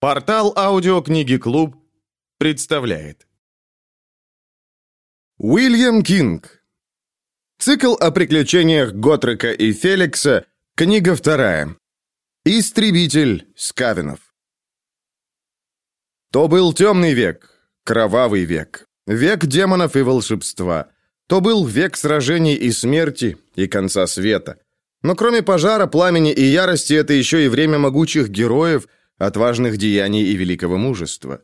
Портал аудиокниги «Клуб» представляет. Уильям Кинг. Цикл о приключениях Готрека и Феликса. Книга вторая. Истребитель Скавинов То был темный век, кровавый век, век демонов и волшебства. То был век сражений и смерти, и конца света. Но кроме пожара, пламени и ярости, это еще и время могучих героев – отважных деяний и великого мужества.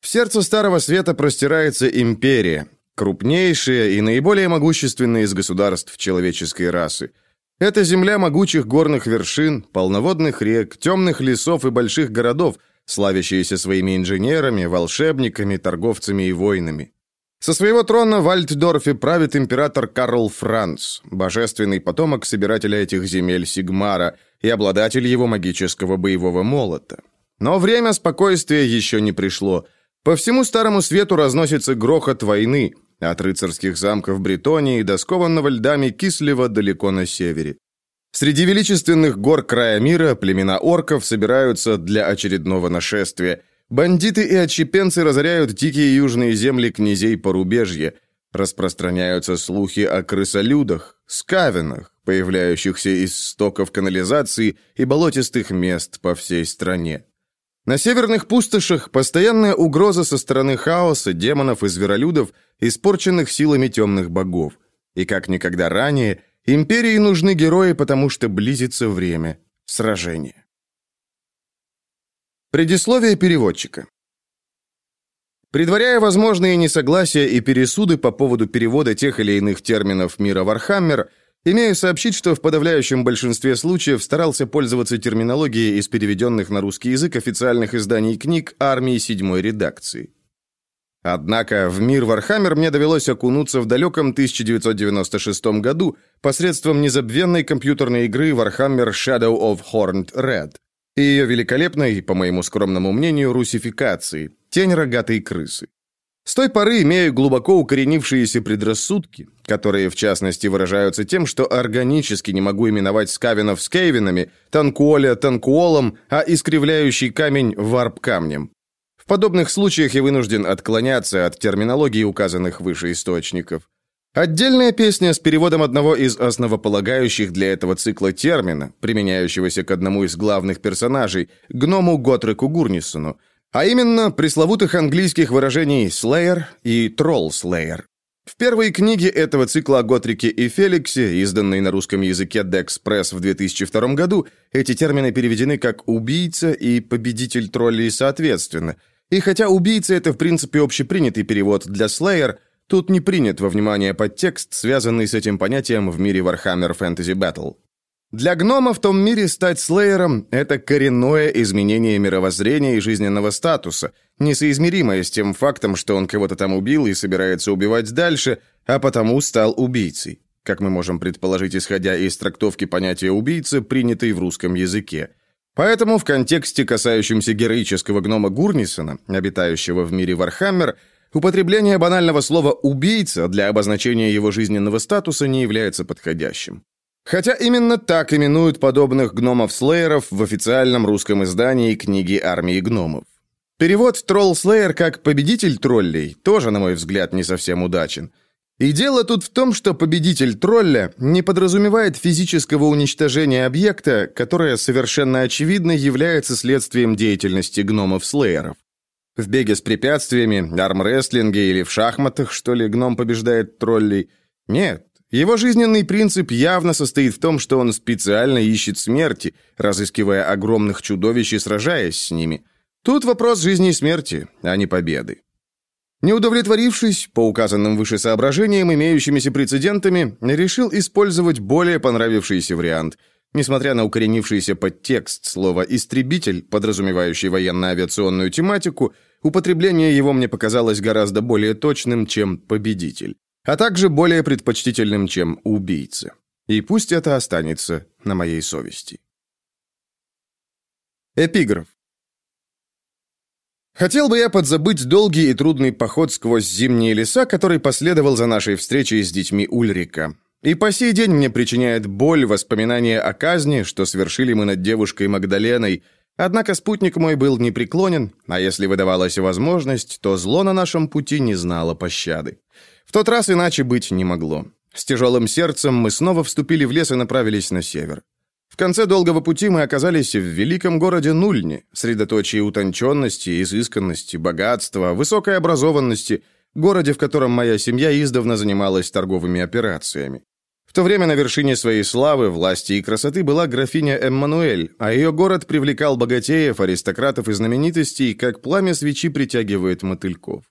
В сердце Старого Света простирается империя, крупнейшая и наиболее могущественная из государств человеческой расы. Это земля могучих горных вершин, полноводных рек, темных лесов и больших городов, славящиеся своими инженерами, волшебниками, торговцами и воинами. Со своего трона в Альтдорфе правит император Карл Франц, божественный потомок собирателя этих земель Сигмара и обладатель его магического боевого молота. Но время спокойствия еще не пришло. По всему Старому Свету разносится грохот войны, от рыцарских замков Бретонии до скованного льдами Кислева далеко на севере. Среди величественных гор края мира племена орков собираются для очередного нашествия. Бандиты и отщепенцы разоряют дикие южные земли князей порубежья. Распространяются слухи о крысолюдах, скавинах, появляющихся из стоков канализации и болотистых мест по всей стране. На северных пустошах постоянная угроза со стороны хаоса, демонов и зверолюдов, испорченных силами темных богов. И как никогда ранее, империи нужны герои, потому что близится время сражения. Предисловие переводчика. Предваряя возможные несогласия и пересуды по поводу перевода тех или иных терминов мира Warhammer, Имею сообщить, что в подавляющем большинстве случаев старался пользоваться терминологией из переведенных на русский язык официальных изданий книг армии седьмой редакции. Однако в мир Warhammer мне довелось окунуться в далеком 1996 году посредством незабвенной компьютерной игры Warhammer Shadow of Horned Rat и ее великолепной, по моему скромному мнению, русификации «Тень рогатой крысы». С той поры имею глубоко укоренившиеся предрассудки, которые, в частности, выражаются тем, что органически не могу именовать скавинов скейвинами, танкуоля танкуолом, а искривляющий камень варп-камнем. В подобных случаях я вынужден отклоняться от терминологии указанных выше источников. Отдельная песня с переводом одного из основополагающих для этого цикла термина, применяющегося к одному из главных персонажей, гному Готреку Гурнисону, а именно пресловутых английских выражений «slayer» и «troll-slayer». В первой книге этого цикла о Готрике и Феликсе, изданной на русском языке Press в 2002 году, эти термины переведены как «убийца» и «победитель троллей» соответственно. И хотя «убийца» — это в принципе общепринятый перевод для «slayer», тут не принят во внимание подтекст, связанный с этим понятием в мире Warhammer Fantasy Battle. Для гнома в том мире стать слеером – это коренное изменение мировоззрения и жизненного статуса, несоизмеримое с тем фактом, что он кого-то там убил и собирается убивать дальше, а потому стал убийцей, как мы можем предположить, исходя из трактовки понятия «убийца», принятой в русском языке. Поэтому в контексте, касающемся героического гнома Гурнисона, обитающего в мире Warhammer, употребление банального слова «убийца» для обозначения его жизненного статуса не является подходящим. Хотя именно так именуют подобных гномов-слееров в официальном русском издании книги «Армии гномов». Перевод «Troll Slayer» как «победитель троллей» тоже, на мой взгляд, не совсем удачен. И дело тут в том, что победитель тролля не подразумевает физического уничтожения объекта, которое совершенно очевидно является следствием деятельности гномов-слееров. В беге с препятствиями, армрестлинге или в шахматах, что ли, гном побеждает троллей? Нет, его жизненный принцип явно состоит в том, что он специально ищет смерти, разыскивая огромных чудовищ и сражаясь с ними. Тут вопрос жизни и смерти, а не победы. Не удовлетворившись, по указанным выше соображениям, имеющимися прецедентами, решил использовать более понравившийся вариант. Несмотря на укоренившийся подтекст слова «истребитель», подразумевающий военно-авиационную тематику, употребление его мне показалось гораздо более точным, чем «победитель» а также более предпочтительным, чем убийца. И пусть это останется на моей совести. Эпиграф. Хотел бы я подзабыть долгий и трудный поход сквозь зимние леса, который последовал за нашей встречей с детьми Ульрика. И по сей день мне причиняет боль воспоминания о казни, что совершили мы над девушкой Магдаленой, Однако спутник мой был непреклонен, а если выдавалась возможность, то зло на нашем пути не знало пощады. Тот раз иначе быть не могло. С тяжелым сердцем мы снова вступили в лес и направились на север. В конце долгого пути мы оказались в великом городе Нульне, средоточии утонченности, изысканности, богатства, высокой образованности, городе, в котором моя семья издавна занималась торговыми операциями. В то время на вершине своей славы, власти и красоты была графиня Эммануэль, а ее город привлекал богатеев, аристократов и знаменитостей, как пламя свечи притягивает мотыльков.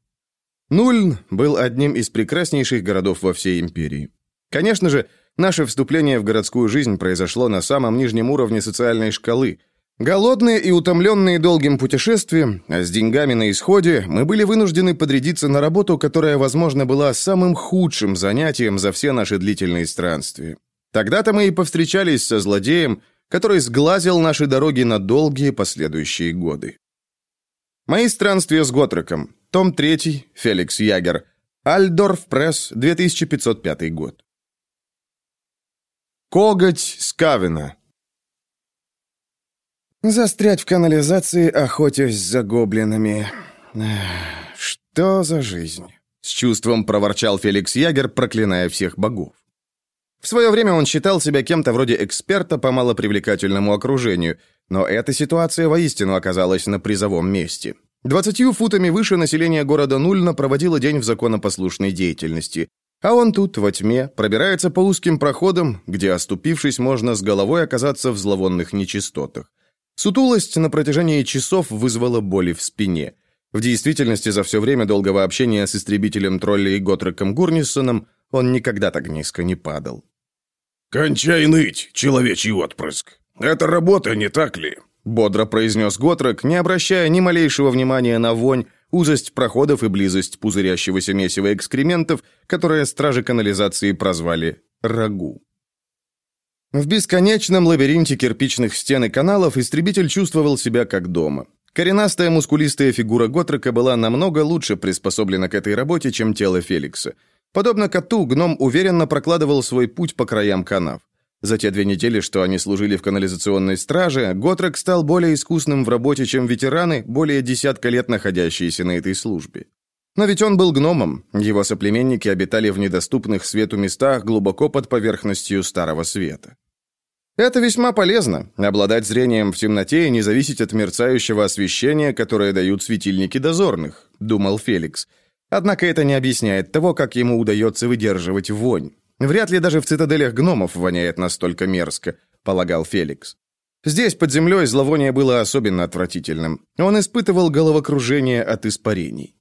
Нульн был одним из прекраснейших городов во всей империи. Конечно же, Наше вступление в городскую жизнь произошло на самом нижнем уровне социальной шкалы. Голодные и утомленные долгим путешествием, а с деньгами на исходе, мы были вынуждены подрядиться на работу, которая, возможно, была самым худшим занятием за все наши длительные странствия. Тогда-то мы и повстречались со злодеем, который сглазил наши дороги на долгие последующие годы. Мои странствия с Готреком. Том 3. Феликс Ягер. Альдорф Пресс. 2505 год. Коготь Скавина. Застрять в канализации, охотясь за гоблинами. Что за жизнь? С чувством проворчал Феликс Ягер, проклиная всех богов. В свое время он считал себя кем-то вроде эксперта по малопривлекательному окружению, но эта ситуация воистину оказалась на призовом месте. Двадцатью футами выше население города Нульна проводило день в законопослушной деятельности. А он тут, во тьме, пробирается по узким проходам, где, оступившись, можно с головой оказаться в зловонных нечистотах. Сутулость на протяжении часов вызвала боли в спине. В действительности, за все время долгого общения с истребителем троллей Готреком Гурнисоном он никогда так низко не падал. «Кончай ныть, человечий отпрыск! Это работа, не так ли?» Бодро произнес Готрек, не обращая ни малейшего внимания на вонь, узость проходов и близость пузырящегося месива экскрементов, которые стражи канализации прозвали «рагу». В бесконечном лабиринте кирпичных стен и каналов истребитель чувствовал себя как дома. Коренастая мускулистая фигура Готрека была намного лучше приспособлена к этой работе, чем тело Феликса. Подобно коту, гном уверенно прокладывал свой путь по краям канав. За те две недели, что они служили в канализационной страже, Готрек стал более искусным в работе, чем ветераны, более десятка лет находящиеся на этой службе. Но ведь он был гномом, его соплеменники обитали в недоступных свету местах глубоко под поверхностью Старого Света. Это весьма полезно, обладать зрением в темноте и не зависеть от мерцающего освещения, которое дают светильники дозорных, думал Феликс. Однако это не объясняет того, как ему удается выдерживать вонь. Вряд ли даже в цитаделях гномов воняет настолько мерзко, полагал Феликс. Здесь, под землей, зловоние было особенно отвратительным. Он испытывал головокружение от испарений.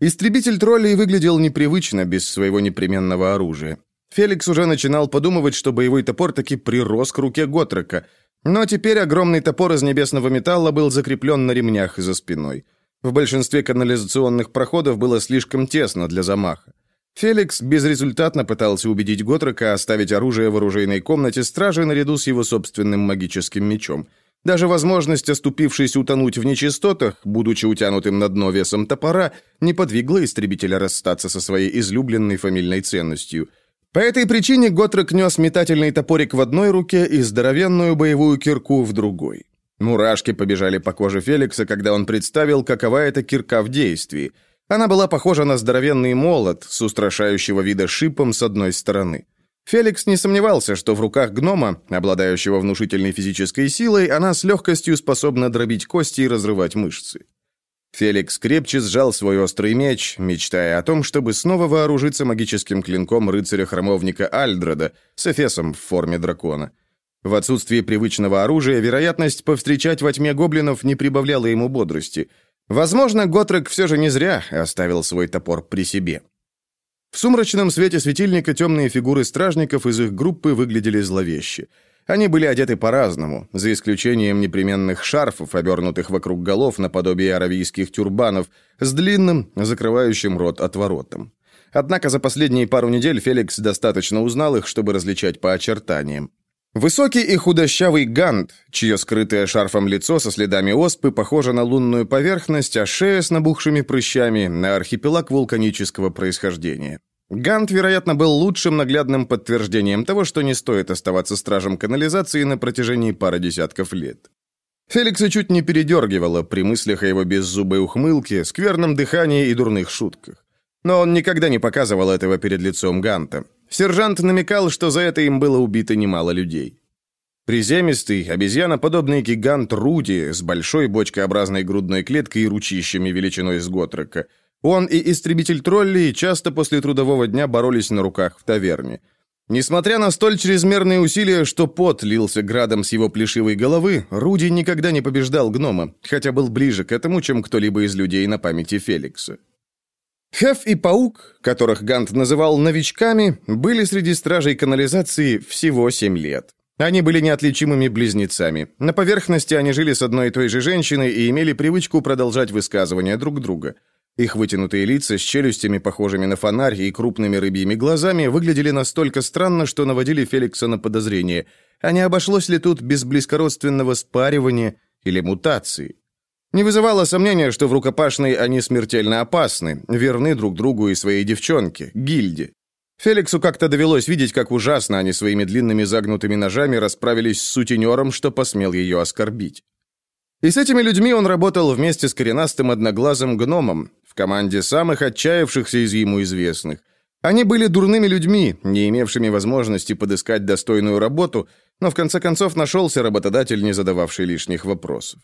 Истребитель троллей выглядел непривычно без своего непременного оружия. Феликс уже начинал подумывать, что боевой топор таки прирос к руке Готрека, но теперь огромный топор из небесного металла был закреплен на ремнях за спиной. В большинстве канализационных проходов было слишком тесно для замаха. Феликс безрезультатно пытался убедить Готрека оставить оружие в оружейной комнате стражи наряду с его собственным магическим мечом. Даже возможность, оступившись, утонуть в нечистотах, будучи утянутым на дно весом топора, не подвигла истребителя расстаться со своей излюбленной фамильной ценностью. По этой причине Готрек нес метательный топорик в одной руке и здоровенную боевую кирку в другой. Мурашки побежали по коже Феликса, когда он представил, какова эта кирка в действии – она была похожа на здоровенный молот с устрашающего вида шипом с одной стороны. Феликс не сомневался, что в руках гнома, обладающего внушительной физической силой, она с легкостью способна дробить кости и разрывать мышцы. Феликс крепче сжал свой острый меч, мечтая о том, чтобы снова вооружиться магическим клинком рыцаря-храмовника Альдреда с эфесом в форме дракона. В отсутствии привычного оружия вероятность повстречать во тьме гоблинов не прибавляла ему бодрости – Возможно, Готрек все же не зря оставил свой топор при себе. В сумрачном свете светильника темные фигуры стражников из их группы выглядели зловеще. Они были одеты по-разному, за исключением непременных шарфов, обернутых вокруг голов наподобие аравийских тюрбанов, с длинным, закрывающим рот отворотом. Однако за последние пару недель Феликс достаточно узнал их, чтобы различать по очертаниям. Высокий и худощавый Гант, чье скрытое шарфом лицо со следами оспы похоже на лунную поверхность, а шея с набухшими прыщами на архипелаг вулканического происхождения. Гант, вероятно, был лучшим наглядным подтверждением того, что не стоит оставаться стражем канализации на протяжении пары десятков лет. Феликса чуть не передергивало при мыслях о его беззубой ухмылке, скверном дыхании и дурных шутках. Но он никогда не показывал этого перед лицом Ганта. Сержант намекал, что за это им было убито немало людей. Приземистый, обезьяноподобный гигант Руди с большой бочкообразной грудной клеткой и ручищами величиной с Готрока. Он и истребитель троллей часто после трудового дня боролись на руках в таверне. Несмотря на столь чрезмерные усилия, что пот лился градом с его плешивой головы, Руди никогда не побеждал гнома, хотя был ближе к этому, чем кто-либо из людей на памяти Феликса. Хеф и Паук, которых Гант называл новичками, были среди стражей канализации всего семь лет. Они были неотличимыми близнецами. На поверхности они жили с одной и той же женщиной и имели привычку продолжать высказывания друг друга. Их вытянутые лица с челюстями, похожими на фонарь, и крупными рыбьими глазами выглядели настолько странно, что наводили Феликса на подозрение, а не обошлось ли тут без близкородственного спаривания или мутации. Не вызывало сомнения, что в рукопашной они смертельно опасны, верны друг другу и своей девчонке, Гильде. Феликсу как-то довелось видеть, как ужасно они своими длинными загнутыми ножами расправились с сутенером, что посмел ее оскорбить. И с этими людьми он работал вместе с коренастым одноглазым гномом, в команде самых отчаявшихся из ему известных. Они были дурными людьми, не имевшими возможности подыскать достойную работу, но в конце концов нашелся работодатель, не задававший лишних вопросов.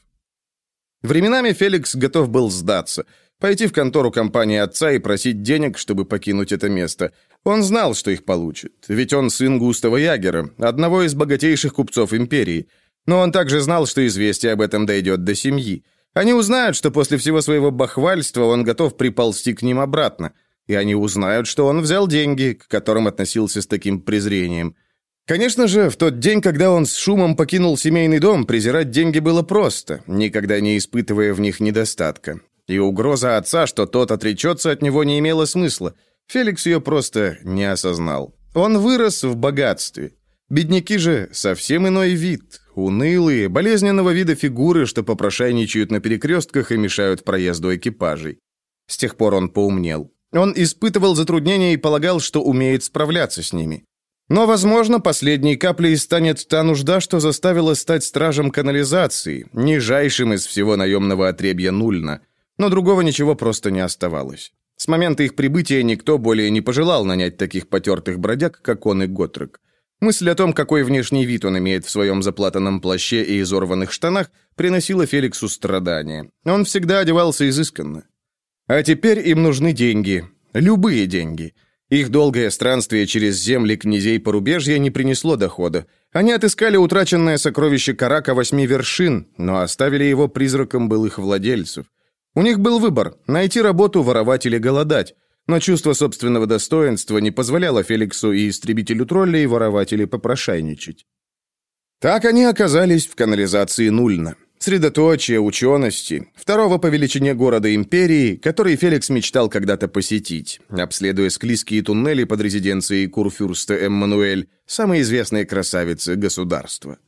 Временами Феликс готов был сдаться, пойти в контору компании отца и просить денег, чтобы покинуть это место. Он знал, что их получит, ведь он сын Густава Ягера, одного из богатейших купцов империи. Но он также знал, что известие об этом дойдет до семьи. Они узнают, что после всего своего бахвальства он готов приползти к ним обратно. И они узнают, что он взял деньги, к которым относился с таким презрением – Конечно же, в тот день, когда он с шумом покинул семейный дом, презирать деньги было просто, никогда не испытывая в них недостатка. И угроза отца, что тот отречется от него, не имела смысла. Феликс ее просто не осознал. Он вырос в богатстве. Бедняки же совсем иной вид, унылые, болезненного вида фигуры, что попрошайничают на перекрестках и мешают проезду экипажей. С тех пор он поумнел. Он испытывал затруднения и полагал, что умеет справляться с ними. Но, возможно, последней каплей станет та нужда, что заставила стать стражем канализации, нижайшим из всего наемного отребья Нульна. Но другого ничего просто не оставалось. С момента их прибытия никто более не пожелал нанять таких потертых бродяг, как он и Готрек. Мысль о том, какой внешний вид он имеет в своем заплатанном плаще и изорванных штанах, приносила Феликсу страдания. Он всегда одевался изысканно. А теперь им нужны деньги. Любые деньги – их долгое странствие через земли князей порубежья не принесло дохода. Они отыскали утраченное сокровище Карака восьми вершин, но оставили его призраком былых владельцев. У них был выбор – найти работу, воровать или голодать, но чувство собственного достоинства не позволяло Феликсу и истребителю троллей воровать или попрошайничать. Так они оказались в канализации Нульна. Средоточие учености, второго по величине города империи, который Феликс мечтал когда-то посетить, обследуя склизкие туннели под резиденцией Курфюрста Эммануэль, самой известной красавицы государства.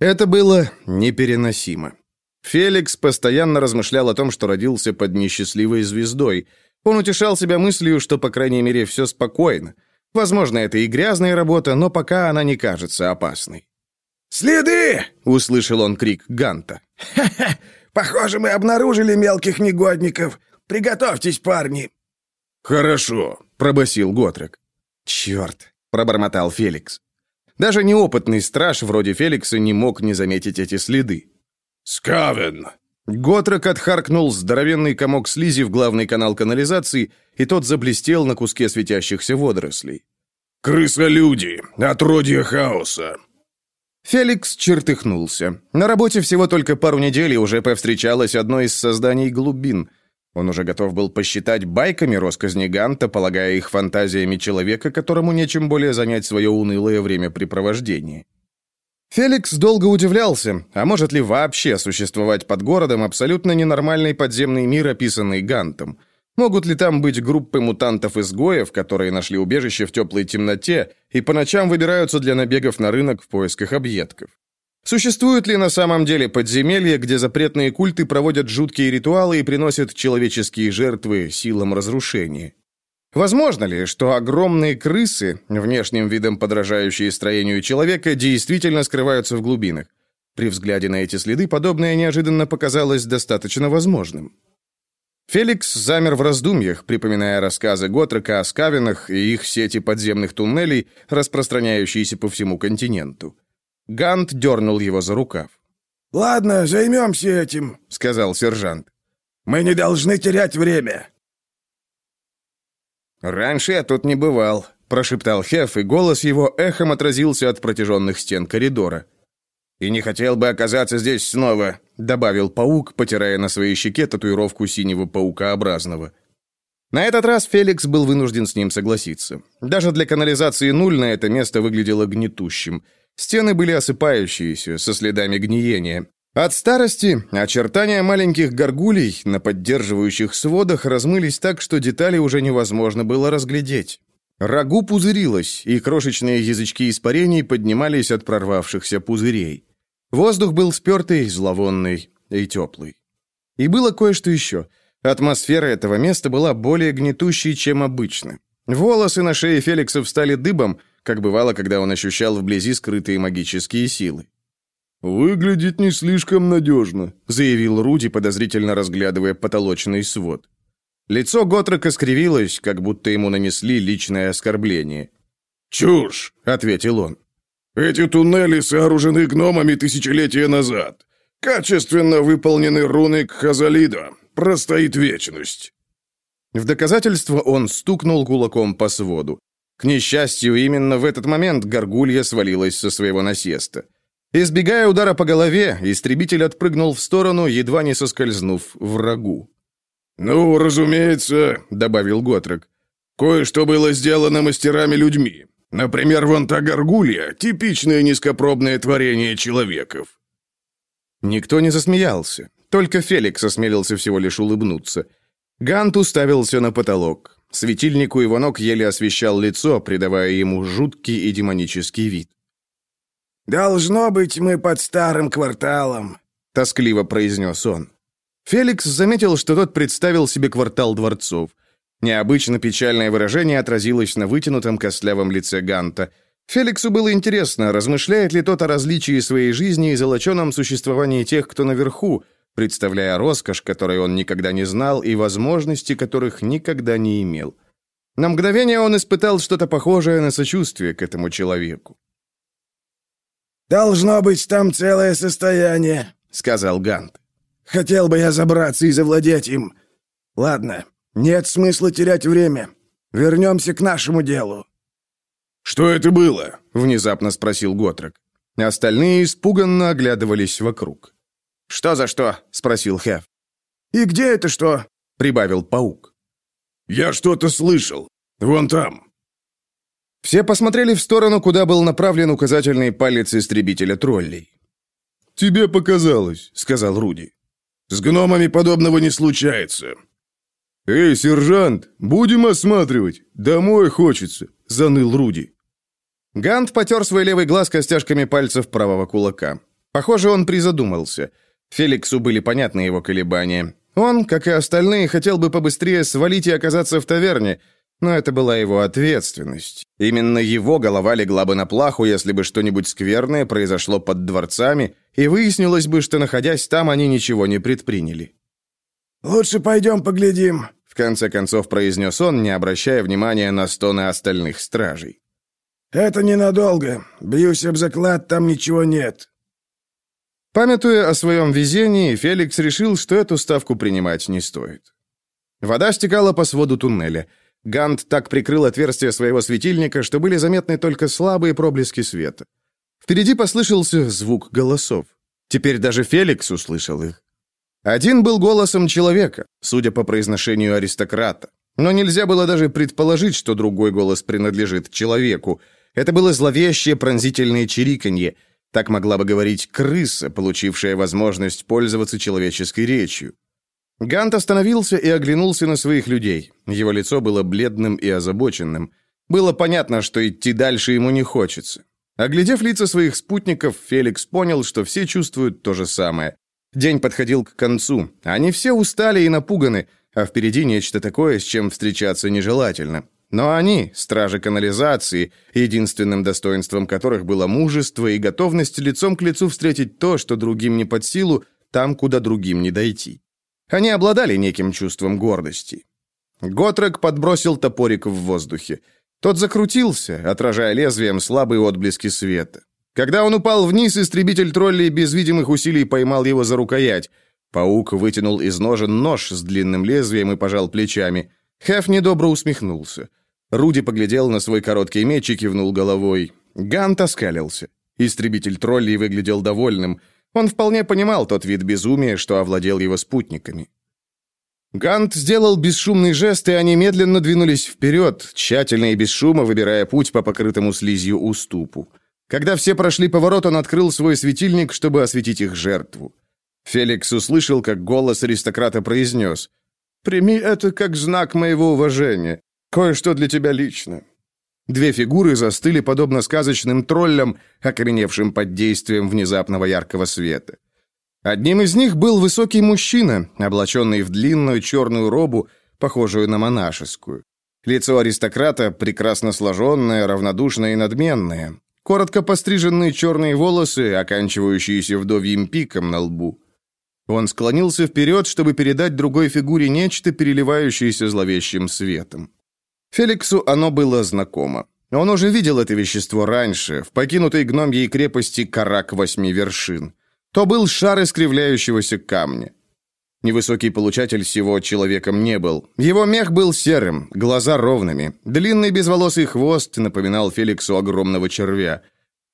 Это было непереносимо. Феликс постоянно размышлял о том, что родился под несчастливой звездой. Он утешал себя мыслью, что, по крайней мере, все спокойно. Возможно, это и грязная работа, но пока она не кажется опасной. «Следы!» — услышал он крик Ганта. «Ха-ха! Похоже, мы обнаружили мелких негодников. Приготовьтесь, парни!» «Хорошо», — пробасил Готрек. «Черт!» — пробормотал Феликс. Даже неопытный страж вроде Феликса не мог не заметить эти следы. «Скавен!» Готрек отхаркнул здоровенный комок слизи в главный канал канализации, и тот заблестел на куске светящихся водорослей. «Крыса-люди! Отродье хаоса! Феликс чертыхнулся. На работе всего только пару недель и уже повстречалось одно из созданий глубин. Он уже готов был посчитать байками росказни Ганта, полагая их фантазиями человека, которому нечем более занять свое унылое времяпрепровождение. Феликс долго удивлялся, а может ли вообще существовать под городом абсолютно ненормальный подземный мир, описанный Гантом – Могут ли там быть группы мутантов-изгоев, которые нашли убежище в теплой темноте и по ночам выбираются для набегов на рынок в поисках объедков? Существуют ли на самом деле подземелья, где запретные культы проводят жуткие ритуалы и приносят человеческие жертвы силам разрушения? Возможно ли, что огромные крысы, внешним видом подражающие строению человека, действительно скрываются в глубинах? При взгляде на эти следы подобное неожиданно показалось достаточно возможным. Феликс замер в раздумьях, припоминая рассказы Готрека о скавинах и их сети подземных туннелей, распространяющиеся по всему континенту. Гант дернул его за рукав. «Ладно, займемся этим», — сказал сержант. «Мы не должны терять время». «Раньше я тут не бывал», — прошептал Хеф, и голос его эхом отразился от протяженных стен коридора. «И не хотел бы оказаться здесь снова», — добавил паук, потирая на своей щеке татуировку синего паукообразного. На этот раз Феликс был вынужден с ним согласиться. Даже для канализации Нульна это место выглядело гнетущим — Стены были осыпающиеся, со следами гниения. От старости очертания маленьких горгулей на поддерживающих сводах размылись так, что детали уже невозможно было разглядеть. Рагу пузырилось, и крошечные язычки испарений поднимались от прорвавшихся пузырей. Воздух был спертый, зловонный и теплый. И было кое-что еще. Атмосфера этого места была более гнетущей, чем обычно. Волосы на шее Феликса встали дыбом, как бывало, когда он ощущал вблизи скрытые магические силы. «Выглядит не слишком надежно», — заявил Руди, подозрительно разглядывая потолочный свод. Лицо Готрека скривилось, как будто ему нанесли личное оскорбление. «Чушь!» — ответил он. «Эти туннели сооружены гномами тысячелетия назад. Качественно выполнены руны Кхазалида. Простоит вечность». В доказательство он стукнул кулаком по своду. К несчастью, именно в этот момент горгулья свалилась со своего насеста. Избегая удара по голове, истребитель отпрыгнул в сторону, едва не соскользнув врагу. «Ну, разумеется», — добавил Готрек, — «кое-что было сделано мастерами-людьми. Например, вон та горгулья — типичное низкопробное творение человеков». Никто не засмеялся. Только Феликс осмелился всего лишь улыбнуться. Гант уставился на потолок. Светильник у его ног еле освещал лицо, придавая ему жуткий и демонический вид. «Должно быть, мы под старым кварталом», — тоскливо произнес он. Феликс заметил, что тот представил себе квартал дворцов. Необычно печальное выражение отразилось на вытянутом костлявом лице Ганта. Феликсу было интересно, размышляет ли тот о различии своей жизни и золоченом существовании тех, кто наверху, представляя роскошь, которой он никогда не знал, и возможности, которых никогда не имел. На мгновение он испытал что-то похожее на сочувствие к этому человеку. «Должно быть там целое состояние», — сказал Гант. «Хотел бы я забраться и завладеть им. Ладно, нет смысла терять время. Вернемся к нашему делу». «Что это было?» — внезапно спросил Готрек. Остальные испуганно оглядывались вокруг. «Что за что?» — спросил Хеф. «И где это что?» — прибавил паук. «Я что-то слышал. Вон там». Все посмотрели в сторону, куда был направлен указательный палец истребителя троллей. «Тебе показалось», — сказал Руди. «С гномами подобного не случается». «Эй, сержант, будем осматривать. Домой хочется», — заныл Руди. Гант потер свой левый глаз костяшками пальцев правого кулака. Похоже, он призадумался. Феликсу были понятны его колебания. Он, как и остальные, хотел бы побыстрее свалить и оказаться в таверне, но это была его ответственность. Именно его голова легла бы на плаху, если бы что-нибудь скверное произошло под дворцами, и выяснилось бы, что, находясь там, они ничего не предприняли. «Лучше пойдем поглядим», — в конце концов произнес он, не обращая внимания на стоны остальных стражей. «Это ненадолго. Бьюсь об заклад, там ничего нет». Памятуя о своем везении, Феликс решил, что эту ставку принимать не стоит. Вода стекала по своду туннеля. Гант так прикрыл отверстие своего светильника, что были заметны только слабые проблески света. Впереди послышался звук голосов. Теперь даже Феликс услышал их. Один был голосом человека, судя по произношению аристократа. Но нельзя было даже предположить, что другой голос принадлежит человеку. Это было зловещее пронзительное чириканье — так могла бы говорить крыса, получившая возможность пользоваться человеческой речью. Гант остановился и оглянулся на своих людей. Его лицо было бледным и озабоченным. Было понятно, что идти дальше ему не хочется. Оглядев лица своих спутников, Феликс понял, что все чувствуют то же самое. День подходил к концу. Они все устали и напуганы, а впереди нечто такое, с чем встречаться нежелательно. Но они, стражи канализации, единственным достоинством которых было мужество и готовность лицом к лицу встретить то, что другим не под силу, там, куда другим не дойти. Они обладали неким чувством гордости. Готрек подбросил топорик в воздухе. Тот закрутился, отражая лезвием слабые отблески света. Когда он упал вниз, истребитель троллей без видимых усилий поймал его за рукоять. Паук вытянул из ножен нож с длинным лезвием и пожал плечами. Хеф недобро усмехнулся. Руди поглядел на свой короткий меч и кивнул головой. Гант оскалился. Истребитель троллей выглядел довольным. Он вполне понимал тот вид безумия, что овладел его спутниками. Гант сделал бесшумный жест, и они медленно двинулись вперед, тщательно и без шума выбирая путь по покрытому слизью уступу. Когда все прошли поворот, он открыл свой светильник, чтобы осветить их жертву. Феликс услышал, как голос аристократа произнес «Прими это как знак моего уважения. Кое-что для тебя лично». Две фигуры застыли, подобно сказочным троллям, окореневшим под действием внезапного яркого света. Одним из них был высокий мужчина, облаченный в длинную черную робу, похожую на монашескую. Лицо аристократа прекрасно сложенное, равнодушное и надменное. Коротко постриженные черные волосы, оканчивающиеся вдовьим пиком на лбу. Он склонился вперед, чтобы передать другой фигуре нечто, переливающееся зловещим светом. Феликсу оно было знакомо. Он уже видел это вещество раньше, в покинутой гномьей крепости Карак Восьми Вершин. То был шар искривляющегося камня. Невысокий получатель всего человеком не был. Его мех был серым, глаза ровными. Длинный безволосый хвост напоминал Феликсу огромного червя.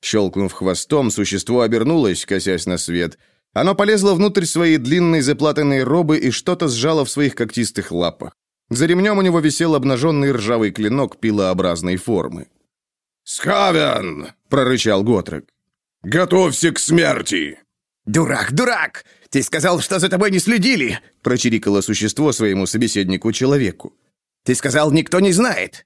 Щелкнув хвостом, существо обернулось, косясь на свет. Оно полезло внутрь своей длинной заплатанной робы и что-то сжало в своих когтистых лапах. За ремнем у него висел обнаженный ржавый клинок пилообразной формы. «Скавен!» — прорычал Готрек. «Готовься к смерти!» «Дурак, дурак! Ты сказал, что за тобой не следили!» — прочирикало существо своему собеседнику-человеку. «Ты сказал, никто не знает!»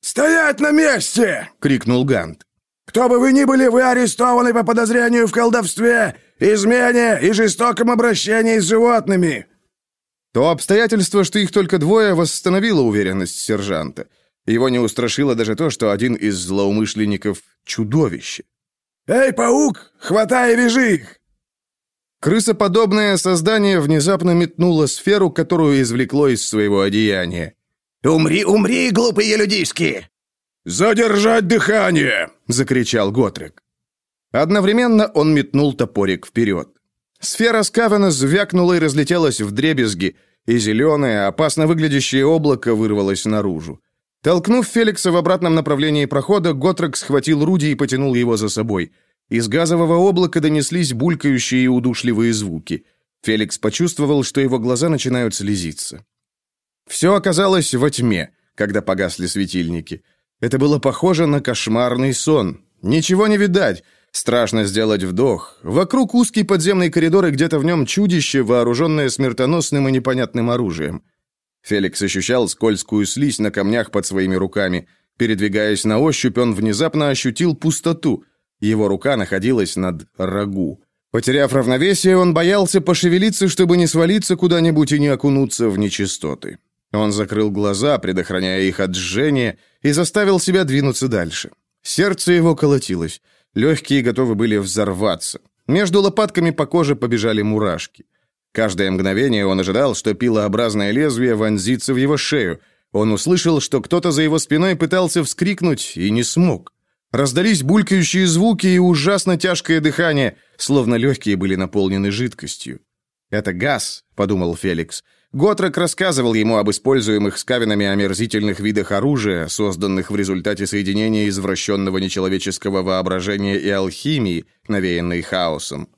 «Стоять на месте!» — крикнул Гант. «Кто бы вы ни были, вы арестованы по подозрению в колдовстве, измене и жестоком обращении с животными!» То обстоятельство, что их только двое, восстановило уверенность сержанта. Его не устрашило даже то, что один из злоумышленников — чудовище. «Эй, паук, хватай и вяжи их!» Крысоподобное создание внезапно метнуло сферу, которую извлекло из своего одеяния. «Умри, умри, глупые людишки!» «Задержать дыхание!» — закричал Готрик. Одновременно он метнул топорик вперед. Сфера Скавена звякнула и разлетелась в дребезги, и зеленое, опасно выглядящее облако вырвалось наружу. Толкнув Феликса в обратном направлении прохода, Готрек схватил Руди и потянул его за собой — из газового облака донеслись булькающие и удушливые звуки. Феликс почувствовал, что его глаза начинают слезиться. Все оказалось во тьме, когда погасли светильники. Это было похоже на кошмарный сон. Ничего не видать. Страшно сделать вдох. Вокруг узкий подземный коридор, и где-то в нем чудище, вооруженное смертоносным и непонятным оружием. Феликс ощущал скользкую слизь на камнях под своими руками. Передвигаясь на ощупь, он внезапно ощутил пустоту — его рука находилась над рагу. Потеряв равновесие, он боялся пошевелиться, чтобы не свалиться куда-нибудь и не окунуться в нечистоты. Он закрыл глаза, предохраняя их от жжения, и заставил себя двинуться дальше. Сердце его колотилось. Легкие готовы были взорваться. Между лопатками по коже побежали мурашки. Каждое мгновение он ожидал, что пилообразное лезвие вонзится в его шею. Он услышал, что кто-то за его спиной пытался вскрикнуть и не смог. Раздались булькающие звуки и ужасно тяжкое дыхание, словно легкие были наполнены жидкостью. «Это газ», — подумал Феликс. Готрек рассказывал ему об используемых скавинами омерзительных видах оружия, созданных в результате соединения извращенного нечеловеческого воображения и алхимии, навеянной хаосом.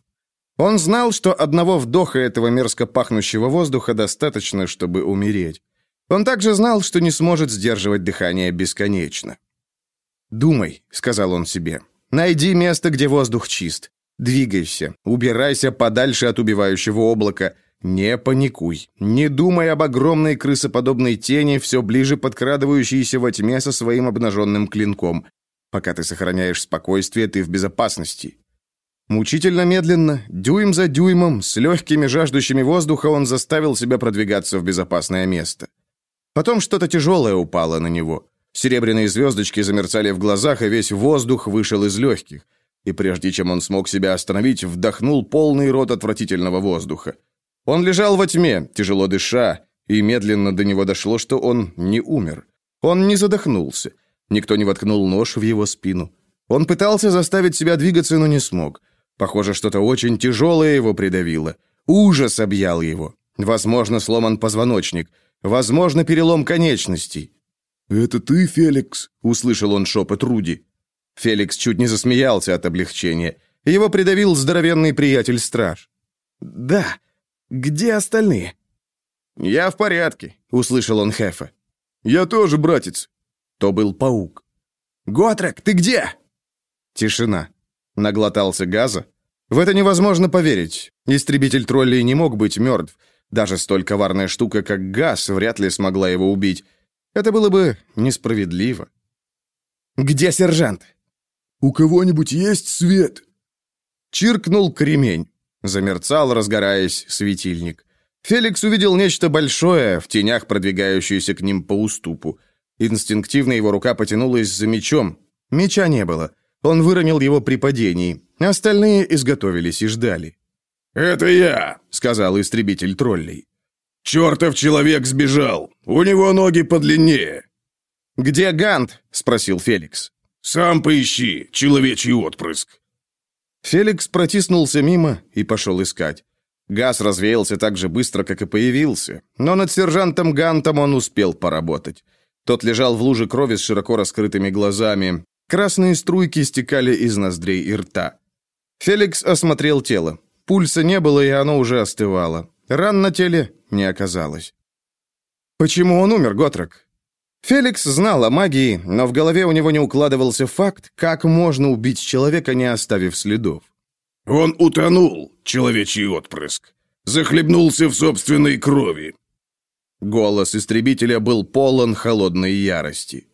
Он знал, что одного вдоха этого мерзко пахнущего воздуха достаточно, чтобы умереть. Он также знал, что не сможет сдерживать дыхание бесконечно. «Думай», — сказал он себе. «Найди место, где воздух чист. Двигайся, убирайся подальше от убивающего облака. Не паникуй. Не думай об огромной крысоподобной тени, все ближе подкрадывающейся во тьме со своим обнаженным клинком. Пока ты сохраняешь спокойствие, ты в безопасности». Мучительно медленно, дюйм за дюймом, с легкими жаждущими воздуха он заставил себя продвигаться в безопасное место. Потом что-то тяжелое упало на него. Серебряные звездочки замерцали в глазах, и весь воздух вышел из легких. И прежде чем он смог себя остановить, вдохнул полный рот отвратительного воздуха. Он лежал во тьме, тяжело дыша, и медленно до него дошло, что он не умер. Он не задохнулся. Никто не воткнул нож в его спину. Он пытался заставить себя двигаться, но не смог. Похоже, что-то очень тяжелое его придавило. Ужас объял его. Возможно, сломан позвоночник. Возможно, перелом конечностей. «Это ты, Феликс?» — услышал он шепот Руди. Феликс чуть не засмеялся от облегчения. Его придавил здоровенный приятель-страж. «Да. Где остальные?» «Я в порядке», — услышал он Хефа. «Я тоже, братец». То был паук. «Готрек, ты где?» Тишина. Наглотался газа. В это невозможно поверить. Истребитель троллей не мог быть мертв. Даже столь коварная штука, как газ, вряд ли смогла его убить. Это было бы несправедливо. «Где сержант?» «У кого-нибудь есть свет?» Чиркнул кремень. Замерцал, разгораясь, светильник. Феликс увидел нечто большое, в тенях продвигающееся к ним по уступу. Инстинктивно его рука потянулась за мечом. Меча не было. Он выронил его при падении. Остальные изготовились и ждали. «Это я», — сказал истребитель троллей. «Чертов человек сбежал! У него ноги подлиннее!» «Где Гант?» — спросил Феликс. «Сам поищи, человечий отпрыск!» Феликс протиснулся мимо и пошел искать. Газ развеялся так же быстро, как и появился, но над сержантом Гантом он успел поработать. Тот лежал в луже крови с широко раскрытыми глазами. Красные струйки стекали из ноздрей и рта. Феликс осмотрел тело. Пульса не было, и оно уже остывало. Ран на теле не оказалось. Почему он умер, Готрек? Феликс знал о магии, но в голове у него не укладывался факт, как можно убить человека, не оставив следов. «Он утонул, человечий отпрыск. Захлебнулся в собственной крови». Голос истребителя был полон холодной ярости.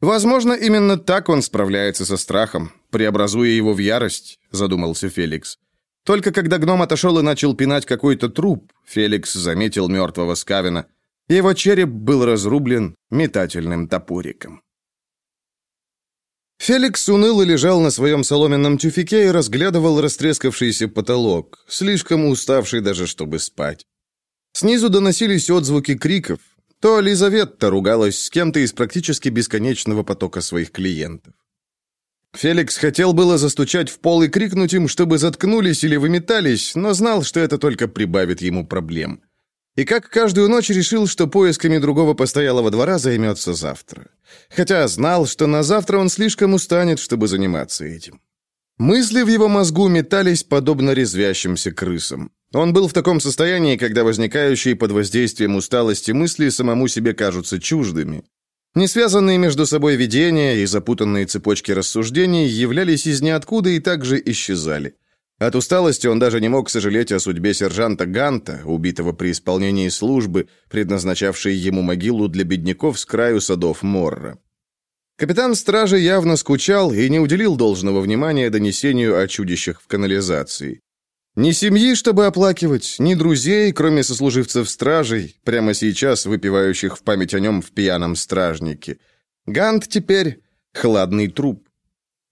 «Возможно, именно так он справляется со страхом, преобразуя его в ярость», — задумался Феликс. Только когда гном отошел и начал пинать какой-то труп, Феликс заметил мертвого Скавина. Его череп был разрублен метательным топориком. Феликс уныло лежал на своем соломенном тюфике и разглядывал растрескавшийся потолок, слишком уставший даже, чтобы спать. Снизу доносились отзвуки криков, то Лизаветта ругалась с кем-то из практически бесконечного потока своих клиентов. Феликс хотел было застучать в пол и крикнуть им, чтобы заткнулись или выметались, но знал, что это только прибавит ему проблем. И как каждую ночь решил, что поисками другого постоялого двора займется завтра. Хотя знал, что на завтра он слишком устанет, чтобы заниматься этим. Мысли в его мозгу метались подобно резвящимся крысам. Он был в таком состоянии, когда возникающие под воздействием усталости мысли самому себе кажутся чуждыми. Несвязанные между собой видения и запутанные цепочки рассуждений являлись из ниоткуда и также исчезали. От усталости он даже не мог сожалеть о судьбе сержанта Ганта, убитого при исполнении службы, предназначавшей ему могилу для бедняков с краю садов Морра. Капитан стражи явно скучал и не уделил должного внимания донесению о чудищах в канализации. Ни семьи, чтобы оплакивать, ни друзей, кроме сослуживцев стражей, прямо сейчас выпивающих в память о нем в пьяном стражнике. Гант теперь хладный труп.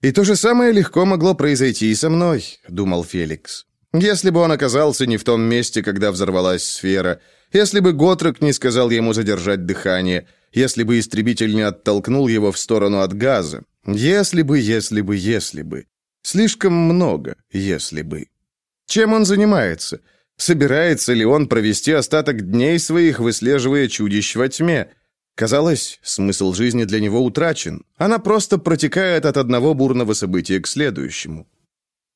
И то же самое легко могло произойти и со мной, думал Феликс. Если бы он оказался не в том месте, когда взорвалась сфера, если бы Готрок не сказал ему задержать дыхание, если бы истребитель не оттолкнул его в сторону от газа, если бы, если бы, если бы. Слишком много «если бы». Чем он занимается? Собирается ли он провести остаток дней своих, выслеживая чудищ во тьме? Казалось, смысл жизни для него утрачен. Она просто протекает от одного бурного события к следующему.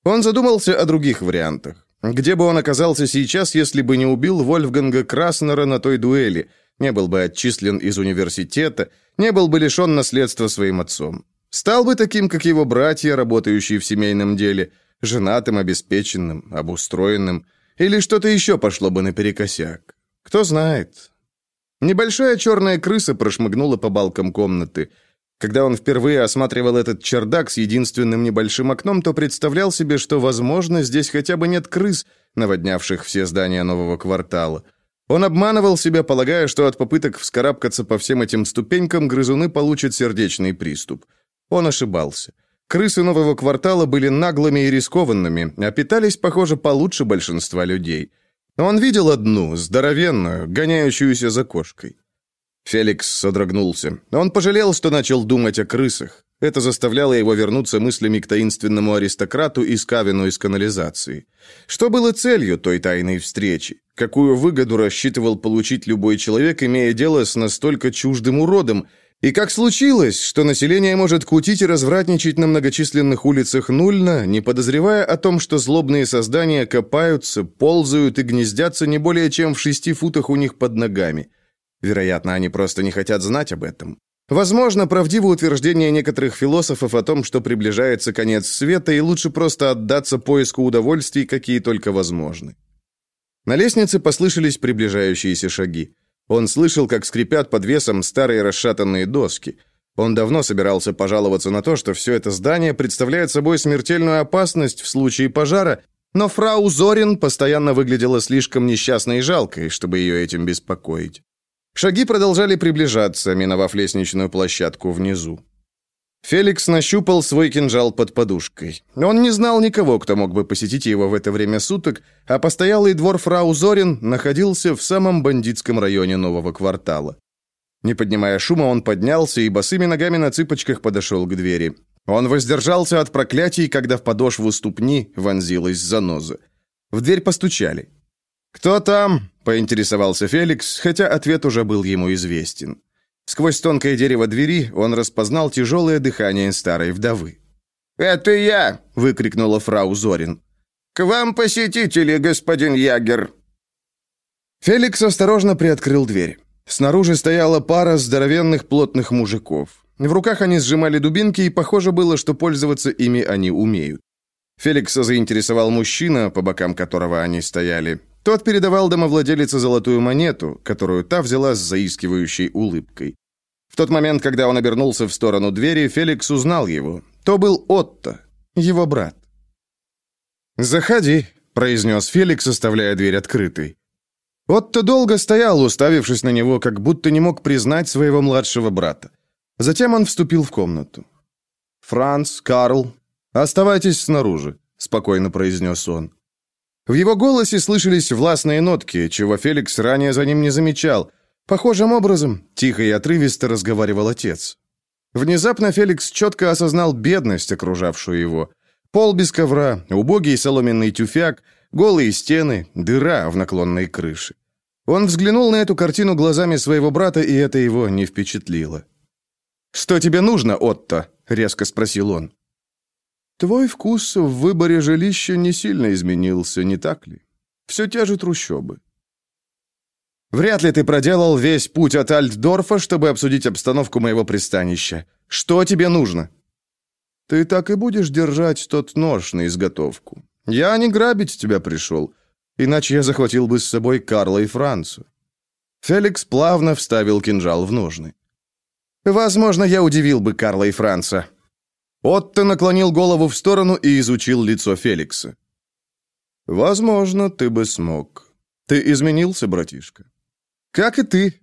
Он задумался о других вариантах. Где бы он оказался сейчас, если бы не убил Вольфганга Краснера на той дуэли, не был бы отчислен из университета, не был бы лишен наследства своим отцом? Стал бы таким, как его братья, работающие в семейном деле – женатым, обеспеченным, обустроенным, или что-то еще пошло бы наперекосяк. Кто знает. Небольшая черная крыса прошмыгнула по балкам комнаты. Когда он впервые осматривал этот чердак с единственным небольшим окном, то представлял себе, что, возможно, здесь хотя бы нет крыс, наводнявших все здания нового квартала. Он обманывал себя, полагая, что от попыток вскарабкаться по всем этим ступенькам грызуны получат сердечный приступ. Он ошибался. Крысы нового квартала были наглыми и рискованными, а питались, похоже, получше большинства людей. Он видел одну, здоровенную, гоняющуюся за кошкой. Феликс содрогнулся. Он пожалел, что начал думать о крысах. Это заставляло его вернуться мыслями к таинственному аристократу и скавину из канализации. Что было целью той тайной встречи? Какую выгоду рассчитывал получить любой человек, имея дело с настолько чуждым уродом? И как случилось, что население может кутить и развратничать на многочисленных улицах Нульна, не подозревая о том, что злобные создания копаются, ползают и гнездятся не более чем в шести футах у них под ногами? Вероятно, они просто не хотят знать об этом. Возможно, правдиво утверждение некоторых философов о том, что приближается конец света, и лучше просто отдаться поиску удовольствий, какие только возможны. На лестнице послышались приближающиеся шаги. Он слышал, как скрипят под весом старые расшатанные доски. Он давно собирался пожаловаться на то, что все это здание представляет собой смертельную опасность в случае пожара, но фрау Зорин постоянно выглядела слишком несчастной и жалкой, чтобы ее этим беспокоить. Шаги продолжали приближаться, миновав лестничную площадку внизу. Феликс нащупал свой кинжал под подушкой. Он не знал никого, кто мог бы посетить его в это время суток, а постоялый двор фрау Зорин находился в самом бандитском районе нового квартала. Не поднимая шума, он поднялся и босыми ногами на цыпочках подошел к двери. Он воздержался от проклятий, когда в подошву ступни вонзилась заноза. В дверь постучали. «Кто там?» — поинтересовался Феликс, хотя ответ уже был ему известен. Сквозь тонкое дерево двери он распознал тяжелое дыхание старой вдовы. «Это я!» — выкрикнула фрау Зорин. «К вам посетители, господин Ягер!» Феликс осторожно приоткрыл дверь. Снаружи стояла пара здоровенных плотных мужиков. В руках они сжимали дубинки, и похоже было, что пользоваться ими они умеют. Феликса заинтересовал мужчина, по бокам которого они стояли. Тот передавал домовладелице золотую монету, которую та взяла с заискивающей улыбкой. В тот момент, когда он обернулся в сторону двери, Феликс узнал его. То был Отто, его брат. «Заходи», — произнес Феликс, оставляя дверь открытой. Отто долго стоял, уставившись на него, как будто не мог признать своего младшего брата. Затем он вступил в комнату. «Франц, Карл, оставайтесь снаружи», — спокойно произнес он. В его голосе слышались властные нотки, чего Феликс ранее за ним не замечал. Похожим образом, тихо и отрывисто разговаривал отец. Внезапно Феликс четко осознал бедность, окружавшую его. Пол без ковра, убогий соломенный тюфяк, голые стены, дыра в наклонной крыше. Он взглянул на эту картину глазами своего брата, и это его не впечатлило. «Что тебе нужно, Отто?» — резко спросил он. Твой вкус в выборе жилища не сильно изменился, не так ли? Все те же трущобы. Вряд ли ты проделал весь путь от Альтдорфа, чтобы обсудить обстановку моего пристанища. Что тебе нужно? Ты так и будешь держать тот нож на изготовку. Я не грабить тебя пришел, иначе я захватил бы с собой Карла и Францу. Феликс плавно вставил кинжал в ножны. Возможно, я удивил бы Карла и Франца, Отто наклонил голову в сторону и изучил лицо Феликса. «Возможно, ты бы смог. Ты изменился, братишка?» «Как и ты».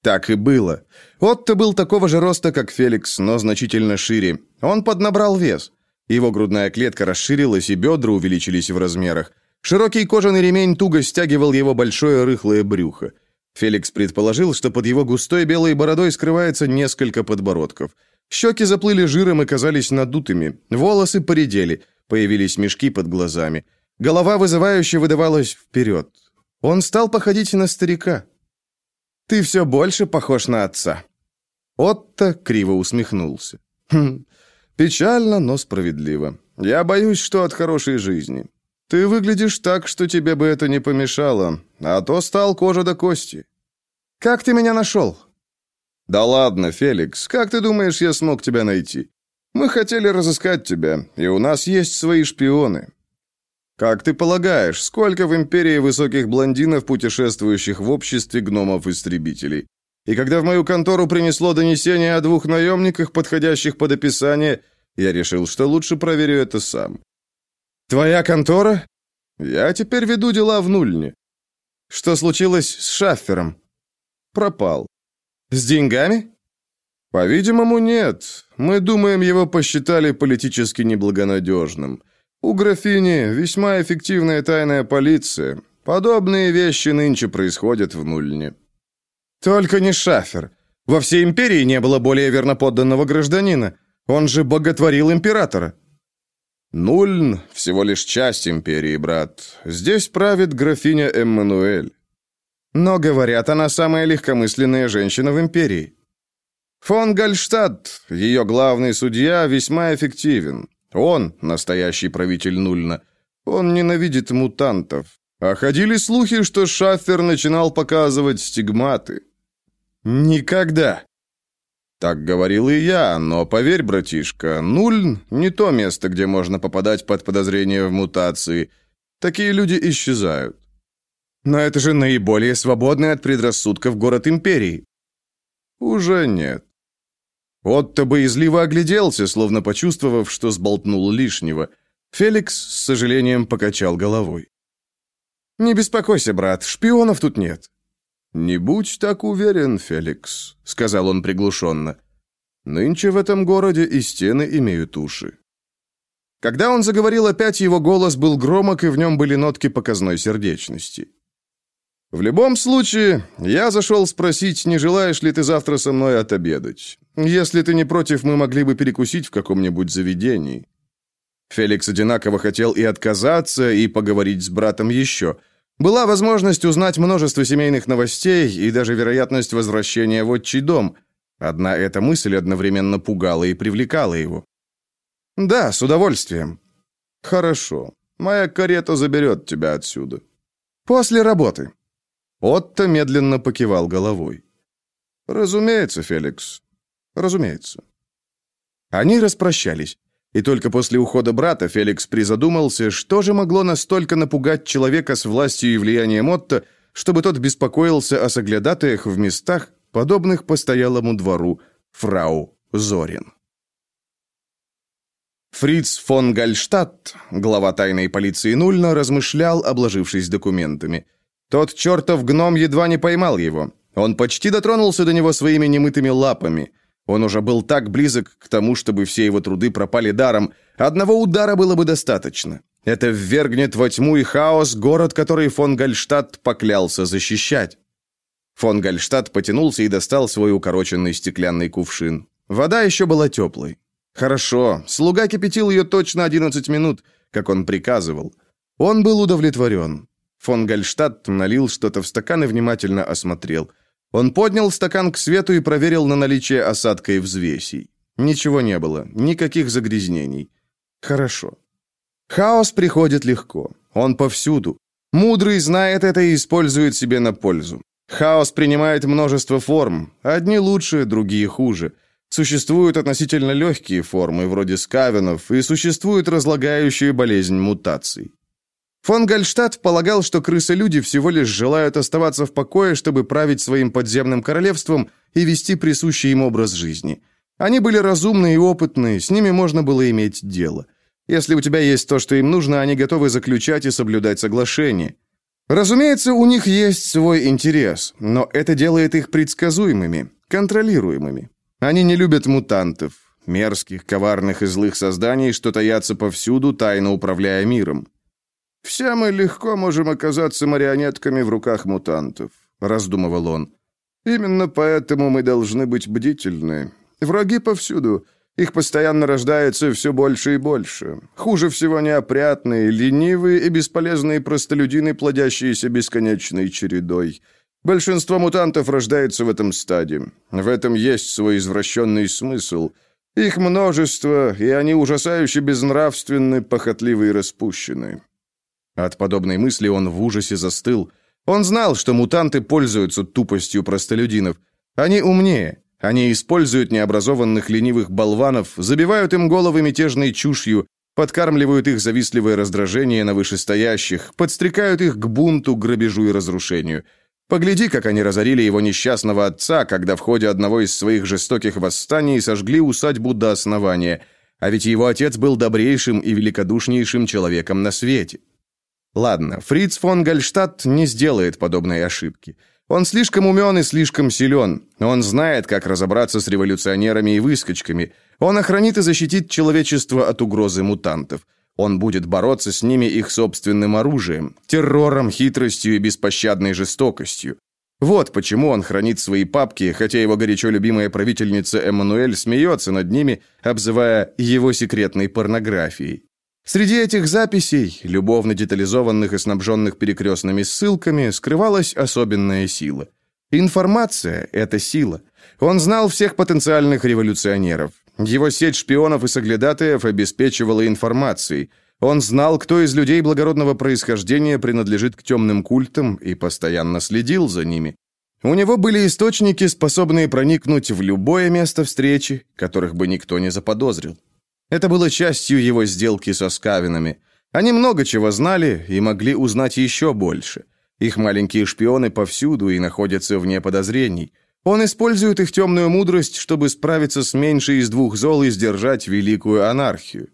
Так и было. Отто был такого же роста, как Феликс, но значительно шире. Он поднабрал вес. Его грудная клетка расширилась, и бедра увеличились в размерах. Широкий кожаный ремень туго стягивал его большое рыхлое брюхо. Феликс предположил, что под его густой белой бородой скрывается несколько подбородков – Щеки заплыли жиром и казались надутыми, волосы поредели, появились мешки под глазами. Голова вызывающе выдавалась вперед. Он стал походить на старика. «Ты все больше похож на отца». Отто криво усмехнулся. «Хм, печально, но справедливо. Я боюсь, что от хорошей жизни. Ты выглядишь так, что тебе бы это не помешало, а то стал кожа до кости. Как ты меня нашел?» «Да ладно, Феликс, как ты думаешь, я смог тебя найти? Мы хотели разыскать тебя, и у нас есть свои шпионы. Как ты полагаешь, сколько в империи высоких блондинов, путешествующих в обществе гномов-истребителей? И когда в мою контору принесло донесение о двух наемниках, подходящих под описание, я решил, что лучше проверю это сам. Твоя контора? Я теперь веду дела в Нульне. Что случилось с Шаффером? Пропал. С деньгами? По-видимому, нет. Мы думаем, его посчитали политически неблагонадежным. У графини весьма эффективная тайная полиция. Подобные вещи нынче происходят в Нульне. Только не Шафер. Во всей империи не было более верноподданного гражданина. Он же боготворил императора. Нульн — всего лишь часть империи, брат. Здесь правит графиня Эммануэль. Но, говорят, она самая легкомысленная женщина в империи. Фон Гальштадт, ее главный судья, весьма эффективен. Он — настоящий правитель Нульна. Он ненавидит мутантов. А ходили слухи, что Шаффер начинал показывать стигматы. Никогда. Так говорил и я, но поверь, братишка, Нульн — не то место, где можно попадать под подозрение в мутации. Такие люди исчезают. Но это же наиболее свободный от предрассудков город Империи. Уже нет. Отто боязливо огляделся, словно почувствовав, что сболтнул лишнего. Феликс с сожалением покачал головой. «Не беспокойся, брат, шпионов тут нет». «Не будь так уверен, Феликс», — сказал он приглушенно. «Нынче в этом городе и стены имеют уши». Когда он заговорил опять, его голос был громок, и в нем были нотки показной сердечности. В любом случае, я зашел спросить, не желаешь ли ты завтра со мной отобедать. Если ты не против, мы могли бы перекусить в каком-нибудь заведении». Феликс одинаково хотел и отказаться, и поговорить с братом еще. Была возможность узнать множество семейных новостей и даже вероятность возвращения в отчий дом. Одна эта мысль одновременно пугала и привлекала его. «Да, с удовольствием». «Хорошо. Моя карета заберет тебя отсюда». «После работы. Отто медленно покивал головой. «Разумеется, Феликс, разумеется». Они распрощались. И только после ухода брата Феликс призадумался, что же могло настолько напугать человека с властью и влиянием Отто, чтобы тот беспокоился о соглядатаях в местах, подобных постоялому двору фрау Зорин. Фриц фон Гальштадт, глава тайной полиции Нульна, размышлял, обложившись документами. Тот чертов гном едва не поймал его. Он почти дотронулся до него своими немытыми лапами. Он уже был так близок к тому, чтобы все его труды пропали даром. Одного удара было бы достаточно. Это ввергнет во тьму и хаос город, который фон Гальштадт поклялся защищать. Фон Гальштадт потянулся и достал свой укороченный стеклянный кувшин. Вода еще была теплой. Хорошо, слуга кипятил ее точно 11 минут, как он приказывал. Он был удовлетворен. Фон Гальштадт налил что-то в стакан и внимательно осмотрел. Он поднял стакан к свету и проверил на наличие осадка и взвесей. Ничего не было, никаких загрязнений. Хорошо. Хаос приходит легко. Он повсюду. Мудрый знает это и использует себе на пользу. Хаос принимает множество форм. Одни лучше, другие хуже. Существуют относительно легкие формы, вроде скавенов, и существует разлагающая болезнь мутаций. Фон Гальштадт полагал, что крысы-люди всего лишь желают оставаться в покое, чтобы править своим подземным королевством и вести присущий им образ жизни. Они были разумны и опытны, с ними можно было иметь дело. Если у тебя есть то, что им нужно, они готовы заключать и соблюдать соглашения. Разумеется, у них есть свой интерес, но это делает их предсказуемыми, контролируемыми. Они не любят мутантов, мерзких, коварных и злых созданий, что таятся повсюду, тайно управляя миром. «Все мы легко можем оказаться марионетками в руках мутантов», — раздумывал он. «Именно поэтому мы должны быть бдительны. Враги повсюду. Их постоянно рождается все больше и больше. Хуже всего неопрятные, ленивые и бесполезные простолюдины, плодящиеся бесконечной чередой. Большинство мутантов рождается в этом стадии. В этом есть свой извращенный смысл. Их множество, и они ужасающе безнравственны, похотливы и распущены. От подобной мысли он в ужасе застыл. Он знал, что мутанты пользуются тупостью простолюдинов. Они умнее. Они используют необразованных ленивых болванов, забивают им головы мятежной чушью, подкармливают их завистливое раздражение на вышестоящих, подстрекают их к бунту, грабежу и разрушению. Погляди, как они разорили его несчастного отца, когда в ходе одного из своих жестоких восстаний сожгли усадьбу до основания. А ведь его отец был добрейшим и великодушнейшим человеком на свете. Ладно, Фриц фон Гальштадт не сделает подобной ошибки. Он слишком умен и слишком силен. Он знает, как разобраться с революционерами и выскочками. Он охранит и защитит человечество от угрозы мутантов. Он будет бороться с ними их собственным оружием, террором, хитростью и беспощадной жестокостью. Вот почему он хранит свои папки, хотя его горячо любимая правительница Эммануэль смеется над ними, обзывая его секретной порнографией. Среди этих записей, любовно детализованных и снабженных перекрестными ссылками, скрывалась особенная сила. Информация – это сила. Он знал всех потенциальных революционеров. Его сеть шпионов и соглядатаев обеспечивала информацией. Он знал, кто из людей благородного происхождения принадлежит к темным культам и постоянно следил за ними. У него были источники, способные проникнуть в любое место встречи, которых бы никто не заподозрил. Это было частью его сделки со скавинами. Они много чего знали и могли узнать еще больше. Их маленькие шпионы повсюду и находятся вне подозрений. Он использует их темную мудрость, чтобы справиться с меньшей из двух зол и сдержать великую анархию.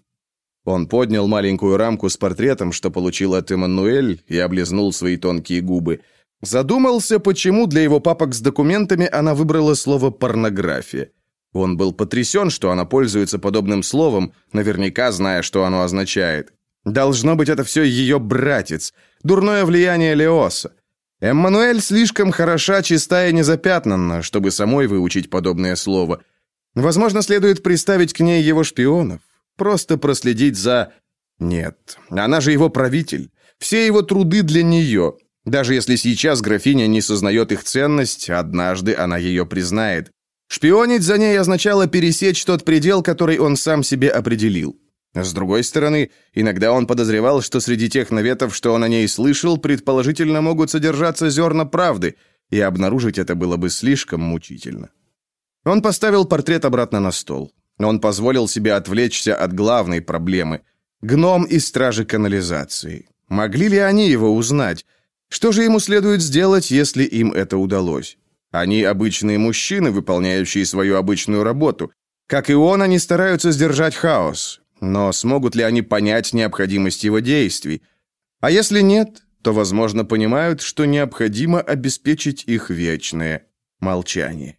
Он поднял маленькую рамку с портретом, что получил от Эммануэль, и облизнул свои тонкие губы. Задумался, почему для его папок с документами она выбрала слово «порнография». Он был потрясен, что она пользуется подобным словом, наверняка зная, что оно означает. Должно быть, это все ее братец, дурное влияние Леоса. Эммануэль слишком хороша, чиста и незапятнанна, чтобы самой выучить подобное слово. Возможно, следует приставить к ней его шпионов, просто проследить за... Нет, она же его правитель. Все его труды для нее. Даже если сейчас графиня не сознает их ценность, однажды она ее признает. Шпионить за ней означало пересечь тот предел, который он сам себе определил. С другой стороны, иногда он подозревал, что среди тех наветов, что он о ней слышал, предположительно могут содержаться зерна правды, и обнаружить это было бы слишком мучительно. Он поставил портрет обратно на стол. Он позволил себе отвлечься от главной проблемы – гном и стражи канализации. Могли ли они его узнать? Что же ему следует сделать, если им это удалось? Они обычные мужчины, выполняющие свою обычную работу. Как и он, они стараются сдержать хаос. Но смогут ли они понять необходимость его действий? А если нет, то, возможно, понимают, что необходимо обеспечить их вечное молчание.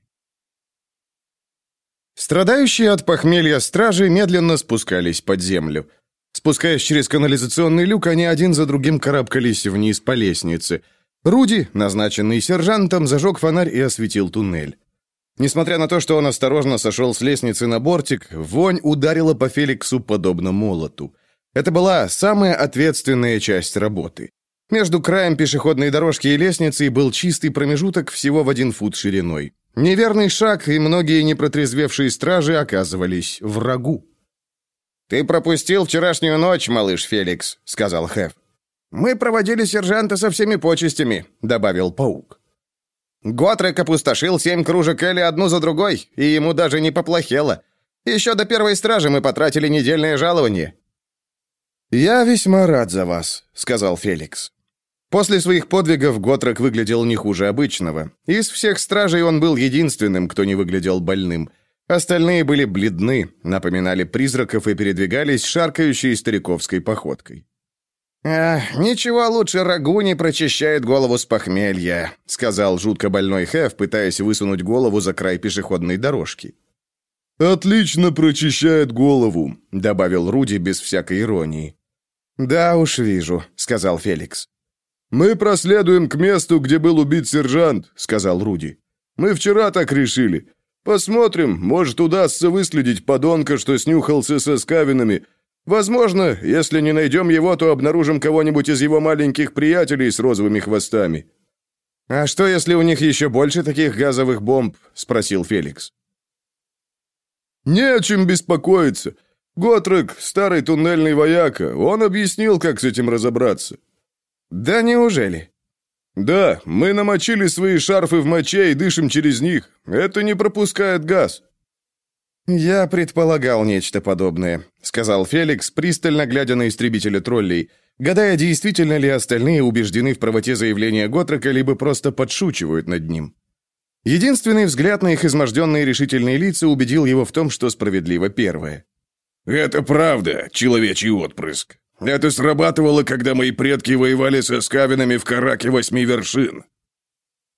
Страдающие от похмелья стражи медленно спускались под землю. Спускаясь через канализационный люк, они один за другим карабкались вниз по лестнице – Руди, назначенный сержантом, зажег фонарь и осветил туннель. Несмотря на то, что он осторожно сошел с лестницы на бортик, вонь ударила по Феликсу подобно молоту. Это была самая ответственная часть работы. Между краем пешеходной дорожки и лестницей был чистый промежуток всего в один фут шириной. Неверный шаг, и многие непротрезвевшие стражи оказывались врагу. «Ты пропустил вчерашнюю ночь, малыш Феликс», — сказал Хеф. «Мы проводили сержанта со всеми почестями», — добавил паук. Готрек опустошил семь кружек Эли одну за другой, и ему даже не поплохело. Еще до первой стражи мы потратили недельное жалование». «Я весьма рад за вас», — сказал Феликс. После своих подвигов Готрек выглядел не хуже обычного. Из всех стражей он был единственным, кто не выглядел больным. Остальные были бледны, напоминали призраков и передвигались шаркающей стариковской походкой. «Эх, ничего лучше рагу не прочищает голову с похмелья», сказал жутко больной Хэв, пытаясь высунуть голову за край пешеходной дорожки. «Отлично прочищает голову», — добавил Руди без всякой иронии. «Да уж вижу», — сказал Феликс. «Мы проследуем к месту, где был убит сержант», — сказал Руди. «Мы вчера так решили. Посмотрим, может, удастся выследить подонка, что снюхался со скавинами, Возможно, если не найдем его, то обнаружим кого-нибудь из его маленьких приятелей с розовыми хвостами». «А что, если у них еще больше таких газовых бомб?» — спросил Феликс. «Не о чем беспокоиться. Готрек, старый туннельный вояка, он объяснил, как с этим разобраться». «Да неужели?» «Да, мы намочили свои шарфы в моче и дышим через них. Это не пропускает газ». «Я предполагал нечто подобное», — сказал Феликс, пристально глядя на истребителя троллей, гадая, действительно ли остальные убеждены в правоте заявления Готрека, либо просто подшучивают над ним. Единственный взгляд на их изможденные решительные лица убедил его в том, что справедливо первое. «Это правда, человечий отпрыск. Это срабатывало, когда мои предки воевали со скавинами в Караке Восьми Вершин».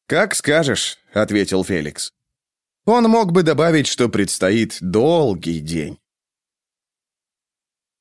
«Как скажешь», — ответил Феликс. Он мог бы добавить, что предстоит долгий день.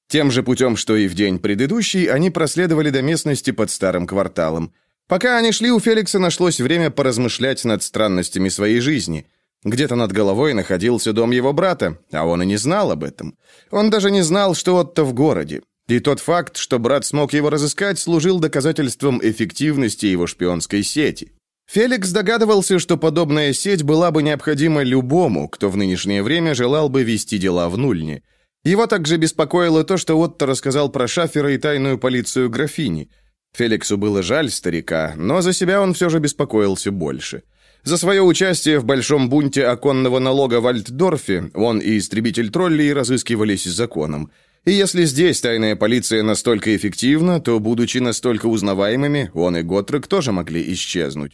Тем же путем, что и в день предыдущий, они проследовали до местности под старым кварталом. Пока они шли, у Феликса нашлось время поразмышлять над странностями своей жизни. Где-то над головой находился дом его брата, а он и не знал об этом. Он даже не знал, что Отто в городе. И тот факт, что брат смог его разыскать, служил доказательством эффективности его шпионской сети. Феликс догадывался, что подобная сеть была бы необходима любому, кто в нынешнее время желал бы вести дела в Нульне. Его также беспокоило то, что Отто рассказал про Шафера и тайную полицию графини. Феликсу было жаль старика, но за себя он все же беспокоился больше. За свое участие в большом бунте оконного налога в Альтдорфе он и истребитель троллей разыскивались законом. И если здесь тайная полиция настолько эффективна, то, будучи настолько узнаваемыми, он и Готрек тоже могли исчезнуть.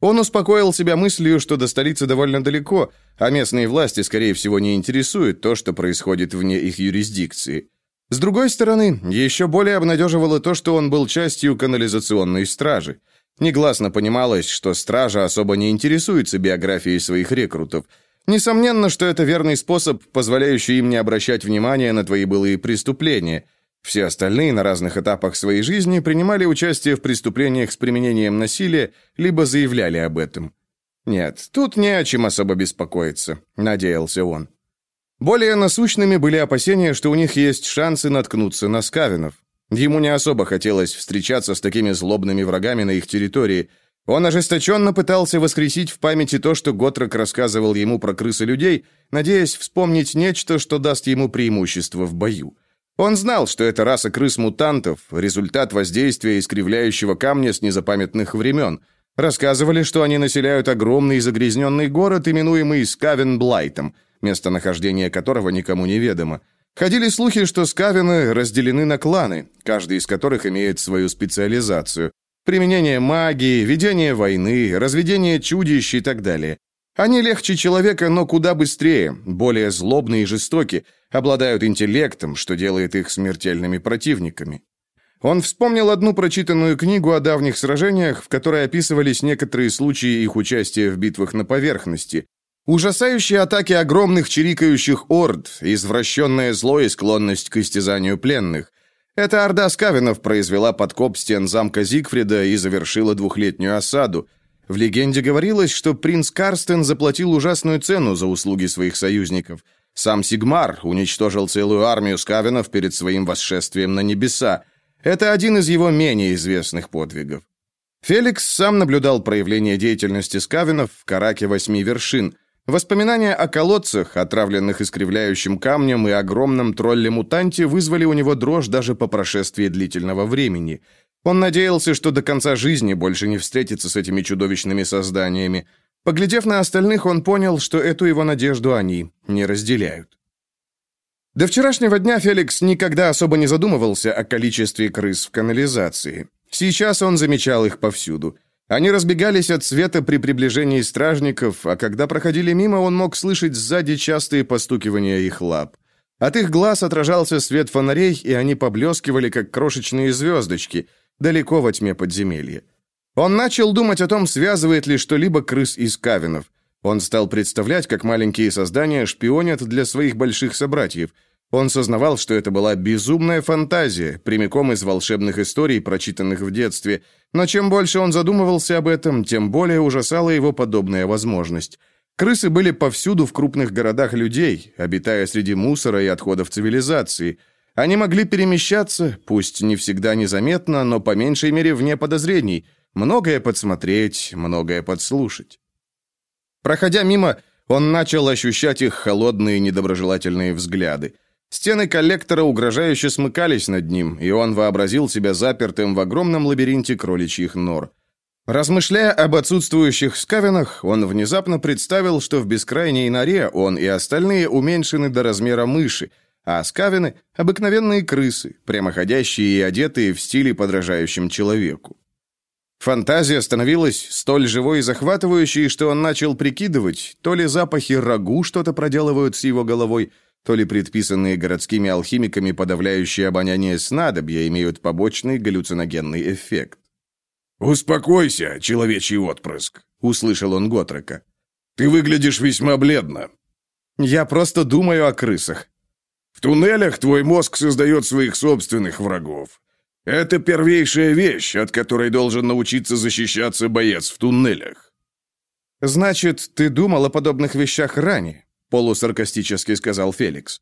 Он успокоил себя мыслью, что до столицы довольно далеко, а местные власти, скорее всего, не интересуют то, что происходит вне их юрисдикции. С другой стороны, еще более обнадеживало то, что он был частью канализационной стражи. Негласно понималось, что стража особо не интересуется биографией своих рекрутов. Несомненно, что это верный способ, позволяющий им не обращать внимания на твои былые преступления. Все остальные на разных этапах своей жизни принимали участие в преступлениях с применением насилия, либо заявляли об этом. Нет, тут не о чем особо беспокоиться, надеялся он. Более насущными были опасения, что у них есть шансы наткнуться на скавинов. Ему не особо хотелось встречаться с такими злобными врагами на их территории. Он ожесточенно пытался воскресить в памяти то, что Готрок рассказывал ему про крысы людей, надеясь вспомнить нечто, что даст ему преимущество в бою. Он знал, что это раса крыс-мутантов, результат воздействия искривляющего камня с незапамятных времен. Рассказывали, что они населяют огромный загрязненный город, именуемый Скавенблайтом, местонахождение которого никому не ведомо. Ходили слухи, что скавины разделены на кланы, каждый из которых имеет свою специализацию. Применение магии, ведение войны, разведение чудищ и так далее. Они легче человека, но куда быстрее, более злобны и жестоки, обладают интеллектом, что делает их смертельными противниками. Он вспомнил одну прочитанную книгу о давних сражениях, в которой описывались некоторые случаи их участия в битвах на поверхности, Ужасающие атаки огромных чирикающих орд, извращенное зло и склонность к истязанию пленных. Эта орда скавинов произвела подкоп стен замка Зигфрида и завершила двухлетнюю осаду. В легенде говорилось, что принц Карстен заплатил ужасную цену за услуги своих союзников. Сам Сигмар уничтожил целую армию скавинов перед своим восшествием на небеса. Это один из его менее известных подвигов. Феликс сам наблюдал проявление деятельности скавинов в Караке Восьми Вершин – Воспоминания о колодцах, отравленных искривляющим камнем и огромном тролле-мутанте вызвали у него дрожь даже по прошествии длительного времени. Он надеялся, что до конца жизни больше не встретится с этими чудовищными созданиями. Поглядев на остальных, он понял, что эту его надежду они не разделяют. До вчерашнего дня Феликс никогда особо не задумывался о количестве крыс в канализации. Сейчас он замечал их повсюду. Они разбегались от света при приближении стражников, а когда проходили мимо, он мог слышать сзади частые постукивания их лап. От их глаз отражался свет фонарей, и они поблескивали, как крошечные звездочки, далеко во тьме подземелья. Он начал думать о том, связывает ли что-либо крыс из кавинов. Он стал представлять, как маленькие создания шпионят для своих больших собратьев – он сознавал, что это была безумная фантазия, прямиком из волшебных историй, прочитанных в детстве, но чем больше он задумывался об этом, тем более ужасала его подобная возможность. Крысы были повсюду в крупных городах людей, обитая среди мусора и отходов цивилизации. Они могли перемещаться, пусть не всегда незаметно, но по меньшей мере вне подозрений, многое подсмотреть, многое подслушать. Проходя мимо, он начал ощущать их холодные недоброжелательные взгляды. Стены коллектора угрожающе смыкались над ним, и он вообразил себя запертым в огромном лабиринте кроличьих нор. Размышляя об отсутствующих скавинах, он внезапно представил, что в бескрайней норе он и остальные уменьшены до размера мыши, а скавины — обыкновенные крысы, прямоходящие и одетые в стиле, подражающем человеку. Фантазия становилась столь живой и захватывающей, что он начал прикидывать, то ли запахи рагу что-то проделывают с его головой, то ли предписанные городскими алхимиками подавляющие обоняние снадобья имеют побочный галлюциногенный эффект. «Успокойся, человечий отпрыск», — услышал он Готрека. «Ты выглядишь весьма бледно». «Я просто думаю о крысах». «В туннелях твой мозг создает своих собственных врагов. Это первейшая вещь, от которой должен научиться защищаться боец в туннелях». «Значит, ты думал о подобных вещах ранее?» — полусаркастически сказал Феликс.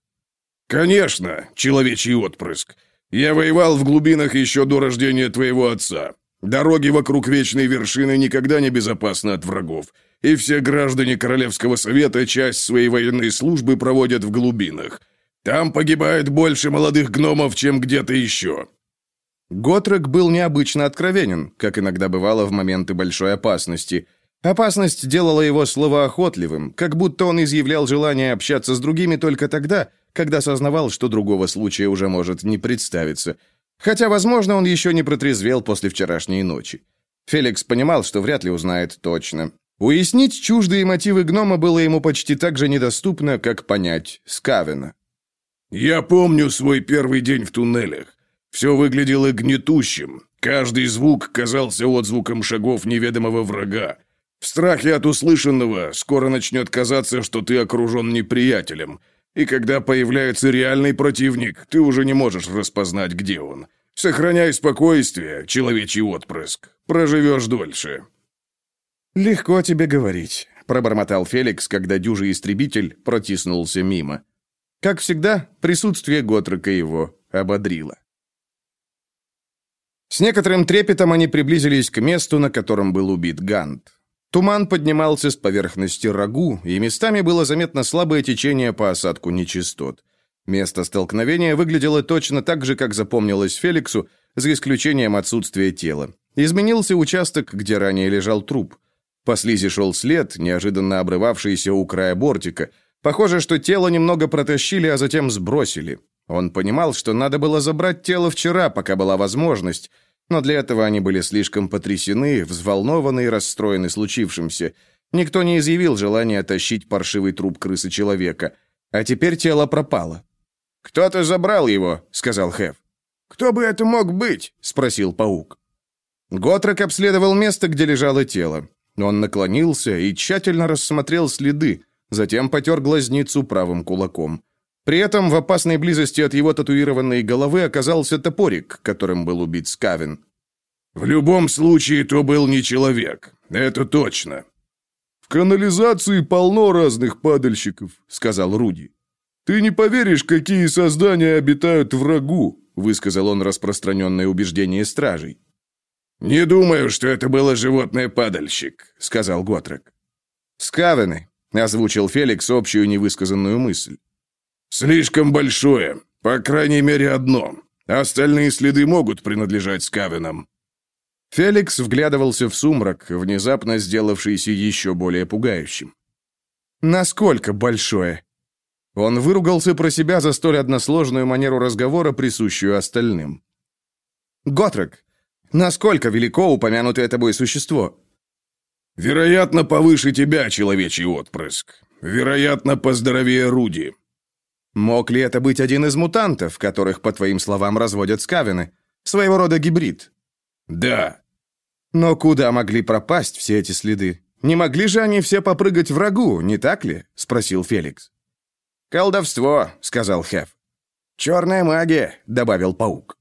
«Конечно, человечий отпрыск. Я воевал в глубинах еще до рождения твоего отца. Дороги вокруг Вечной Вершины никогда не безопасны от врагов, и все граждане Королевского Совета часть своей военной службы проводят в глубинах. Там погибает больше молодых гномов, чем где-то еще». Готрек был необычно откровенен, как иногда бывало в моменты большой опасности. Опасность делала его словоохотливым, как будто он изъявлял желание общаться с другими только тогда, когда сознавал, что другого случая уже может не представиться – Хотя, возможно, он еще не протрезвел после вчерашней ночи. Феликс понимал, что вряд ли узнает точно. Уяснить чуждые мотивы гнома было ему почти так же недоступно, как понять Скавена. «Я помню свой первый день в туннелях. Все выглядело гнетущим. Каждый звук казался отзвуком шагов неведомого врага. В страхе от услышанного скоро начнет казаться, что ты окружен неприятелем, и когда появляется реальный противник, ты уже не можешь распознать, где он. Сохраняй спокойствие, человечий отпрыск. Проживешь дольше». «Легко тебе говорить», — пробормотал Феликс, когда дюжий истребитель протиснулся мимо. Как всегда, присутствие Готрека его ободрило. С некоторым трепетом они приблизились к месту, на котором был убит Гант. Туман поднимался с поверхности рагу, и местами было заметно слабое течение по осадку нечистот. Место столкновения выглядело точно так же, как запомнилось Феликсу, за исключением отсутствия тела. Изменился участок, где ранее лежал труп. По слизи шел след, неожиданно обрывавшийся у края бортика. Похоже, что тело немного протащили, а затем сбросили. Он понимал, что надо было забрать тело вчера, пока была возможность, но для этого они были слишком потрясены, взволнованы и расстроены случившимся. Никто не изъявил желания тащить паршивый труп крысы человека. А теперь тело пропало. «Кто-то забрал его», — сказал Хеф. «Кто бы это мог быть?» — спросил паук. Готрек обследовал место, где лежало тело. Он наклонился и тщательно рассмотрел следы, затем потер глазницу правым кулаком. При этом в опасной близости от его татуированной головы оказался топорик, которым был убит Скавин. «В любом случае, то был не человек. Это точно». «В канализации полно разных падальщиков», — сказал Руди. «Ты не поверишь, какие создания обитают в рагу», — высказал он распространенное убеждение стражей. «Не думаю, что это было животное-падальщик», — сказал Готрек. «Скавены», — озвучил Феликс общую невысказанную мысль. «Слишком большое. По крайней мере, одно. Остальные следы могут принадлежать скавинам». Феликс вглядывался в сумрак, внезапно сделавшийся еще более пугающим. «Насколько большое?» Он выругался про себя за столь односложную манеру разговора, присущую остальным. «Готрек, насколько велико упомянутое тобой существо?» «Вероятно, повыше тебя, человечий отпрыск. Вероятно, поздоровее Руди. Мог ли это быть один из мутантов, которых, по твоим словам, разводят скавины? Своего рода гибрид? Да. Но куда могли пропасть все эти следы? Не могли же они все попрыгать врагу, не так ли? Спросил Феликс. Колдовство, сказал Хеф. Черная магия, добавил паук.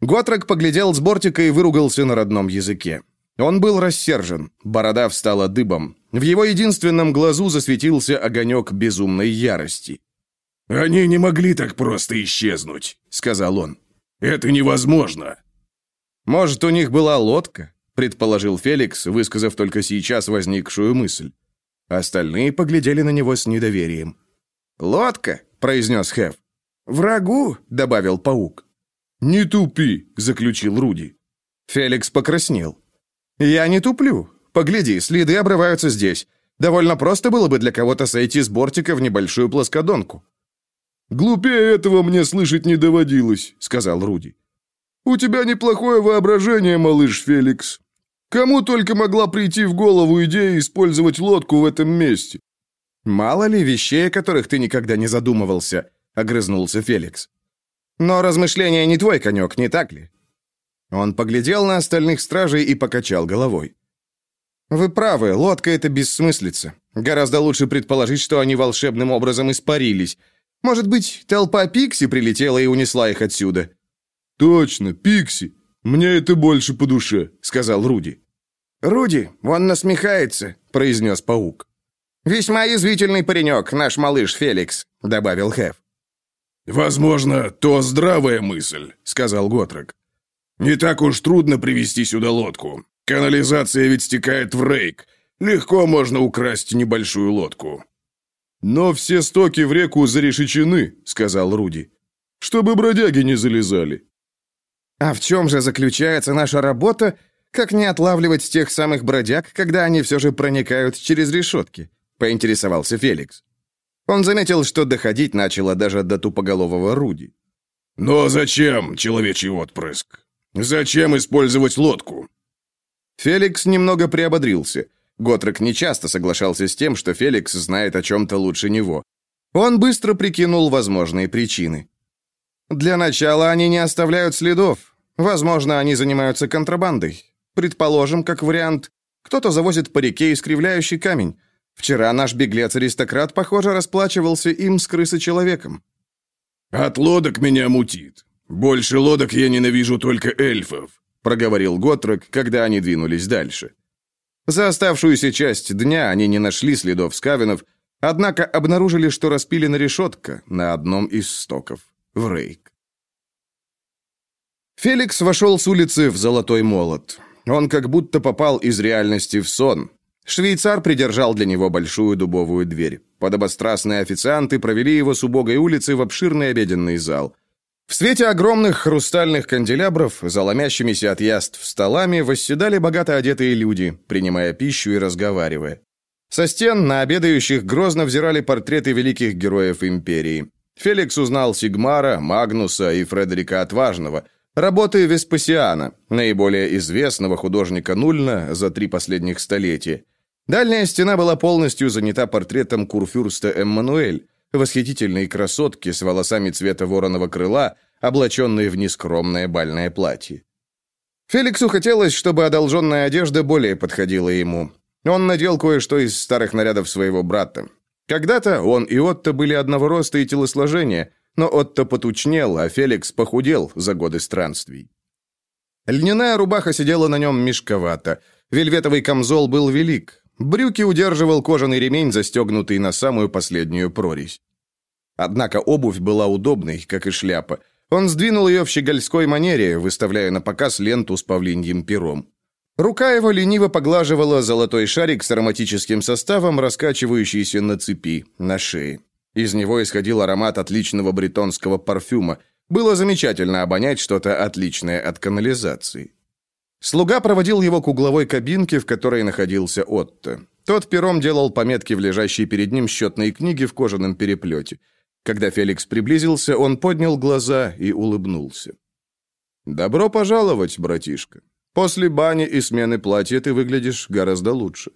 Готрек поглядел с бортика и выругался на родном языке. Он был рассержен, борода встала дыбом. В его единственном глазу засветился огонек безумной ярости. «Они не могли так просто исчезнуть», — сказал он. «Это невозможно». «Может, у них была лодка?» — предположил Феликс, высказав только сейчас возникшую мысль. Остальные поглядели на него с недоверием. «Лодка?» — произнес Хев. «Врагу?» — добавил паук. «Не тупи», — заключил Руди. Феликс покраснел. «Я не туплю. Погляди, следы обрываются здесь. Довольно просто было бы для кого-то сойти с бортика в небольшую плоскодонку. «Глупее этого мне слышать не доводилось», — сказал Руди. «У тебя неплохое воображение, малыш Феликс. Кому только могла прийти в голову идея использовать лодку в этом месте? Мало ли вещей, о которых ты никогда не задумывался, огрызнулся Феликс. Но размышления не твой конек, не так ли? Он поглядел на остальных стражей и покачал головой. Вы правы, лодка это бессмыслица. Гораздо лучше предположить, что они волшебным образом испарились. Может быть, толпа Пикси прилетела и унесла их отсюда. Точно, Пикси. Мне это больше по душе, сказал Руди. Руди, он насмехается, произнес паук. Весьма язвительный паренек, наш малыш Феликс, добавил Хеф. Возможно, то здравая мысль, сказал Готрек. Не так уж трудно привести сюда лодку. Канализация ведь стекает в Рейк. Легко можно украсть небольшую лодку. Но все стоки в реку зарешечены, сказал Руди. Чтобы бродяги не залезали. А в чем же заключается наша работа, как не отлавливать тех самых бродяг, когда они все же проникают через решетки? Поинтересовался Феликс. Он заметил, что доходить начало даже до тупоголового Руди. «Но зачем, человечий отпрыск? Зачем использовать лодку?» Феликс немного приободрился. Готрек нечасто соглашался с тем, что Феликс знает о чем-то лучше него. Он быстро прикинул возможные причины. Для начала они не оставляют следов. Возможно, они занимаются контрабандой. Предположим, как вариант, кто-то завозит по реке искривляющий камень. Вчера наш беглец-аристократ, похоже, расплачивался им с крысой-человеком. «От лодок меня мутит. Больше лодок я ненавижу только эльфов. — проговорил Готрек, когда они двинулись дальше. За оставшуюся часть дня они не нашли следов скавинов, однако обнаружили, что распилена решетка на одном из стоков в Рейк. Феликс вошел с улицы в Золотой Молот. Он как будто попал из реальности в сон. Швейцар придержал для него большую дубовую дверь. Подобострастные официанты провели его с убогой улицы в обширный обеденный зал. В свете огромных хрустальных канделябров, заломящимися от яств столами, восседали богато одетые люди, принимая пищу и разговаривая. Со стен на обедающих грозно взирали портреты великих героев империи. Феликс узнал Сигмара, Магнуса и Фредерика Отважного, работы Веспасиана, наиболее известного художника Нульна за три последних столетия. Дальняя стена была полностью занята портретом курфюрста Эммануэль, восхитительной красотки с волосами цвета вороного крыла, облаченной в нескромное бальное платье. Феликсу хотелось, чтобы одолженная одежда более подходила ему. Он надел кое-что из старых нарядов своего брата. Когда-то он и Отто были одного роста и телосложения, но Отто потучнел, а Феликс похудел за годы странствий. Льняная рубаха сидела на нем мешковато. Вельветовый камзол был велик, Брюки удерживал кожаный ремень, застегнутый на самую последнюю прорезь. Однако обувь была удобной, как и шляпа. Он сдвинул ее в щегольской манере, выставляя на показ ленту с павлиньим пером. Рука его лениво поглаживала золотой шарик с ароматическим составом, раскачивающийся на цепи, на шее. Из него исходил аромат отличного бретонского парфюма. Было замечательно обонять что-то отличное от канализации. Слуга проводил его к угловой кабинке, в которой находился Отто. Тот пером делал пометки в лежащей перед ним счетной книге в кожаном переплете. Когда Феликс приблизился, он поднял глаза и улыбнулся. «Добро пожаловать, братишка. После бани и смены платья ты выглядишь гораздо лучше».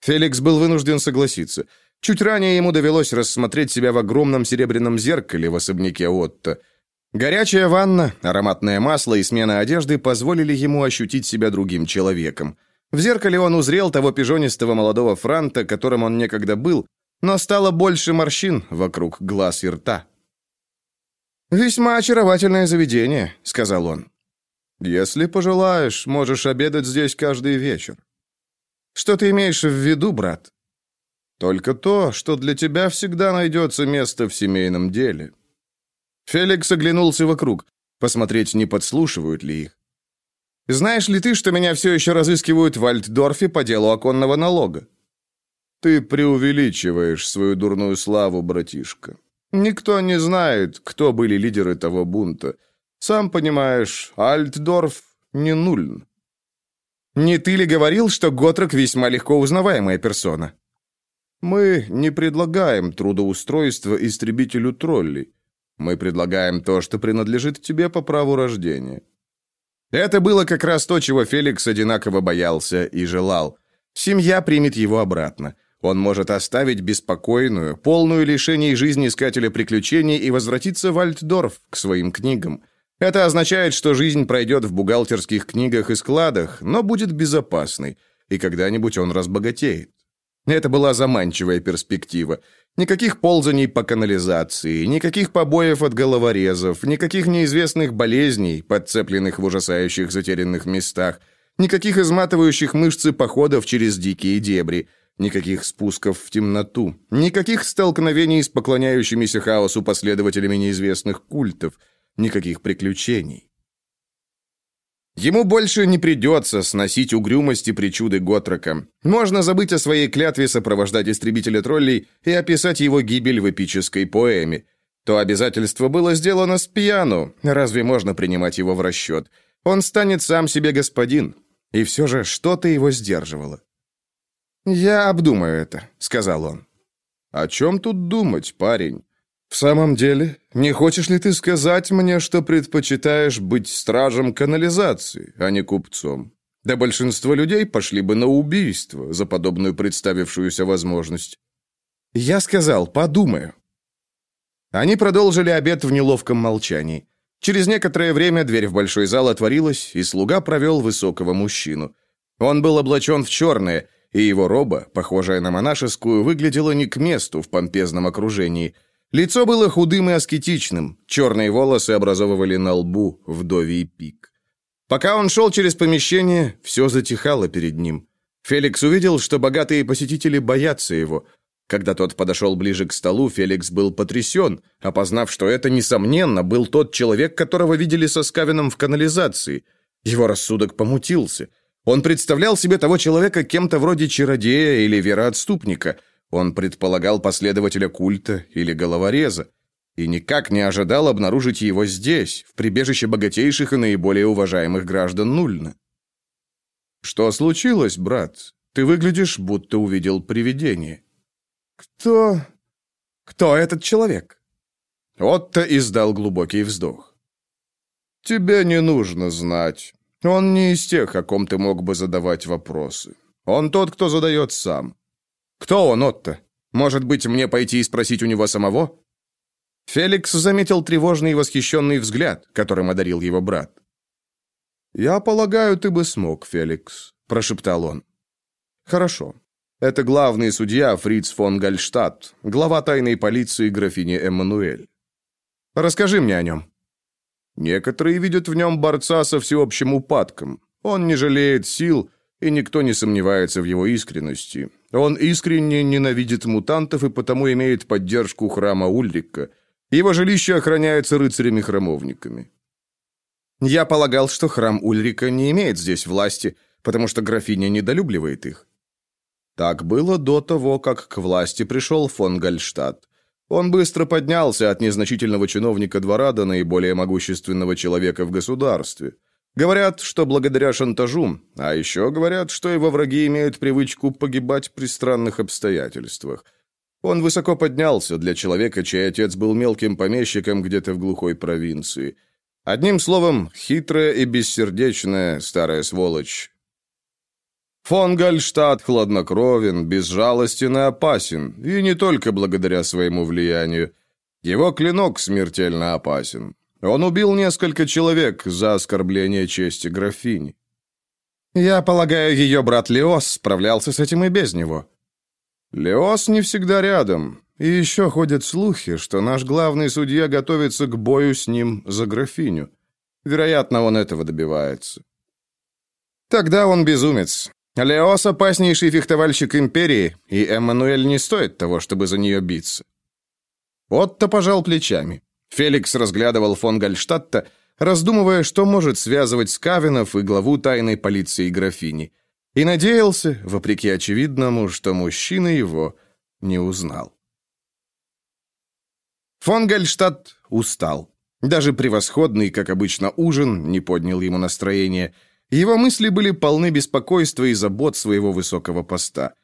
Феликс был вынужден согласиться. Чуть ранее ему довелось рассмотреть себя в огромном серебряном зеркале в особняке Отто – Горячая ванна, ароматное масло и смена одежды позволили ему ощутить себя другим человеком. В зеркале он узрел того пижонистого молодого франта, которым он некогда был, но стало больше морщин вокруг глаз и рта. «Весьма очаровательное заведение», — сказал он. «Если пожелаешь, можешь обедать здесь каждый вечер». «Что ты имеешь в виду, брат?» «Только то, что для тебя всегда найдется место в семейном деле. Феликс оглянулся вокруг, посмотреть, не подслушивают ли их. «Знаешь ли ты, что меня все еще разыскивают в Альтдорфе по делу оконного налога?» «Ты преувеличиваешь свою дурную славу, братишка. Никто не знает, кто были лидеры того бунта. Сам понимаешь, Альтдорф не нульн». «Не ты ли говорил, что Готрок весьма легко узнаваемая персона?» «Мы не предлагаем трудоустройство истребителю троллей. Мы предлагаем то, что принадлежит тебе по праву рождения». Это было как раз то, чего Феликс одинаково боялся и желал. Семья примет его обратно. Он может оставить беспокойную, полную лишений жизни искателя приключений и возвратиться в Альтдорф к своим книгам. Это означает, что жизнь пройдет в бухгалтерских книгах и складах, но будет безопасной, и когда-нибудь он разбогатеет. Это была заманчивая перспектива. Никаких ползаний по канализации, никаких побоев от головорезов, никаких неизвестных болезней, подцепленных в ужасающих затерянных местах, никаких изматывающих мышцы походов через дикие дебри, никаких спусков в темноту, никаких столкновений с поклоняющимися хаосу последователями неизвестных культов, никаких приключений. Ему больше не придется сносить угрюмости причуды Готрока. Можно забыть о своей клятве сопровождать истребителя троллей и описать его гибель в эпической поэме. То обязательство было сделано с пьяну, разве можно принимать его в расчет? Он станет сам себе господин. И все же что-то его сдерживало. «Я обдумаю это», — сказал он. «О чем тут думать, парень? «В самом деле, не хочешь ли ты сказать мне, что предпочитаешь быть стражем канализации, а не купцом? Да большинство людей пошли бы на убийство за подобную представившуюся возможность». Я сказал, подумаю. Они продолжили обед в неловком молчании. Через некоторое время дверь в большой зал отворилась, и слуга провел высокого мужчину. Он был облачен в черное, и его роба, похожая на монашескую, выглядела не к месту в помпезном окружении – Лицо было худым и аскетичным, черные волосы образовывали на лбу вдовий пик. Пока он шел через помещение, все затихало перед ним. Феликс увидел, что богатые посетители боятся его. Когда тот подошел ближе к столу, Феликс был потрясен, опознав, что это, несомненно, был тот человек, которого видели со Скавином в канализации. Его рассудок помутился. Он представлял себе того человека кем-то вроде чародея или вероотступника – он предполагал последователя культа или головореза и никак не ожидал обнаружить его здесь, в прибежище богатейших и наиболее уважаемых граждан Нульна. «Что случилось, брат? Ты выглядишь, будто увидел привидение». «Кто... кто этот человек?» Отто издал глубокий вздох. «Тебе не нужно знать. Он не из тех, о ком ты мог бы задавать вопросы. Он тот, кто задает сам. «Кто он, Отто? Может быть, мне пойти и спросить у него самого?» Феликс заметил тревожный и восхищенный взгляд, которым одарил его брат. «Я полагаю, ты бы смог, Феликс», — прошептал он. «Хорошо. Это главный судья Фриц фон Гальштадт, глава тайной полиции графини Эммануэль. Расскажи мне о нем». Некоторые видят в нем борца со всеобщим упадком. Он не жалеет сил, и никто не сомневается в его искренности. Он искренне ненавидит мутантов и потому имеет поддержку храма Ульрика. Его жилище охраняется рыцарями-храмовниками. Я полагал, что храм Ульрика не имеет здесь власти, потому что графиня недолюбливает их. Так было до того, как к власти пришел фон Гальштадт. Он быстро поднялся от незначительного чиновника двора до наиболее могущественного человека в государстве – Говорят, что благодаря шантажу, а еще говорят, что его враги имеют привычку погибать при странных обстоятельствах. Он высоко поднялся для человека, чей отец был мелким помещиком где-то в глухой провинции. Одним словом, хитрая и бессердечная старая сволочь. Фон Гальштадт хладнокровен, безжалостен и опасен, и не только благодаря своему влиянию. Его клинок смертельно опасен. Он убил несколько человек за оскорбление чести графини. Я полагаю, ее брат Леос справлялся с этим и без него. Леос не всегда рядом, и еще ходят слухи, что наш главный судья готовится к бою с ним за графиню. Вероятно, он этого добивается. Тогда он безумец. Леос опаснейший фехтовальщик империи, и Эммануэль не стоит того, чтобы за нее биться. Отто пожал плечами. Феликс разглядывал фон Гальштадта, раздумывая, что может связывать Скавинов и главу тайной полиции графини, и надеялся, вопреки очевидному, что мужчина его не узнал. Фон Гальштадт устал. Даже превосходный, как обычно, ужин не поднял ему настроение. Его мысли были полны беспокойства и забот своего высокого поста.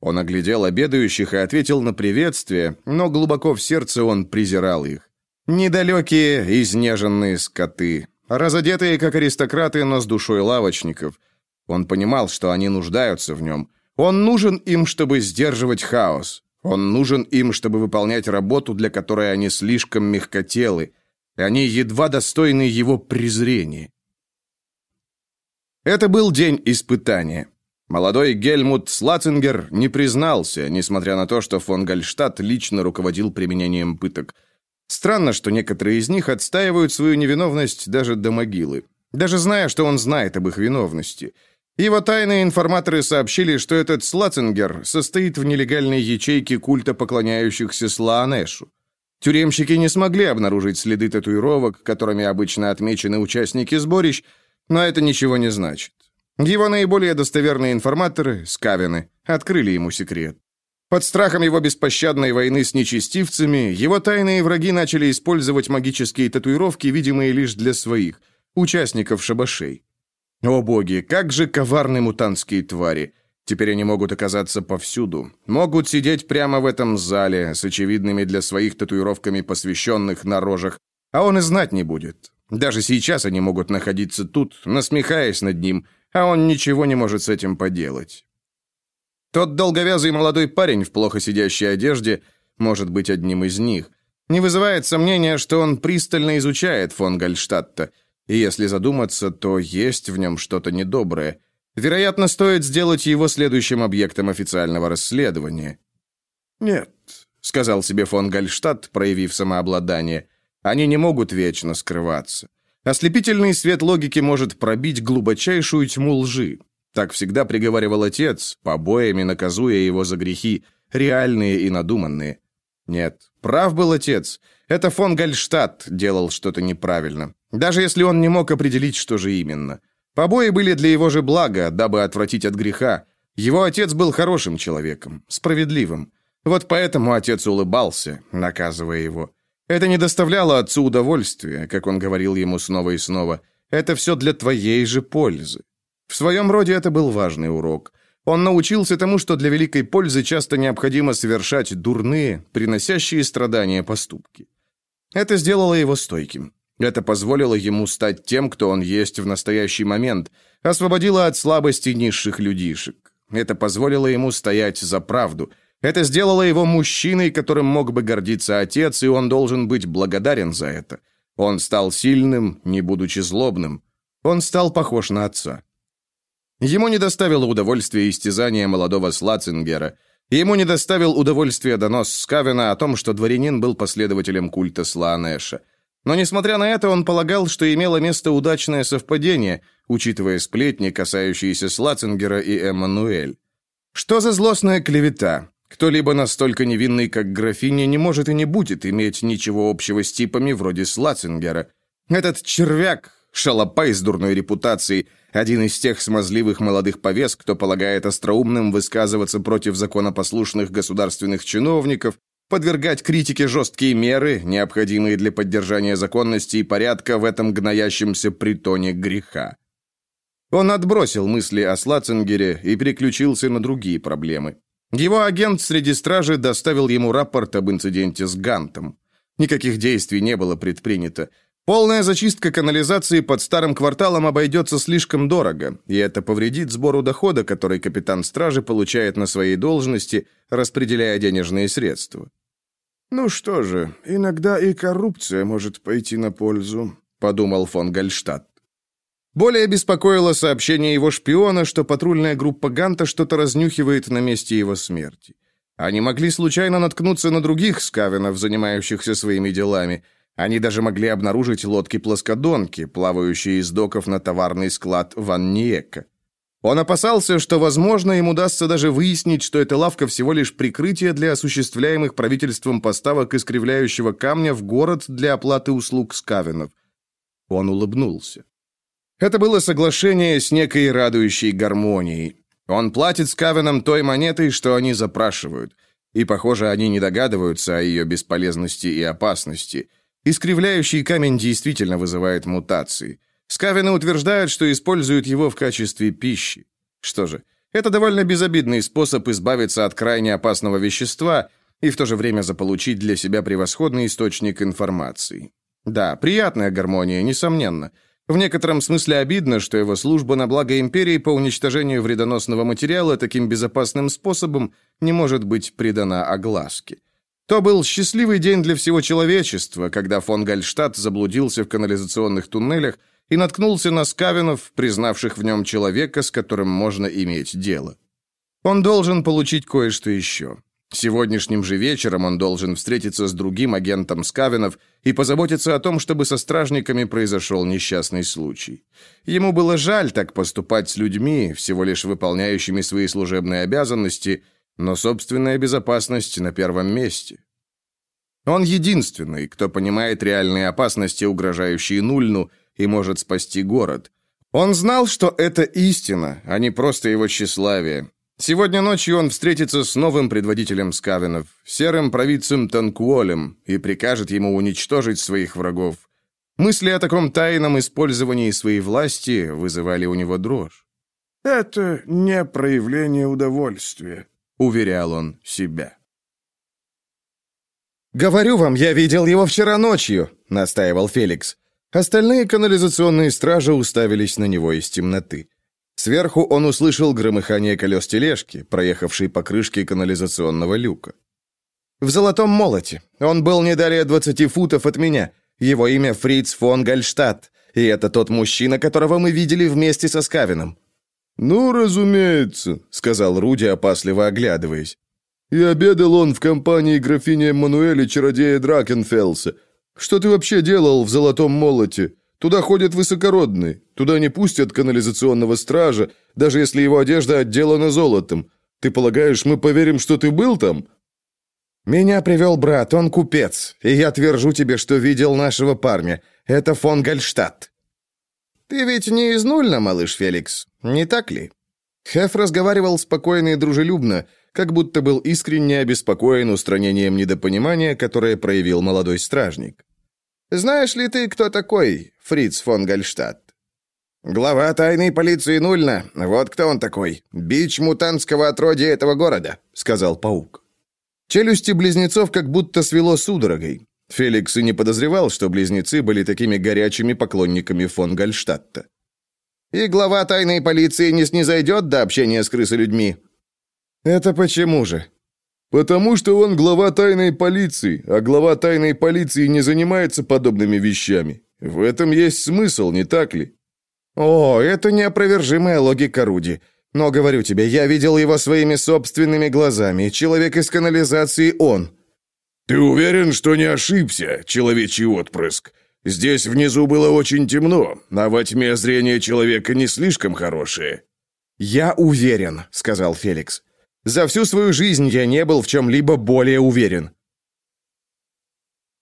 Он оглядел обедающих и ответил на приветствие, но глубоко в сердце он презирал их. Недалекие, изнеженные скоты, разодетые как аристократы, но с душой лавочников. Он понимал, что они нуждаются в нем. Он нужен им, чтобы сдерживать хаос. Он нужен им, чтобы выполнять работу, для которой они слишком мягкотелы. Они едва достойны его презрения. Это был день испытания. Молодой Гельмут Слацингер не признался, несмотря на то, что фон Гальштадт лично руководил применением пыток. Странно, что некоторые из них отстаивают свою невиновность даже до могилы, даже зная, что он знает об их виновности. Его тайные информаторы сообщили, что этот Слацингер состоит в нелегальной ячейке культа поклоняющихся Слаанешу. Тюремщики не смогли обнаружить следы татуировок, которыми обычно отмечены участники сборищ, но это ничего не значит. Его наиболее достоверные информаторы, скавины, открыли ему секрет. Под страхом его беспощадной войны с нечестивцами, его тайные враги начали использовать магические татуировки, видимые лишь для своих, участников шабашей. О боги, как же коварны мутантские твари! Теперь они могут оказаться повсюду. Могут сидеть прямо в этом зале с очевидными для своих татуировками посвященных на рожах, а он и знать не будет. Даже сейчас они могут находиться тут, насмехаясь над ним – а он ничего не может с этим поделать. Тот долговязый молодой парень в плохо сидящей одежде может быть одним из них. Не вызывает сомнения, что он пристально изучает фон Гальштадта, и если задуматься, то есть в нем что-то недоброе. Вероятно, стоит сделать его следующим объектом официального расследования. «Нет», — сказал себе фон Гальштадт, проявив самообладание, — «они не могут вечно скрываться. Ослепительный свет логики может пробить глубочайшую тьму лжи. Так всегда приговаривал отец, побоями наказуя его за грехи, реальные и надуманные. Нет, прав был отец. Это фон Гальштадт делал что-то неправильно. Даже если он не мог определить, что же именно. Побои были для его же блага, дабы отвратить от греха. Его отец был хорошим человеком, справедливым. Вот поэтому отец улыбался, наказывая его. Это не доставляло отцу удовольствия, как он говорил ему снова и снова. Это все для твоей же пользы. В своем роде это был важный урок. Он научился тому, что для великой пользы часто необходимо совершать дурные, приносящие страдания поступки. Это сделало его стойким. Это позволило ему стать тем, кто он есть в настоящий момент, освободило от слабости низших людишек. Это позволило ему стоять за правду – это сделало его мужчиной, которым мог бы гордиться отец, и он должен быть благодарен за это. Он стал сильным, не будучи злобным. Он стал похож на отца. Ему не доставило удовольствия истязания молодого Слацингера. Ему не доставил удовольствия донос Скавена о том, что дворянин был последователем культа Слаанеша. Но, несмотря на это, он полагал, что имело место удачное совпадение, учитывая сплетни, касающиеся Слацингера и Эммануэль. Что за злостная клевета? Кто-либо настолько невинный, как графиня, не может и не будет иметь ничего общего с типами вроде Слацингера. Этот червяк, шалопай с дурной репутацией, один из тех смазливых молодых повес, кто полагает остроумным высказываться против законопослушных государственных чиновников, подвергать критике жесткие меры, необходимые для поддержания законности и порядка в этом гноящемся притоне греха. Он отбросил мысли о Слацингере и переключился на другие проблемы. Его агент среди стражи доставил ему рапорт об инциденте с Гантом. Никаких действий не было предпринято. Полная зачистка канализации под старым кварталом обойдется слишком дорого, и это повредит сбору дохода, который капитан стражи получает на своей должности, распределяя денежные средства. «Ну что же, иногда и коррупция может пойти на пользу», — подумал фон Гальштадт. Более беспокоило сообщение его шпиона, что патрульная группа Ганта что-то разнюхивает на месте его смерти. Они могли случайно наткнуться на других скавинов, занимающихся своими делами. Они даже могли обнаружить лодки-плоскодонки, плавающие из доков на товарный склад Ванниека. Он опасался, что, возможно, им удастся даже выяснить, что эта лавка всего лишь прикрытие для осуществляемых правительством поставок искривляющего камня в город для оплаты услуг скавинов. Он улыбнулся. Это было соглашение с некой радующей гармонией. Он платит Скавенам той монетой, что они запрашивают. И, похоже, они не догадываются о ее бесполезности и опасности. Искривляющий камень действительно вызывает мутации. Скавены утверждают, что используют его в качестве пищи. Что же, это довольно безобидный способ избавиться от крайне опасного вещества и в то же время заполучить для себя превосходный источник информации. Да, приятная гармония, несомненно – В некотором смысле обидно, что его служба на благо империи по уничтожению вредоносного материала таким безопасным способом не может быть придана огласке. То был счастливый день для всего человечества, когда фон Гальштадт заблудился в канализационных туннелях и наткнулся на скавинов, признавших в нем человека, с которым можно иметь дело. Он должен получить кое-что еще. Сегодняшним же вечером он должен встретиться с другим агентом Скавинов и позаботиться о том, чтобы со стражниками произошел несчастный случай. Ему было жаль так поступать с людьми, всего лишь выполняющими свои служебные обязанности, но собственная безопасность на первом месте. Он единственный, кто понимает реальные опасности, угрожающие Нульну, и может спасти город. Он знал, что это истина, а не просто его тщеславие. Сегодня ночью он встретится с новым предводителем скавенов, серым провидцем Танкуолем, и прикажет ему уничтожить своих врагов. Мысли о таком тайном использовании своей власти вызывали у него дрожь. «Это не проявление удовольствия», — уверял он себя. «Говорю вам, я видел его вчера ночью», — настаивал Феликс. Остальные канализационные стражи уставились на него из темноты. Сверху он услышал громыхание колес тележки, проехавшей по крышке канализационного люка. «В золотом молоте. Он был не далее 20 футов от меня. Его имя Фриц фон Гальштадт, и это тот мужчина, которого мы видели вместе со Скавином». «Ну, разумеется», — сказал Руди, опасливо оглядываясь. «И обедал он в компании графини Мануэля чародея Дракенфелса. Что ты вообще делал в золотом молоте? Туда ходят высокородные, туда не пустят канализационного стража, даже если его одежда отделана золотом. Ты полагаешь, мы поверим, что ты был там?» «Меня привел брат, он купец, и я твержу тебе, что видел нашего парня. Это фон Гальштадт». «Ты ведь не из Нульна, малыш Феликс, не так ли?» Хеф разговаривал спокойно и дружелюбно, как будто был искренне обеспокоен устранением недопонимания, которое проявил молодой стражник. Знаешь ли ты, кто такой Фриц фон Гальштадт?» «Глава тайной полиции Нульна. Вот кто он такой. Бич мутантского отродья этого города», — сказал паук. Челюсти близнецов как будто свело судорогой. Феликс и не подозревал, что близнецы были такими горячими поклонниками фон Гальштадта. «И глава тайной полиции не снизойдет до общения с крысолюдьми?» «Это почему же?» «Потому что он глава тайной полиции, а глава тайной полиции не занимается подобными вещами. В этом есть смысл, не так ли?» «О, это неопровержимая логика Руди. Но, говорю тебе, я видел его своими собственными глазами. Человек из канализации он». «Ты уверен, что не ошибся, человечий отпрыск? Здесь внизу было очень темно, а во тьме зрение человека не слишком хорошее». «Я уверен», — сказал Феликс. За всю свою жизнь я не был в чем-либо более уверен.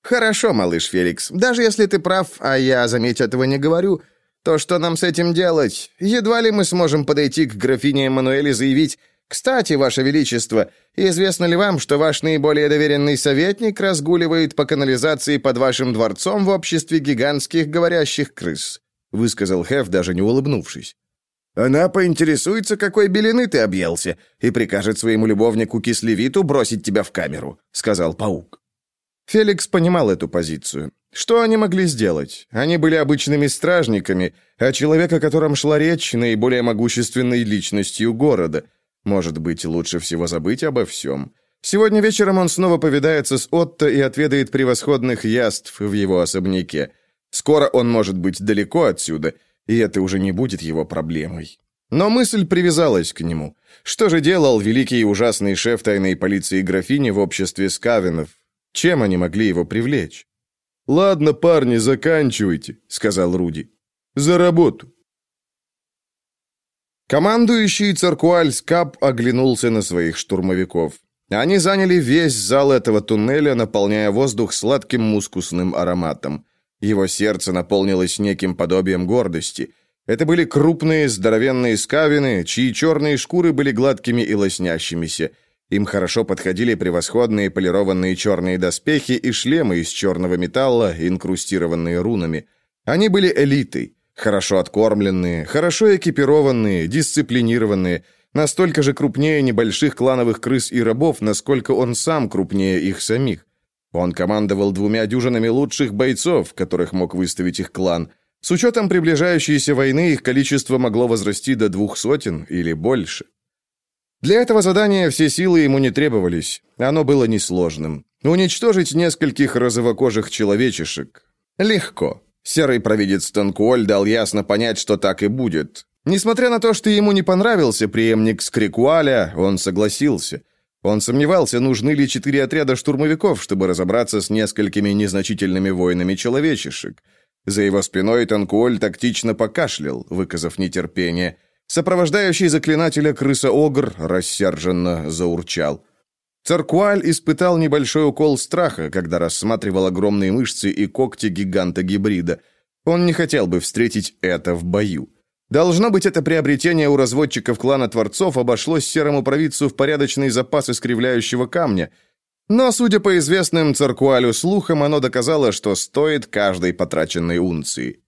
Хорошо, малыш Феликс. Даже если ты прав, а я, заметь, этого не говорю, то что нам с этим делать? Едва ли мы сможем подойти к графине Эммануэль и заявить «Кстати, Ваше Величество, известно ли вам, что ваш наиболее доверенный советник разгуливает по канализации под вашим дворцом в обществе гигантских говорящих крыс?» высказал Хеф, даже не улыбнувшись. Она поинтересуется, какой белины ты объелся, и прикажет своему любовнику Кислевиту бросить тебя в камеру», — сказал паук. Феликс понимал эту позицию. Что они могли сделать? Они были обычными стражниками, а человек, о котором шла речь, наиболее могущественной личностью города. Может быть, лучше всего забыть обо всем. Сегодня вечером он снова повидается с Отто и отведает превосходных яств в его особняке. Скоро он может быть далеко отсюда — и это уже не будет его проблемой. Но мысль привязалась к нему. Что же делал великий и ужасный шеф тайной полиции графини в обществе скавинов? Чем они могли его привлечь? «Ладно, парни, заканчивайте», — сказал Руди. «За работу». Командующий Циркуаль Скап оглянулся на своих штурмовиков. Они заняли весь зал этого туннеля, наполняя воздух сладким мускусным ароматом. Его сердце наполнилось неким подобием гордости. Это были крупные, здоровенные скавины, чьи черные шкуры были гладкими и лоснящимися. Им хорошо подходили превосходные полированные черные доспехи и шлемы из черного металла, инкрустированные рунами. Они были элитой, хорошо откормленные, хорошо экипированные, дисциплинированные, настолько же крупнее небольших клановых крыс и рабов, насколько он сам крупнее их самих. Он командовал двумя дюжинами лучших бойцов, которых мог выставить их клан. С учетом приближающейся войны их количество могло возрасти до двух сотен или больше. Для этого задания все силы ему не требовались. Оно было несложным. Уничтожить нескольких розовокожих человечешек. Легко. Серый провидец Танкуоль дал ясно понять, что так и будет. Несмотря на то, что ему не понравился преемник Скрикуаля, он согласился. Он сомневался, нужны ли четыре отряда штурмовиков, чтобы разобраться с несколькими незначительными воинами человечешек. За его спиной Танкуоль тактично покашлял, выказав нетерпение. Сопровождающий заклинателя крыса-огр рассерженно заурчал. Царкуаль испытал небольшой укол страха, когда рассматривал огромные мышцы и когти гиганта-гибрида. Он не хотел бы встретить это в бою. Должно быть, это приобретение у разводчиков клана Творцов обошлось серому провидцу в порядочный запас искривляющего камня. Но, судя по известным Царкуалю слухам, оно доказало, что стоит каждой потраченной унции.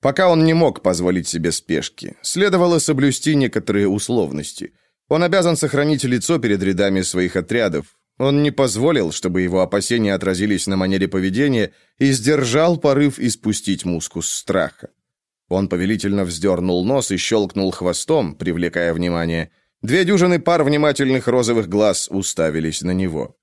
Пока он не мог позволить себе спешки, следовало соблюсти некоторые условности. Он обязан сохранить лицо перед рядами своих отрядов. Он не позволил, чтобы его опасения отразились на манере поведения и сдержал порыв испустить мускус страха. Он повелительно вздернул нос и щелкнул хвостом, привлекая внимание. Две дюжины пар внимательных розовых глаз уставились на него.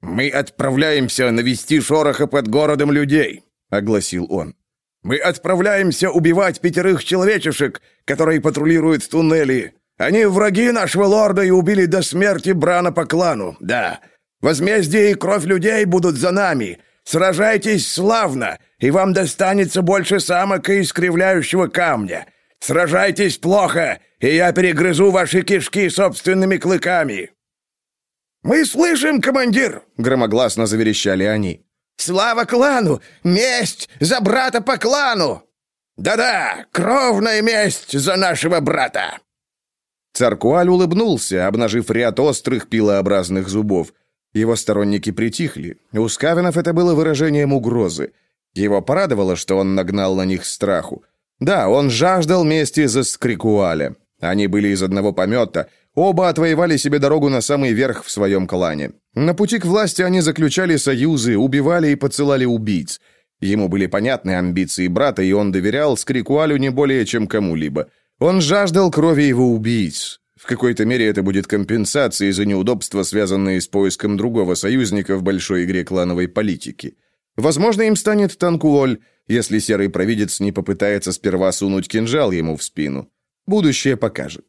«Мы отправляемся навести шороха под городом людей», — огласил он. «Мы отправляемся убивать пятерых человечешек, которые патрулируют туннели. Они враги нашего лорда и убили до смерти Брана по клану, да. Возмездие и кровь людей будут за нами. Сражайтесь славно, и вам достанется больше самок и искривляющего камня. Сражайтесь плохо, и я перегрызу ваши кишки собственными клыками». «Мы слышим, командир!» — громогласно заверещали они. «Слава клану! Месть за брата по клану!» «Да-да, кровная месть за нашего брата!» Царкуаль улыбнулся, обнажив ряд острых пилообразных зубов. Его сторонники притихли. У Скавинов это было выражением угрозы. Его порадовало, что он нагнал на них страху. Да, он жаждал мести за Скрикуаля. Они были из одного помета. Оба отвоевали себе дорогу на самый верх в своем клане. На пути к власти они заключали союзы, убивали и поцелали убийц. Ему были понятны амбиции брата, и он доверял Скрикуалю не более, чем кому-либо. Он жаждал крови его убийц. В какой-то мере это будет компенсацией за неудобства, связанные с поиском другого союзника в большой игре клановой политики. Возможно, им станет Танкуоль, если серый провидец не попытается сперва сунуть кинжал ему в спину. Будущее покажет.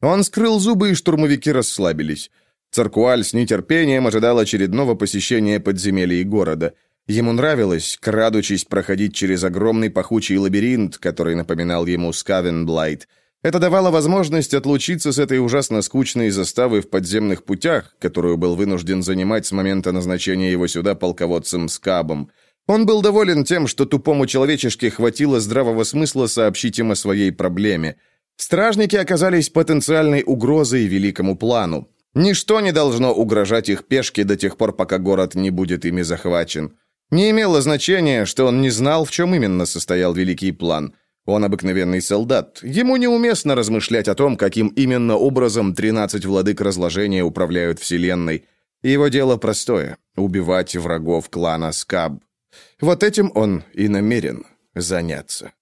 Он скрыл зубы, и штурмовики расслабились. Царкуаль с нетерпением ожидал очередного посещения подземелий города. Ему нравилось, крадучись, проходить через огромный пахучий лабиринт, который напоминал ему Скавенблайт – это давало возможность отлучиться с этой ужасно скучной заставы в подземных путях, которую был вынужден занимать с момента назначения его сюда полководцем Скабом. Он был доволен тем, что тупому человечешке хватило здравого смысла сообщить им о своей проблеме. Стражники оказались потенциальной угрозой великому плану. Ничто не должно угрожать их пешке до тех пор, пока город не будет ими захвачен. Не имело значения, что он не знал, в чем именно состоял великий план – он обыкновенный солдат. Ему неуместно размышлять о том, каким именно образом 13 владык разложения управляют Вселенной. Его дело простое — убивать врагов клана Скаб. Вот этим он и намерен заняться.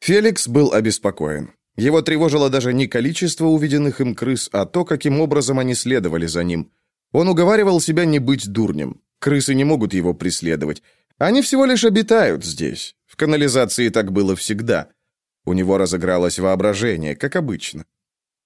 Феликс был обеспокоен. Его тревожило даже не количество увиденных им крыс, а то, каким образом они следовали за ним. Он уговаривал себя не быть дурнем. Крысы не могут его преследовать. Они всего лишь обитают здесь. В канализации так было всегда. У него разыгралось воображение, как обычно.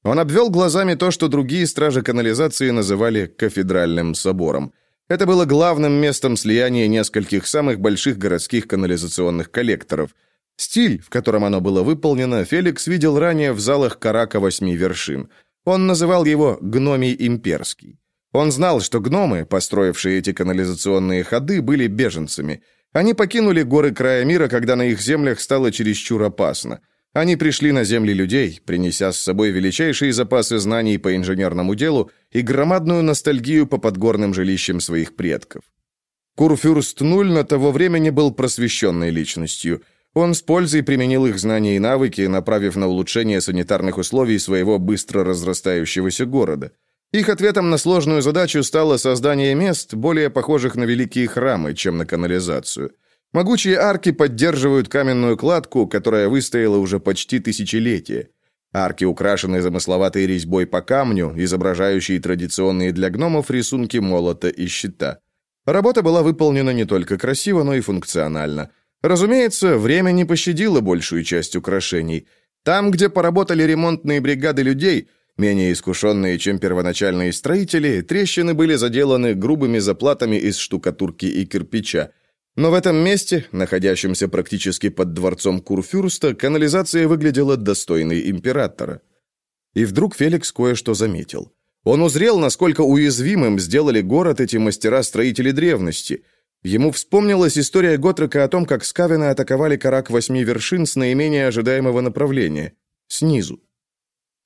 Он обвел глазами то, что другие стражи канализации называли кафедральным собором. Это было главным местом слияния нескольких самых больших городских канализационных коллекторов. Стиль, в котором оно было выполнено, Феликс видел ранее в залах Карака Восьми Вершин. Он называл его «гномий имперский». Он знал, что гномы, построившие эти канализационные ходы, были беженцами – они покинули горы края мира, когда на их землях стало чересчур опасно. Они пришли на земли людей, принеся с собой величайшие запасы знаний по инженерному делу и громадную ностальгию по подгорным жилищам своих предков. Курфюрст Нуль на того времени был просвещенной личностью. Он с пользой применил их знания и навыки, направив на улучшение санитарных условий своего быстро разрастающегося города – их ответом на сложную задачу стало создание мест, более похожих на великие храмы, чем на канализацию. Могучие арки поддерживают каменную кладку, которая выстояла уже почти тысячелетие. Арки украшены замысловатой резьбой по камню, изображающей традиционные для гномов рисунки молота и щита. Работа была выполнена не только красиво, но и функционально. Разумеется, время не пощадило большую часть украшений. Там, где поработали ремонтные бригады людей, менее искушенные, чем первоначальные строители, трещины были заделаны грубыми заплатами из штукатурки и кирпича. Но в этом месте, находящемся практически под дворцом Курфюрста, канализация выглядела достойной императора. И вдруг Феликс кое-что заметил. Он узрел, насколько уязвимым сделали город эти мастера-строители древности. Ему вспомнилась история Готрека о том, как скавины атаковали Карак Восьми Вершин с наименее ожидаемого направления – снизу.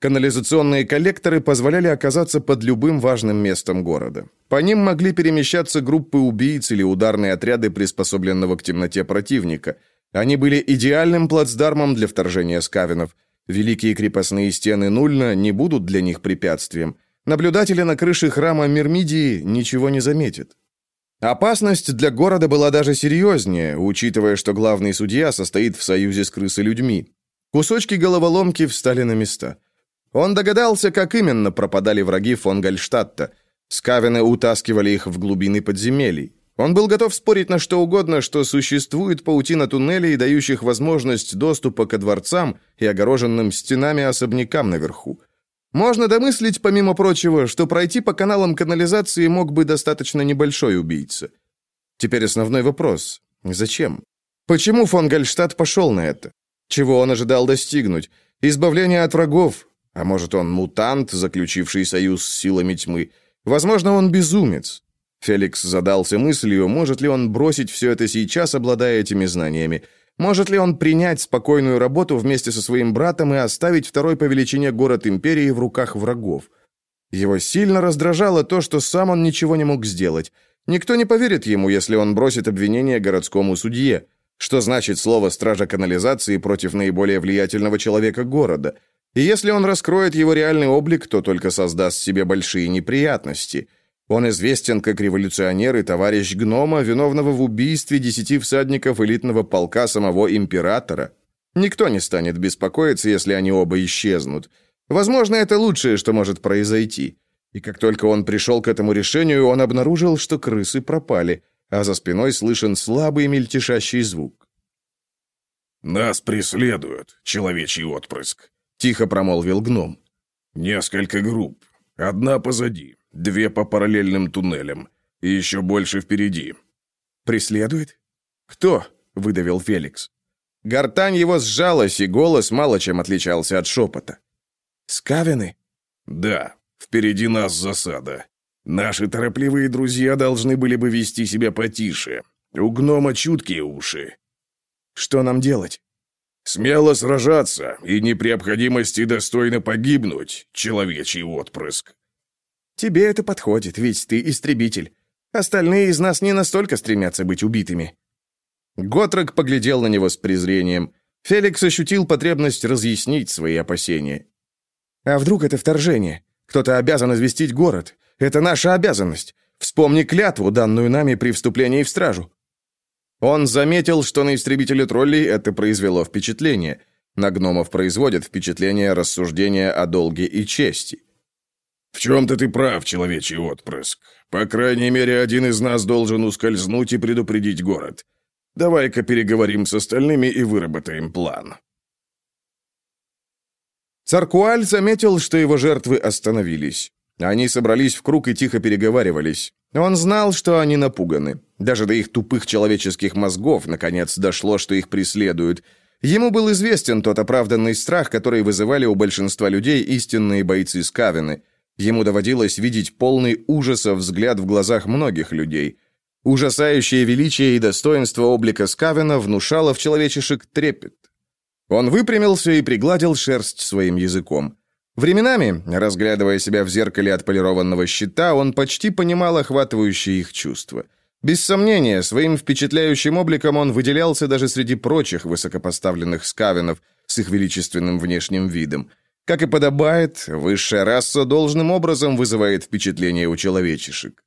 Канализационные коллекторы позволяли оказаться под любым важным местом города. По ним могли перемещаться группы убийц или ударные отряды приспособленного к темноте противника. Они были идеальным плацдармом для вторжения скавинов. Великие крепостные стены Нульна не будут для них препятствием. Наблюдатели на крыше храма Мирмидии ничего не заметят. Опасность для города была даже серьезнее, учитывая, что главный судья состоит в союзе с крысолюдьми. Кусочки головоломки встали на места – он догадался, как именно пропадали враги фон Гальштадта. Скавины утаскивали их в глубины подземелий. Он был готов спорить на что угодно, что существует паутина туннелей, дающих возможность доступа ко дворцам и огороженным стенами особнякам наверху. Можно домыслить, помимо прочего, что пройти по каналам канализации мог бы достаточно небольшой убийца. Теперь основной вопрос. Зачем? Почему фон Гальштадт пошел на это? Чего он ожидал достигнуть? Избавление от врагов, а может, он мутант, заключивший союз с силами тьмы? Возможно, он безумец. Феликс задался мыслью, может ли он бросить все это сейчас, обладая этими знаниями. Может ли он принять спокойную работу вместе со своим братом и оставить второй по величине город империи в руках врагов? Его сильно раздражало то, что сам он ничего не мог сделать. Никто не поверит ему, если он бросит обвинение городскому судье. Что значит слово «стража канализации» против наиболее влиятельного человека города – и если он раскроет его реальный облик, то только создаст себе большие неприятности. Он известен как революционер и товарищ гнома, виновного в убийстве десяти всадников элитного полка самого императора. Никто не станет беспокоиться, если они оба исчезнут. Возможно, это лучшее, что может произойти. И как только он пришел к этому решению, он обнаружил, что крысы пропали, а за спиной слышен слабый мельтешащий звук. «Нас преследуют, человечий отпрыск», тихо промолвил гном. Несколько групп. Одна позади, две по параллельным туннелям и еще больше впереди. Преследует? Кто? выдавил Феликс. Гортань его сжалась, и голос мало чем отличался от шепота. «Скавины?» «Да, впереди нас засада. Наши торопливые друзья должны были бы вести себя потише. У гнома чуткие уши». «Что нам делать?» Смело сражаться и не при необходимости достойно погибнуть, человечий отпрыск. Тебе это подходит, ведь ты истребитель. Остальные из нас не настолько стремятся быть убитыми. Готрек поглядел на него с презрением. Феликс ощутил потребность разъяснить свои опасения. А вдруг это вторжение? Кто-то обязан известить город. Это наша обязанность. Вспомни клятву, данную нами при вступлении в стражу. Он заметил, что на истребителе троллей это произвело впечатление. На гномов производят впечатление рассуждения о долге и чести. «В чем-то ты прав, человечий отпрыск. По крайней мере, один из нас должен ускользнуть и предупредить город. Давай-ка переговорим с остальными и выработаем план». Царкуаль заметил, что его жертвы остановились. Они собрались в круг и тихо переговаривались. Он знал, что они напуганы. Даже до их тупых человеческих мозгов, наконец, дошло, что их преследуют. Ему был известен тот оправданный страх, который вызывали у большинства людей истинные бойцы Скавины. Ему доводилось видеть полный ужаса взгляд в глазах многих людей. Ужасающее величие и достоинство облика Скавина внушало в человечешек трепет. Он выпрямился и пригладил шерсть своим языком. Временами, разглядывая себя в зеркале отполированного щита, он почти понимал охватывающие их чувства. Без сомнения, своим впечатляющим обликом он выделялся даже среди прочих высокопоставленных скавинов с их величественным внешним видом. Как и подобает, высшая раса должным образом вызывает впечатление у человечешек.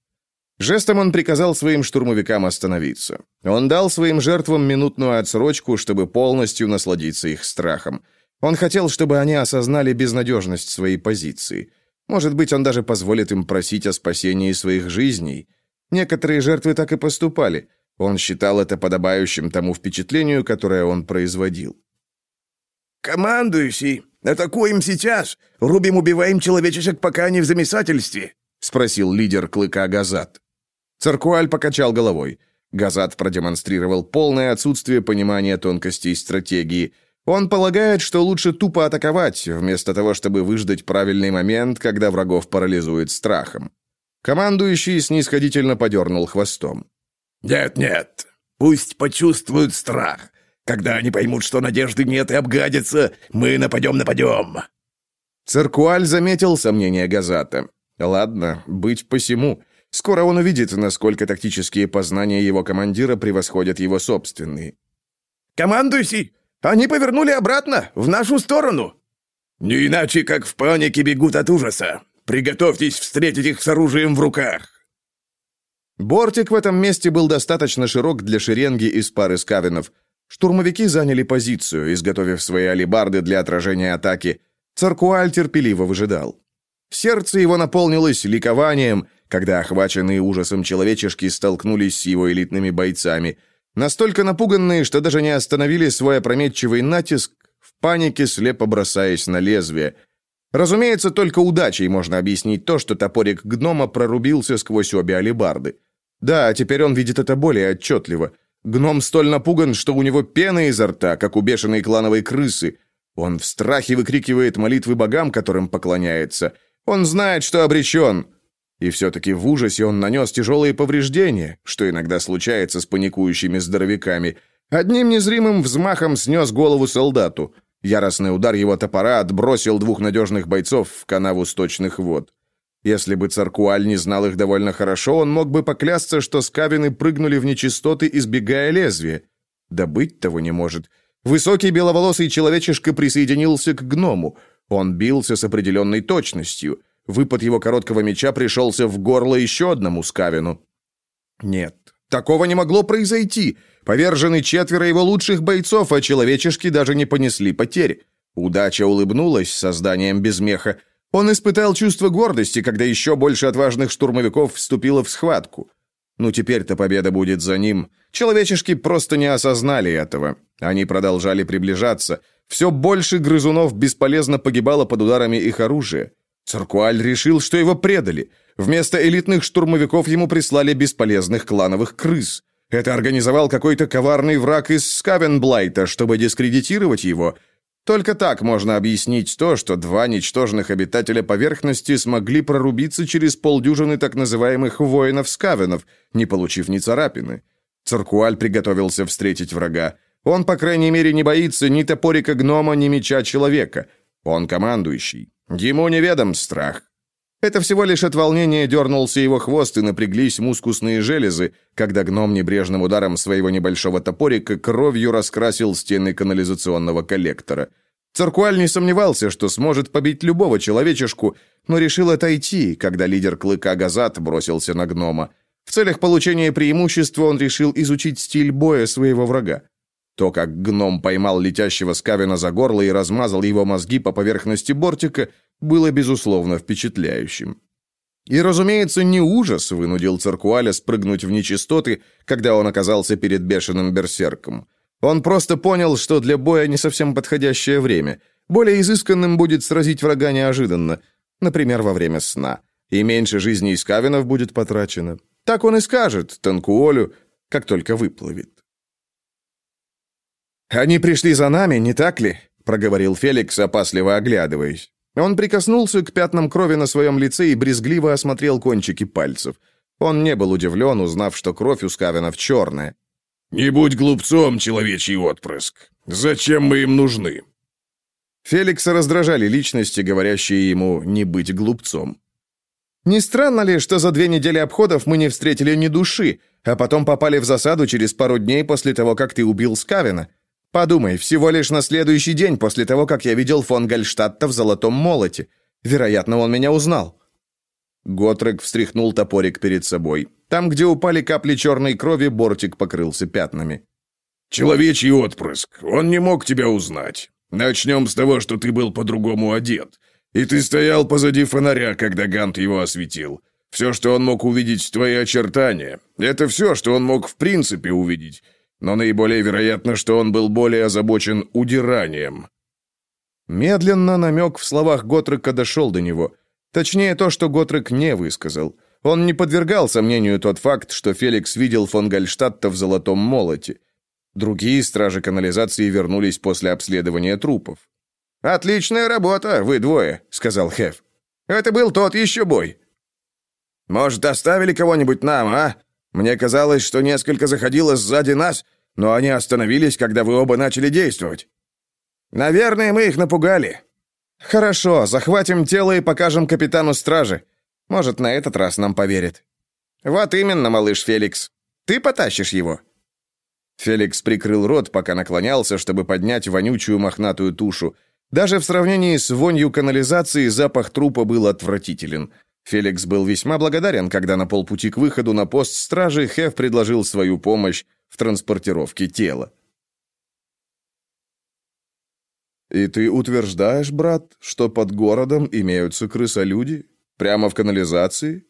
Жестом он приказал своим штурмовикам остановиться. Он дал своим жертвам минутную отсрочку, чтобы полностью насладиться их страхом. Он хотел, чтобы они осознали безнадежность своей позиции. Может быть, он даже позволит им просить о спасении своих жизней. Некоторые жертвы так и поступали. Он считал это подобающим тому впечатлению, которое он производил. «Командующий, атакуем сейчас! Рубим, убиваем человечешек, пока они в замешательстве!» — спросил лидер клыка Газат. Циркуаль покачал головой. Газат продемонстрировал полное отсутствие понимания тонкостей стратегии. Он полагает, что лучше тупо атаковать, вместо того, чтобы выждать правильный момент, когда врагов парализует страхом. Командующий снисходительно подернул хвостом. «Нет-нет, пусть почувствуют страх. Когда они поймут, что надежды нет и обгадятся, мы нападем-нападем». Циркуаль заметил сомнения Газата. «Ладно, быть посему. Скоро он увидит, насколько тактические познания его командира превосходят его собственные. «Командуйся! Они повернули обратно, в нашу сторону!» «Не иначе, как в панике бегут от ужаса. Приготовьтесь встретить их с оружием в руках!» Бортик в этом месте был достаточно широк для шеренги из пары скавинов. Штурмовики заняли позицию, изготовив свои алибарды для отражения атаки. Царкуаль терпеливо выжидал. Сердце его наполнилось ликованием, когда охваченные ужасом человечешки столкнулись с его элитными бойцами. Настолько напуганные, что даже не остановили свой опрометчивый натиск, в панике слепо бросаясь на лезвие. Разумеется, только удачей можно объяснить то, что топорик гнома прорубился сквозь обе алебарды. Да, теперь он видит это более отчетливо. Гном столь напуган, что у него пена изо рта, как у бешеной клановой крысы. Он в страхе выкрикивает молитвы богам, которым поклоняется. Он знает, что обречен. И все-таки в ужасе он нанес тяжелые повреждения, что иногда случается с паникующими здоровяками. Одним незримым взмахом снес голову солдату. Яростный удар его топора отбросил двух надежных бойцов в канаву сточных вод. Если бы Царкуаль не знал их довольно хорошо, он мог бы поклясться, что скавины прыгнули в нечистоты, избегая лезвия. Да быть того не может. Высокий беловолосый человечишка присоединился к гному. Он бился с определенной точностью — Выпад его короткого меча пришелся в горло еще одному скавину. Нет, такого не могло произойти. Повержены четверо его лучших бойцов, а человечешки даже не понесли потерь. Удача улыбнулась созданием без меха. Он испытал чувство гордости, когда еще больше отважных штурмовиков вступило в схватку. Ну, теперь-то победа будет за ним. Человечешки просто не осознали этого. Они продолжали приближаться. Все больше грызунов бесполезно погибало под ударами их оружия. Циркуаль решил, что его предали. Вместо элитных штурмовиков ему прислали бесполезных клановых крыс. Это организовал какой-то коварный враг из Скавенблайта, чтобы дискредитировать его. Только так можно объяснить то, что два ничтожных обитателя поверхности смогли прорубиться через полдюжины так называемых воинов-скавенов, не получив ни царапины. Циркуаль приготовился встретить врага. Он, по крайней мере, не боится ни топорика гнома, ни меча человека. Он командующий. Ему неведом страх. Это всего лишь от волнения дернулся его хвост и напряглись мускусные железы, когда гном небрежным ударом своего небольшого топорика кровью раскрасил стены канализационного коллектора. Циркуаль не сомневался, что сможет побить любого человечешку, но решил отойти, когда лидер клыка Газат бросился на гнома. В целях получения преимущества он решил изучить стиль боя своего врага. То, как гном поймал летящего скавина за горло и размазал его мозги по поверхности бортика, было, безусловно, впечатляющим. И, разумеется, не ужас вынудил Циркуаля спрыгнуть в нечистоты, когда он оказался перед бешеным берсерком. Он просто понял, что для боя не совсем подходящее время. Более изысканным будет сразить врага неожиданно, например, во время сна. И меньше жизней скавинов будет потрачено. Так он и скажет Танкуолю, как только выплывет. «Они пришли за нами, не так ли?» — проговорил Феликс, опасливо оглядываясь. Он прикоснулся к пятнам крови на своем лице и брезгливо осмотрел кончики пальцев. Он не был удивлен, узнав, что кровь у Скавинов черная. «Не будь глупцом, человечий отпрыск. Зачем мы им нужны?» Феликса раздражали личности, говорящие ему не быть глупцом. «Не странно ли, что за две недели обходов мы не встретили ни души, а потом попали в засаду через пару дней после того, как ты убил Скавина? Подумай, всего лишь на следующий день после того, как я видел фон Гальштадта в золотом молоте. Вероятно, он меня узнал». Готрек встряхнул топорик перед собой. Там, где упали капли черной крови, бортик покрылся пятнами. «Человечий отпрыск. Он не мог тебя узнать. Начнем с того, что ты был по-другому одет. И ты стоял позади фонаря, когда Гант его осветил. Все, что он мог увидеть, твои очертания. Это все, что он мог в принципе увидеть. Но наиболее вероятно, что он был более озабочен удиранием». Медленно намек в словах Готрека дошел до него – Точнее, то, что Готрек не высказал. Он не подвергал сомнению тот факт, что Феликс видел фон Гальштадта в золотом молоте. Другие стражи канализации вернулись после обследования трупов. «Отличная работа, вы двое», — сказал Хеф. «Это был тот еще бой». «Может, оставили кого-нибудь нам, а? Мне казалось, что несколько заходило сзади нас, но они остановились, когда вы оба начали действовать. Наверное, мы их напугали. «Хорошо, захватим тело и покажем капитану стражи. Может, на этот раз нам поверит». «Вот именно, малыш Феликс. Ты потащишь его». Феликс прикрыл рот, пока наклонялся, чтобы поднять вонючую мохнатую тушу. Даже в сравнении с вонью канализации запах трупа был отвратителен. Феликс был весьма благодарен, когда на полпути к выходу на пост стражи Хеф предложил свою помощь в транспортировке тела. «И ты утверждаешь, брат, что под городом имеются крысолюди? Прямо в канализации?»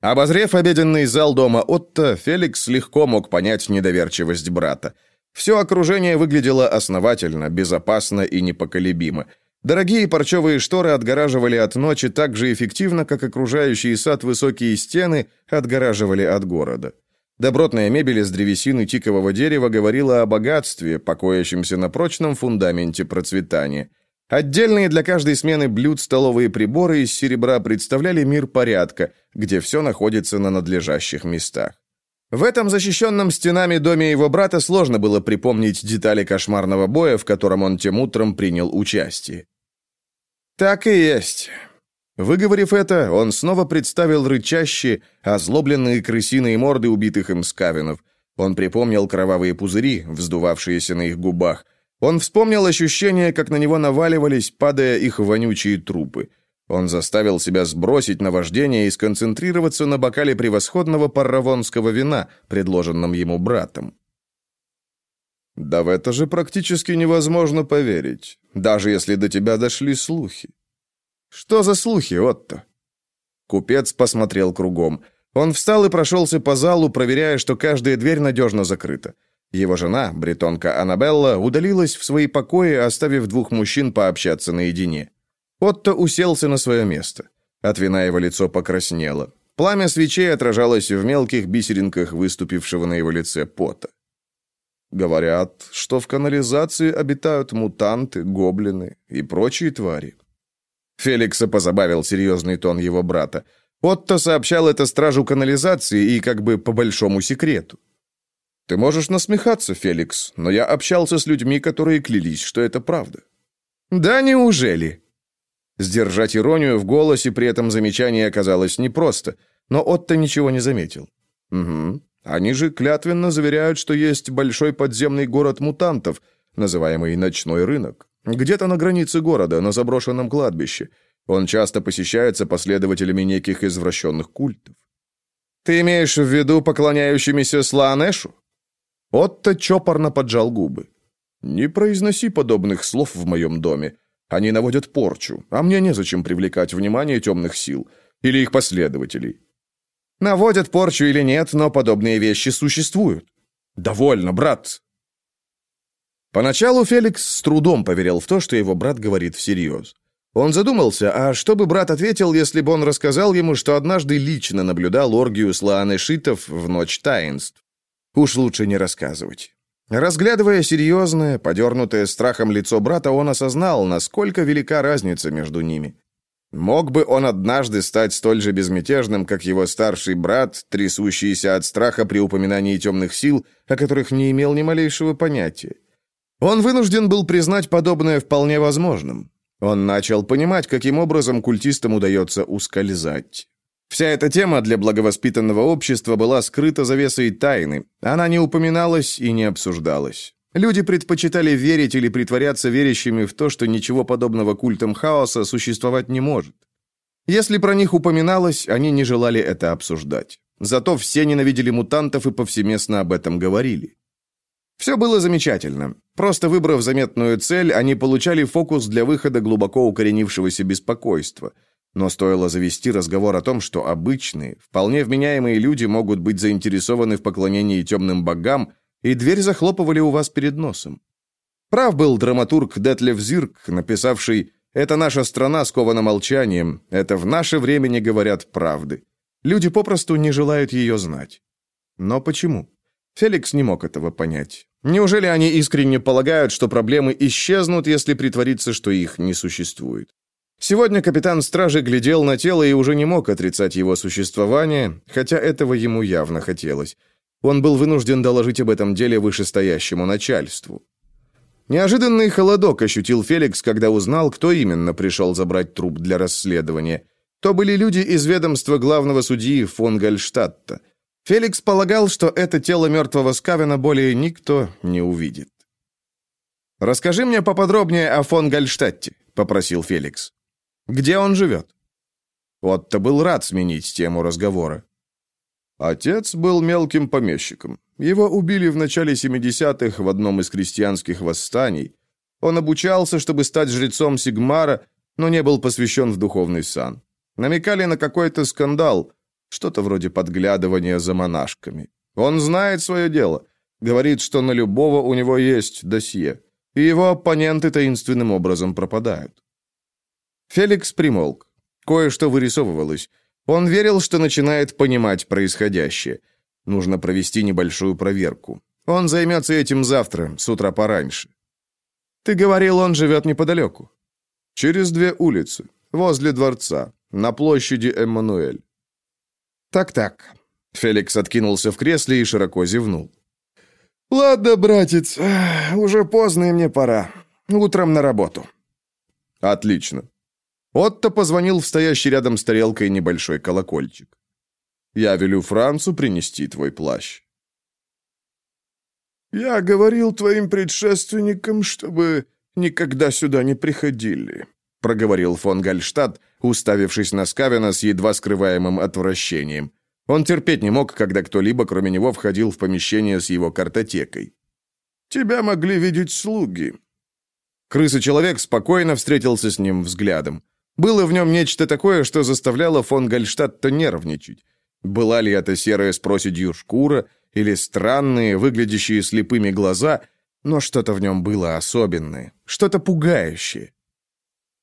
Обозрев обеденный зал дома Отто, Феликс легко мог понять недоверчивость брата. Все окружение выглядело основательно, безопасно и непоколебимо. Дорогие парчевые шторы отгораживали от ночи так же эффективно, как окружающие сад высокие стены отгораживали от города. Добротная мебель из древесины тикового дерева говорила о богатстве, покоящемся на прочном фундаменте процветания. Отдельные для каждой смены блюд столовые приборы из серебра представляли мир порядка, где все находится на надлежащих местах. В этом защищенном стенами доме его брата сложно было припомнить детали кошмарного боя, в котором он тем утром принял участие. Так и есть. Выговорив это, он снова представил рычащие, озлобленные крысиные морды убитых им скавинов. Он припомнил кровавые пузыри, вздувавшиеся на их губах. Он вспомнил ощущение, как на него наваливались, падая их вонючие трупы. Он заставил себя сбросить наваждение и сконцентрироваться на бокале превосходного парравонского вина, предложенном ему братом. «Да в это же практически невозможно поверить, даже если до тебя дошли слухи. «Что за слухи, Отто?» Купец посмотрел кругом. Он встал и прошелся по залу, проверяя, что каждая дверь надежно закрыта. Его жена, бретонка Аннабелла, удалилась в свои покои, оставив двух мужчин пообщаться наедине. Отто уселся на свое место. От вина его лицо покраснело. Пламя свечей отражалось в мелких бисеринках выступившего на его лице пота. Говорят, что в канализации обитают мутанты, гоблины и прочие твари. Феликса позабавил серьезный тон его брата. Отто сообщал это стражу канализации и как бы по большому секрету. Ты можешь насмехаться, Феликс, но я общался с людьми, которые клялись, что это правда. Да неужели? Сдержать иронию в голосе при этом замечании оказалось непросто, но Отто ничего не заметил. Угу. Они же клятвенно заверяют, что есть большой подземный город мутантов, называемый Ночной рынок. Где-то на границе города, на заброшенном кладбище. Он часто посещается последователями неких извращенных культов. Ты имеешь в виду поклоняющимися Слаанешу? Отто чопорно поджал губы. Не произноси подобных слов в моем доме. Они наводят порчу, а мне незачем привлекать внимание темных сил или их последователей. Наводят порчу или нет, но подобные вещи существуют. Довольно, брат, Поначалу Феликс с трудом поверил в то, что его брат говорит всерьез. Он задумался, а что бы брат ответил, если бы он рассказал ему, что однажды лично наблюдал оргию Слааны Шитов в ночь таинств? Уж лучше не рассказывать. Разглядывая серьезное, подернутое страхом лицо брата, он осознал, насколько велика разница между ними. Мог бы он однажды стать столь же безмятежным, как его старший брат, трясущийся от страха при упоминании темных сил, о которых не имел ни малейшего понятия. Он вынужден был признать подобное вполне возможным. Он начал понимать, каким образом культистам удается ускользать. Вся эта тема для благовоспитанного общества была скрыта завесой тайны. Она не упоминалась и не обсуждалась. Люди предпочитали верить или притворяться верящими в то, что ничего подобного культам хаоса существовать не может. Если про них упоминалось, они не желали это обсуждать. Зато все ненавидели мутантов и повсеместно об этом говорили. Все было замечательно. Просто выбрав заметную цель, они получали фокус для выхода глубоко укоренившегося беспокойства. Но стоило завести разговор о том, что обычные, вполне вменяемые люди могут быть заинтересованы в поклонении темным богам, и дверь захлопывали у вас перед носом. Прав был драматург Детлев Зирк, написавший «Это наша страна скована молчанием, это в наше время не говорят правды». Люди попросту не желают ее знать. Но почему? Феликс не мог этого понять. Неужели они искренне полагают, что проблемы исчезнут, если притвориться, что их не существует? Сегодня капитан стражи глядел на тело и уже не мог отрицать его существование, хотя этого ему явно хотелось. Он был вынужден доложить об этом деле вышестоящему начальству. Неожиданный холодок ощутил Феликс, когда узнал, кто именно пришел забрать труп для расследования. То были люди из ведомства главного судьи фон Гальштадта. Феликс полагал, что это тело мертвого Скавена более никто не увидит. «Расскажи мне поподробнее о фон Гальштадте», — попросил Феликс. «Где он живет?» Отто был рад сменить тему разговора. Отец был мелким помещиком. Его убили в начале 70-х в одном из крестьянских восстаний. Он обучался, чтобы стать жрецом Сигмара, но не был посвящен в духовный сан. Намекали на какой-то скандал, что-то вроде подглядывания за монашками. Он знает свое дело. Говорит, что на любого у него есть досье. И его оппоненты таинственным образом пропадают. Феликс примолк. Кое-что вырисовывалось. Он верил, что начинает понимать происходящее. Нужно провести небольшую проверку. Он займется этим завтра, с утра пораньше. Ты говорил, он живет неподалеку. Через две улицы, возле дворца, на площади Эммануэль. Так-так. Феликс откинулся в кресле и широко зевнул. Ладно, братец, уже поздно и мне пора. Утром на работу. Отлично. Отто позвонил в стоящий рядом с тарелкой небольшой колокольчик. «Я велю Францу принести твой плащ». «Я говорил твоим предшественникам, чтобы никогда сюда не приходили», проговорил фон Гальштадт, уставившись на Скавина с едва скрываемым отвращением. Он терпеть не мог, когда кто-либо, кроме него, входил в помещение с его картотекой. «Тебя могли видеть слуги». Крыса-человек спокойно встретился с ним взглядом. Было в нем нечто такое, что заставляло фон Гальштадта нервничать. Была ли это серая с проседью шкура или странные, выглядящие слепыми глаза, но что-то в нем было особенное, что-то пугающее.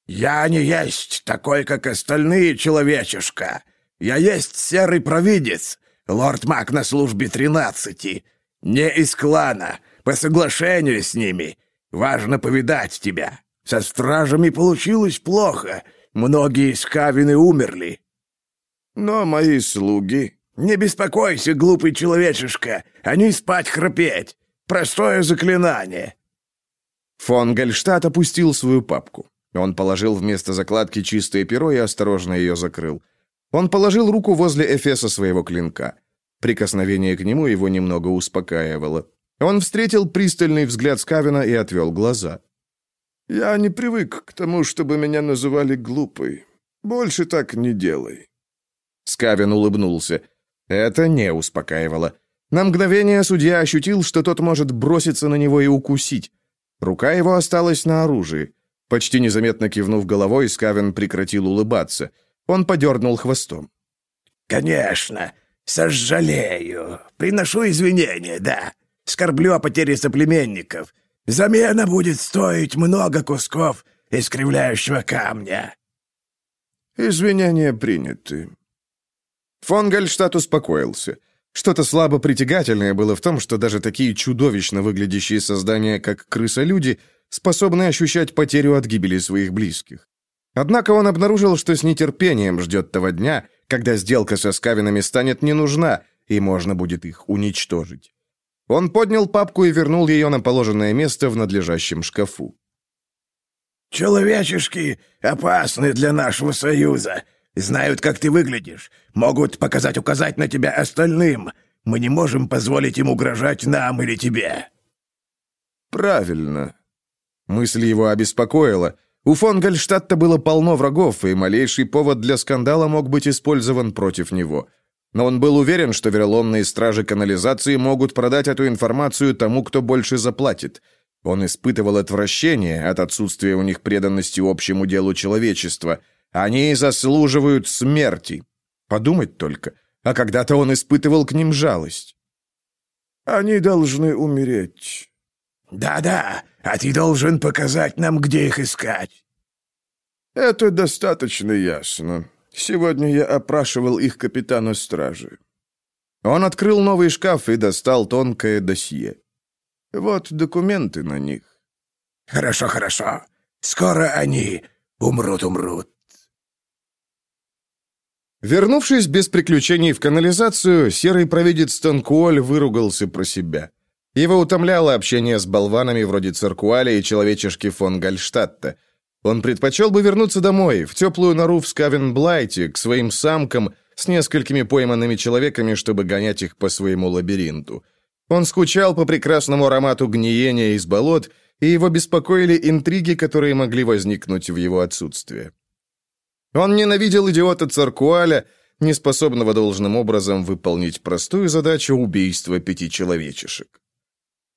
«Я не есть такой, как остальные, человечишка. Я есть серый провидец, лорд Мак на службе тринадцати. Не из клана, по соглашению с ними. Важно повидать тебя. Со стражами получилось плохо. Многие из Кавины умерли. Но мои слуги... Не беспокойся, глупый человечишка, они спать храпеть. Простое заклинание. Фон Гальштадт опустил свою папку. Он положил вместо закладки чистое перо и осторожно ее закрыл. Он положил руку возле эфеса своего клинка. Прикосновение к нему его немного успокаивало. Он встретил пристальный взгляд Скавина и отвел глаза. «Я не привык к тому, чтобы меня называли глупой. Больше так не делай». Скавин улыбнулся. Это не успокаивало. На мгновение судья ощутил, что тот может броситься на него и укусить. Рука его осталась на оружии. Почти незаметно кивнув головой, Скавин прекратил улыбаться. Он подернул хвостом. «Конечно, сожалею. Приношу извинения, да. Скорблю о потере соплеменников. Замена будет стоить много кусков искривляющего камня». «Извинения приняты». Фон Гальштадт успокоился. Что-то слабо притягательное было в том, что даже такие чудовищно выглядящие создания, как крыса-люди, способны ощущать потерю от гибели своих близких. Однако он обнаружил, что с нетерпением ждет того дня, когда сделка со скавинами станет не нужна, и можно будет их уничтожить. Он поднял папку и вернул ее на положенное место в надлежащем шкафу. «Человечешки опасны для нашего союза. Знают, как ты выглядишь. Могут показать указать на тебя остальным. Мы не можем позволить им угрожать нам или тебе». «Правильно». Мысль его обеспокоила. У фон Гальштадта было полно врагов, и малейший повод для скандала мог быть использован против него. Но он был уверен, что вероломные стражи канализации могут продать эту информацию тому, кто больше заплатит. Он испытывал отвращение от отсутствия у них преданности общему делу человечества. Они заслуживают смерти. Подумать только. А когда-то он испытывал к ним жалость. «Они должны умереть». «Да-да, а ты должен показать нам, где их искать». «Это достаточно ясно. Сегодня я опрашивал их капитана стражи». Он открыл новый шкаф и достал тонкое досье. «Вот документы на них». «Хорошо, хорошо. Скоро они умрут-умрут». Вернувшись без приключений в канализацию, серый провидец Танкуоль выругался про себя. Его утомляло общение с болванами вроде Циркуаля и человечешки фон Гальштадта. Он предпочел бы вернуться домой, в теплую нору в Скавенблайте, к своим самкам, с несколькими пойманными человеками, чтобы гонять их по своему лабиринту. Он скучал по прекрасному аромату гниения из болот, и его беспокоили интриги, которые могли возникнуть в его отсутствие. Он ненавидел идиота Циркуаля, неспособного должным образом выполнить простую задачу убийства пяти человечешек.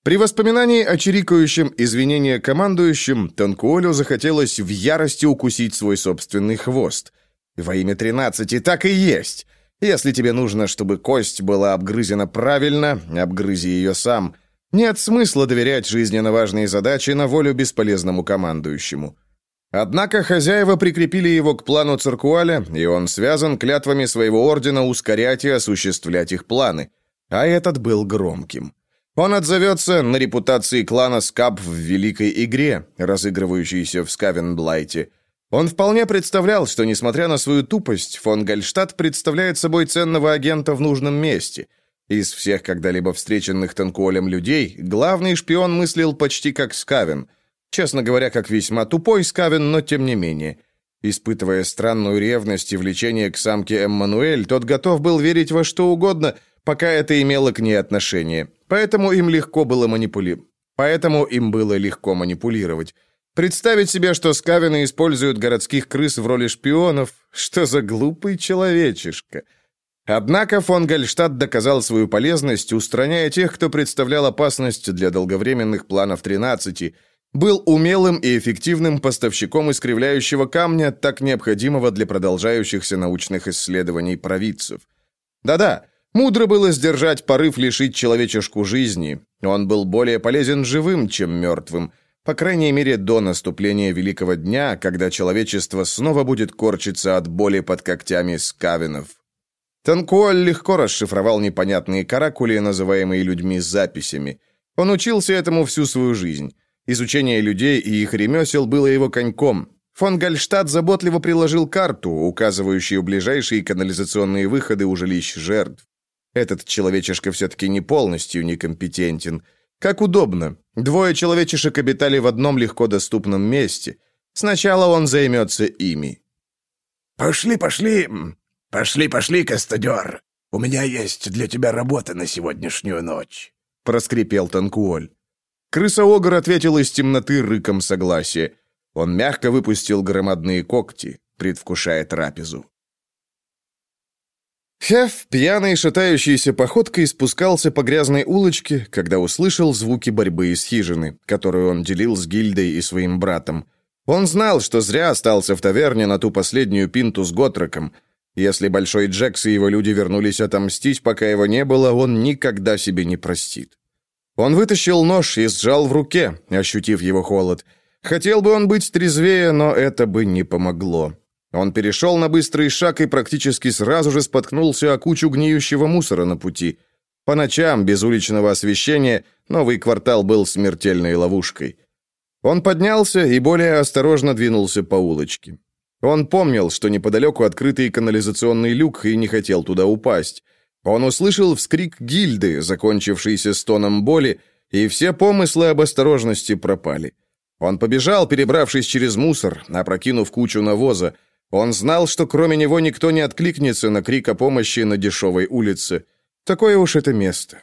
При воспоминании о чирикающем извинения командующим, Танкуолю захотелось в ярости укусить свой собственный хвост. Во имя тринадцати так и есть. Если тебе нужно, чтобы кость была обгрызена правильно, обгрызи ее сам. Нет смысла доверять жизненно важные задачи на волю бесполезному командующему. Однако хозяева прикрепили его к плану Циркуаля, и он связан клятвами своего ордена ускорять и осуществлять их планы. А этот был громким. Он отзовется на репутации клана Скаб в великой игре, разыгрывающейся в Скавенблайте. Он вполне представлял, что, несмотря на свою тупость, фон Гальштадт представляет собой ценного агента в нужном месте. Из всех когда-либо встреченных Танкуолем людей, главный шпион мыслил почти как Скавен. Честно говоря, как весьма тупой Скавен, но тем не менее. Испытывая странную ревность и влечение к самке Эммануэль, тот готов был верить во что угодно, пока это имело к ней отношение. Поэтому им легко было манипули... Поэтому им было легко манипулировать. Представить себе, что скавины используют городских крыс в роли шпионов, что за глупый человечишка. Однако фон Гальштадт доказал свою полезность, устраняя тех, кто представлял опасность для долговременных планов 13, был умелым и эффективным поставщиком искривляющего камня, так необходимого для продолжающихся научных исследований провидцев. Да-да, Мудро было сдержать порыв лишить человечешку жизни. Он был более полезен живым, чем мертвым. По крайней мере, до наступления Великого Дня, когда человечество снова будет корчиться от боли под когтями скавинов. Танкуоль легко расшифровал непонятные каракули, называемые людьми записями. Он учился этому всю свою жизнь. Изучение людей и их ремесел было его коньком. Фон Гальштадт заботливо приложил карту, указывающую ближайшие канализационные выходы у жилищ жертв. Этот человечишка все-таки не полностью некомпетентен. Как удобно. Двое человечишек обитали в одном легко доступном месте. Сначала он займется ими. «Пошли, пошли, пошли, пошли, Кастадер. У меня есть для тебя работа на сегодняшнюю ночь», — проскрипел Танкуоль. Крысоогр ответил из темноты рыком согласия. Он мягко выпустил громадные когти, предвкушая трапезу. Хеф, пьяной шатающейся походкой, спускался по грязной улочке, когда услышал звуки борьбы из хижины, которую он делил с гильдой и своим братом. Он знал, что зря остался в таверне на ту последнюю пинту с Готроком. Если Большой Джекс и его люди вернулись отомстить, пока его не было, он никогда себе не простит. Он вытащил нож и сжал в руке, ощутив его холод. Хотел бы он быть трезвее, но это бы не помогло. Он перешел на быстрый шаг и практически сразу же споткнулся о кучу гниющего мусора на пути. По ночам, без уличного освещения, новый квартал был смертельной ловушкой. Он поднялся и более осторожно двинулся по улочке. Он помнил, что неподалеку открытый канализационный люк и не хотел туда упасть. Он услышал вскрик гильды, закончившийся стоном боли, и все помыслы об осторожности пропали. Он побежал, перебравшись через мусор, опрокинув кучу навоза, он знал, что кроме него никто не откликнется на крик о помощи на дешевой улице. Такое уж это место.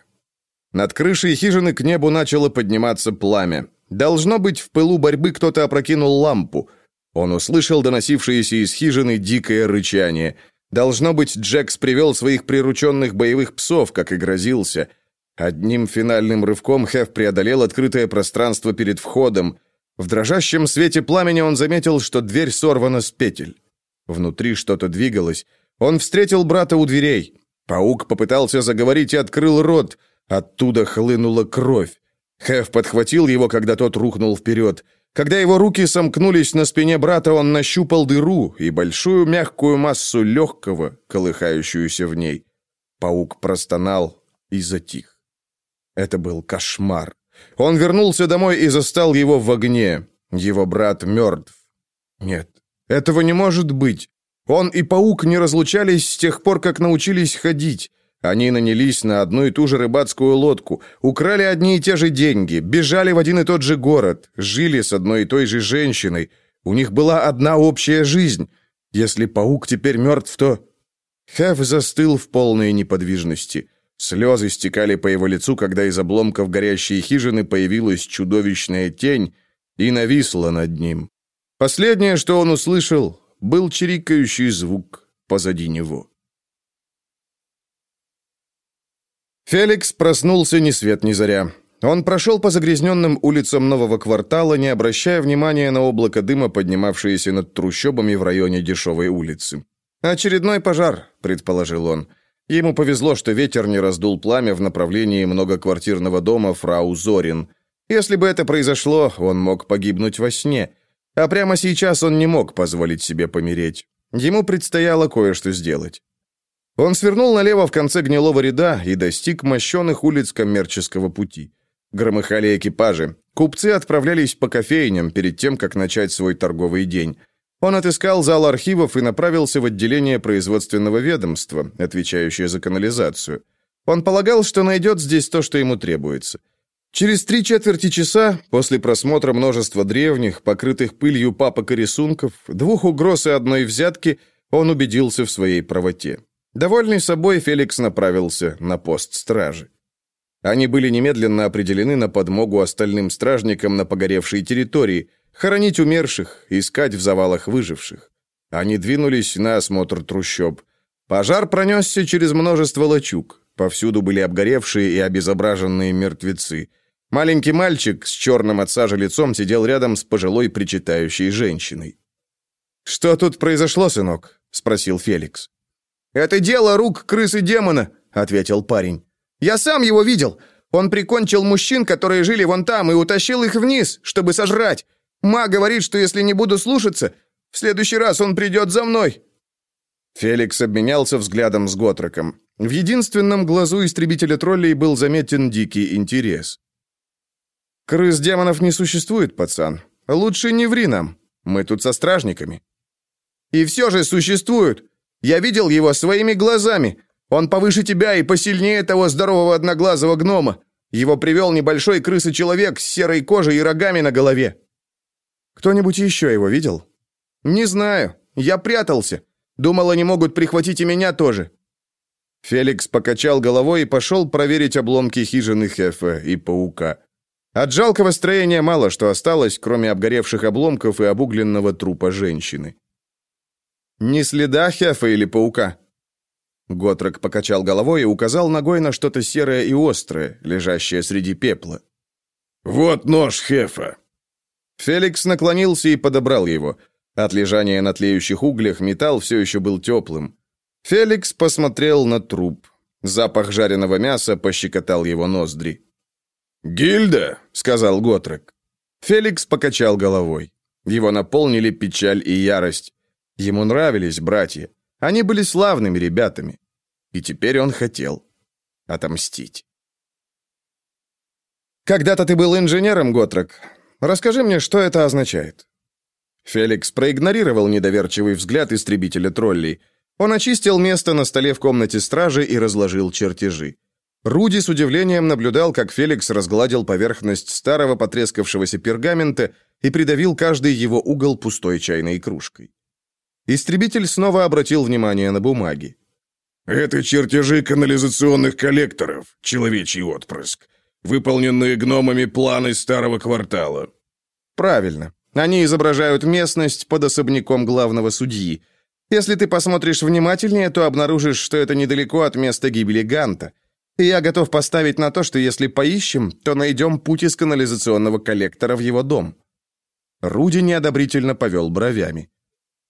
Над крышей хижины к небу начало подниматься пламя. Должно быть, в пылу борьбы кто-то опрокинул лампу. Он услышал доносившееся из хижины дикое рычание. Должно быть, Джекс привел своих прирученных боевых псов, как и грозился. Одним финальным рывком Хеф преодолел открытое пространство перед входом. В дрожащем свете пламени он заметил, что дверь сорвана с петель. Внутри что-то двигалось. Он встретил брата у дверей. Паук попытался заговорить и открыл рот. Оттуда хлынула кровь. Хеф подхватил его, когда тот рухнул вперед. Когда его руки сомкнулись на спине брата, он нащупал дыру и большую мягкую массу легкого, колыхающуюся в ней. Паук простонал и затих. Это был кошмар. Он вернулся домой и застал его в огне. Его брат мертв. Нет, этого не может быть. Он и паук не разлучались с тех пор, как научились ходить. Они нанялись на одну и ту же рыбацкую лодку, украли одни и те же деньги, бежали в один и тот же город, жили с одной и той же женщиной. У них была одна общая жизнь. Если паук теперь мертв, то... Хэв застыл в полной неподвижности. Слезы стекали по его лицу, когда из обломков горящей хижины появилась чудовищная тень и нависла над ним. Последнее, что он услышал, был чирикающий звук позади него. Феликс проснулся ни свет ни заря. Он прошел по загрязненным улицам нового квартала, не обращая внимания на облако дыма, поднимавшееся над трущобами в районе дешевой улицы. «Очередной пожар», — предположил он. Ему повезло, что ветер не раздул пламя в направлении многоквартирного дома фрау Зорин. Если бы это произошло, он мог погибнуть во сне. А прямо сейчас он не мог позволить себе помереть. Ему предстояло кое-что сделать. Он свернул налево в конце гнилого ряда и достиг мощенных улиц коммерческого пути. Громыхали экипажи. Купцы отправлялись по кофейням перед тем, как начать свой торговый день. Он отыскал зал архивов и направился в отделение производственного ведомства, отвечающее за канализацию. Он полагал, что найдет здесь то, что ему требуется. Через три четверти часа, после просмотра множества древних, покрытых пылью папок и рисунков, двух угроз и одной взятки, он убедился в своей правоте. Довольный собой, Феликс направился на пост стражи. Они были немедленно определены на подмогу остальным стражникам на погоревшей территории, хоронить умерших, искать в завалах выживших. Они двинулись на осмотр трущоб. Пожар пронесся через множество лачуг. Повсюду были обгоревшие и обезображенные мертвецы. Маленький мальчик с черным от сажи лицом сидел рядом с пожилой причитающей женщиной. «Что тут произошло, сынок?» — спросил Феликс. «Это дело рук крысы-демона», — ответил парень. «Я сам его видел. Он прикончил мужчин, которые жили вон там, и утащил их вниз, чтобы сожрать. Ма говорит, что если не буду слушаться, в следующий раз он придет за мной». Феликс обменялся взглядом с Готроком. В единственном глазу истребителя троллей был заметен дикий интерес. «Крыс-демонов не существует, пацан. Лучше не ври нам. Мы тут со стражниками». «И все же существуют. Я видел его своими глазами. Он повыше тебя и посильнее того здорового одноглазого гнома. Его привел небольшой крысы-человек с серой кожей и рогами на голове. Кто-нибудь еще его видел? Не знаю. Я прятался. Думал, они могут прихватить и меня тоже. Феликс покачал головой и пошел проверить обломки хижины Хефа и паука. От жалкого строения мало что осталось, кроме обгоревших обломков и обугленного трупа женщины. «Ни следа Хефа или паука?» Готрок покачал головой и указал ногой на что-то серое и острое, лежащее среди пепла. «Вот нож Хефа!» Феликс наклонился и подобрал его. От лежания на тлеющих углях металл все еще был теплым. Феликс посмотрел на труп. Запах жареного мяса пощекотал его ноздри. «Гильда!» — сказал Готрек. Феликс покачал головой. Его наполнили печаль и ярость. Ему нравились братья. Они были славными ребятами. И теперь он хотел отомстить. «Когда-то ты был инженером, Готрек. Расскажи мне, что это означает?» Феликс проигнорировал недоверчивый взгляд истребителя троллей. Он очистил место на столе в комнате стражи и разложил чертежи. Руди с удивлением наблюдал, как Феликс разгладил поверхность старого потрескавшегося пергамента и придавил каждый его угол пустой чайной кружкой. Истребитель снова обратил внимание на бумаги. «Это чертежи канализационных коллекторов, человечий отпрыск, выполненные гномами планы старого квартала». «Правильно. Они изображают местность под особняком главного судьи. Если ты посмотришь внимательнее, то обнаружишь, что это недалеко от места гибели Ганта. И я готов поставить на то, что если поищем, то найдем путь из канализационного коллектора в его дом». Руди неодобрительно повел бровями.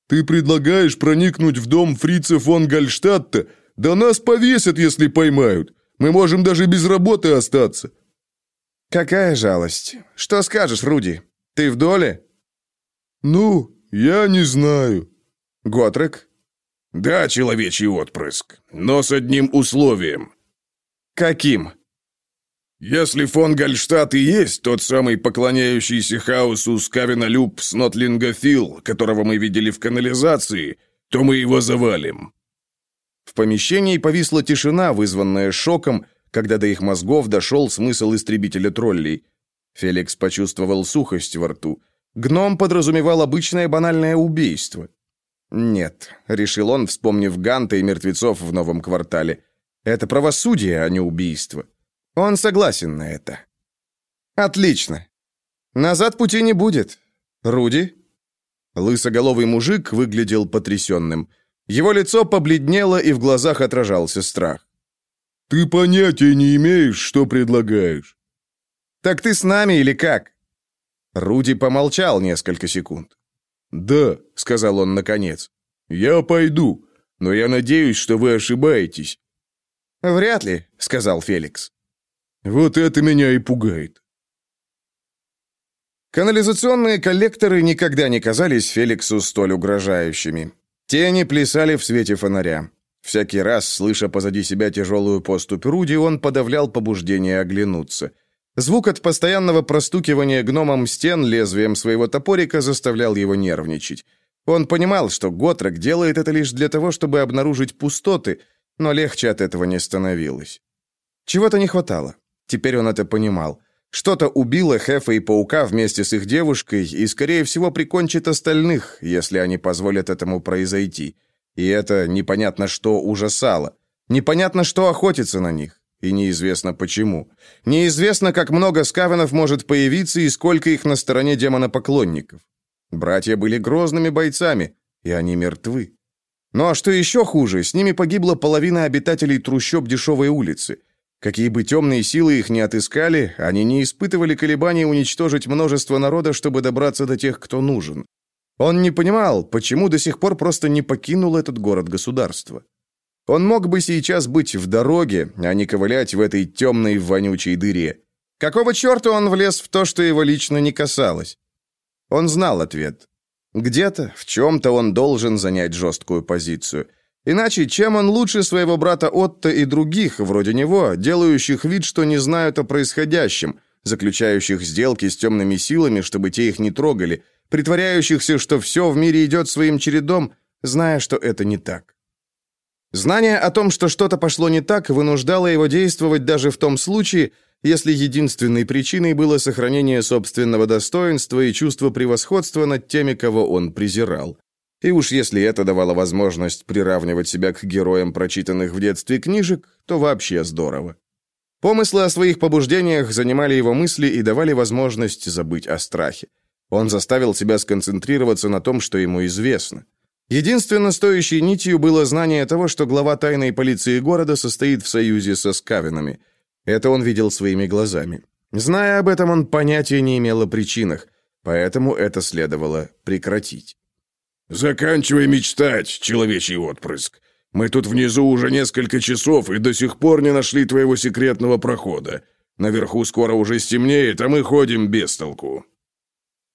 «Ты предлагаешь проникнуть в дом фрица фон Гальштадта? Да нас повесят, если поймают. Мы можем даже без работы остаться». «Какая жалость. Что скажешь, Руди? Ты в доле?» «Ну, я не знаю». «Готрек?» «Да, человечий отпрыск, но с одним условием». «Каким?» «Если фон Гальштадт и есть тот самый поклоняющийся хаосу скавинолюб Снотлингофил, которого мы видели в канализации, то мы его завалим». В помещении повисла тишина, вызванная шоком, когда до их мозгов дошел смысл истребителя троллей. Феликс почувствовал сухость во рту. Гном подразумевал обычное банальное убийство. «Нет», — решил он, вспомнив Ганта и мертвецов в новом квартале. «Это правосудие, а не убийство». Он согласен на это. Отлично. Назад пути не будет. Руди? Лысоголовый мужик выглядел потрясенным. Его лицо побледнело, и в глазах отражался страх. «Ты понятия не имеешь, что предлагаешь». «Так ты с нами или как?» Руди помолчал несколько секунд. «Да», — сказал он наконец, — «я пойду, но я надеюсь, что вы ошибаетесь». «Вряд ли», — сказал Феликс. Вот это меня и пугает. Канализационные коллекторы никогда не казались Феликсу столь угрожающими. Тени плясали в свете фонаря. Всякий раз, слыша позади себя тяжелую поступь Руди, он подавлял побуждение оглянуться. Звук от постоянного простукивания гномом стен лезвием своего топорика заставлял его нервничать. Он понимал, что Готрек делает это лишь для того, чтобы обнаружить пустоты, но легче от этого не становилось. Чего-то не хватало. Теперь он это понимал. Что-то убило Хефа и Паука вместе с их девушкой и, скорее всего, прикончит остальных, если они позволят этому произойти. И это непонятно что ужасало. Непонятно, что охотится на них. И неизвестно почему. Неизвестно, как много скавенов может появиться и сколько их на стороне демона-поклонников. Братья были грозными бойцами, и они мертвы. Ну а что еще хуже, с ними погибла половина обитателей трущоб дешевой улицы – Какие бы темные силы их не отыскали, они не испытывали колебаний уничтожить множество народа, чтобы добраться до тех, кто нужен. Он не понимал, почему до сих пор просто не покинул этот город-государство. Он мог бы сейчас быть в дороге, а не ковылять в этой темной вонючей дыре. Какого черта он влез в то, что его лично не касалось? Он знал ответ. Где-то, в чем-то он должен занять жесткую позицию – Иначе чем он лучше своего брата Отто и других, вроде него, делающих вид, что не знают о происходящем, заключающих сделки с темными силами, чтобы те их не трогали, притворяющихся, что все в мире идет своим чередом, зная, что это не так. Знание о том, что что-то пошло не так, вынуждало его действовать даже в том случае, если единственной причиной было сохранение собственного достоинства и чувство превосходства над теми, кого он презирал. И уж если это давало возможность приравнивать себя к героям прочитанных в детстве книжек, то вообще здорово. Помыслы о своих побуждениях занимали его мысли и давали возможность забыть о страхе. Он заставил себя сконцентрироваться на том, что ему известно. Единственно стоящей нитью было знание того, что глава тайной полиции города состоит в союзе со скавинами. Это он видел своими глазами. Зная об этом, он понятия не имел о причинах, поэтому это следовало прекратить. «Заканчивай мечтать, человечий отпрыск. Мы тут внизу уже несколько часов и до сих пор не нашли твоего секретного прохода. Наверху скоро уже стемнеет, а мы ходим без толку».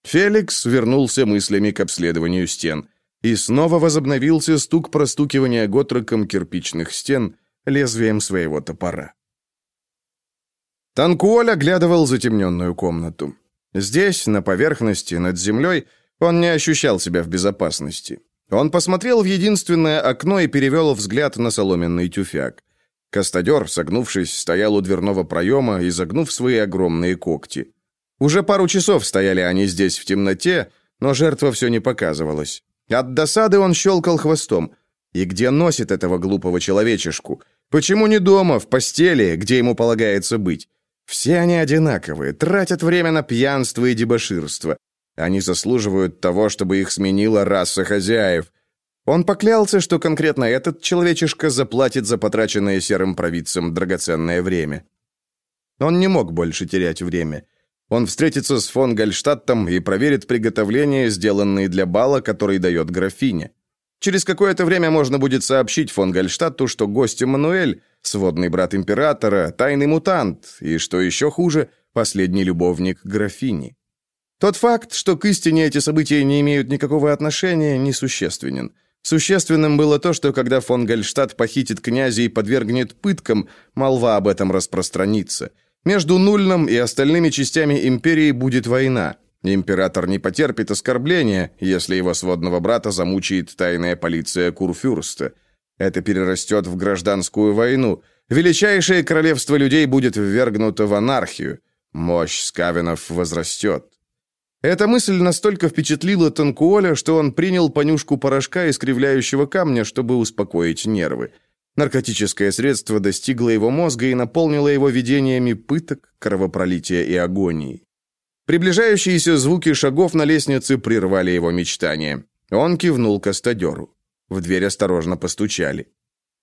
Феликс вернулся мыслями к обследованию стен. И снова возобновился стук простукивания готроком кирпичных стен лезвием своего топора. Танкуоль оглядывал затемненную комнату. Здесь, на поверхности, над землей, он не ощущал себя в безопасности. Он посмотрел в единственное окно и перевел взгляд на соломенный тюфяк. Кастадер, согнувшись, стоял у дверного проема, изогнув свои огромные когти. Уже пару часов стояли они здесь в темноте, но жертва все не показывалась. От досады он щелкал хвостом. И где носит этого глупого человечешку? Почему не дома, в постели, где ему полагается быть? Все они одинаковые, тратят время на пьянство и дебоширство. Они заслуживают того, чтобы их сменила раса хозяев. Он поклялся, что конкретно этот человечишка заплатит за потраченное серым провидцем драгоценное время. Он не мог больше терять время. Он встретится с фон Гальштадтом и проверит приготовления, сделанные для бала, который дает графиня. Через какое-то время можно будет сообщить фон Гальштадту, что гость Эммануэль, сводный брат императора, тайный мутант и, что еще хуже, последний любовник графини. Тот факт, что к истине эти события не имеют никакого отношения, несущественен. Существенным было то, что когда фон Гальштадт похитит князя и подвергнет пыткам, молва об этом распространится. Между Нульном и остальными частями империи будет война. Император не потерпит оскорбления, если его сводного брата замучает тайная полиция Курфюрста. Это перерастет в гражданскую войну. Величайшее королевство людей будет ввергнуто в анархию. Мощь скавинов возрастет. Эта мысль настолько впечатлила Танкуоля, что он принял понюшку порошка искривляющего камня, чтобы успокоить нервы. Наркотическое средство достигло его мозга и наполнило его видениями пыток, кровопролития и агонии. Приближающиеся звуки шагов на лестнице прервали его мечтания. Он кивнул кастадеру. В дверь осторожно постучали.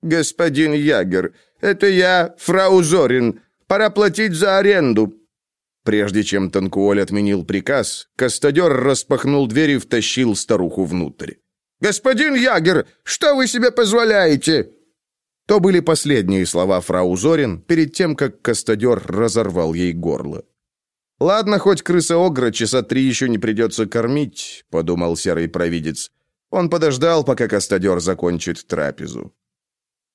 «Господин Ягер, это я, фрау Зорин. Пора платить за аренду». Прежде чем Танкуоль отменил приказ, кастадер распахнул дверь и втащил старуху внутрь. «Господин Ягер, что вы себе позволяете?» То были последние слова фрау Зорин перед тем, как кастадер разорвал ей горло. «Ладно, хоть крыса-огра часа три еще не придется кормить», — подумал серый провидец. Он подождал, пока Кастадер закончит трапезу.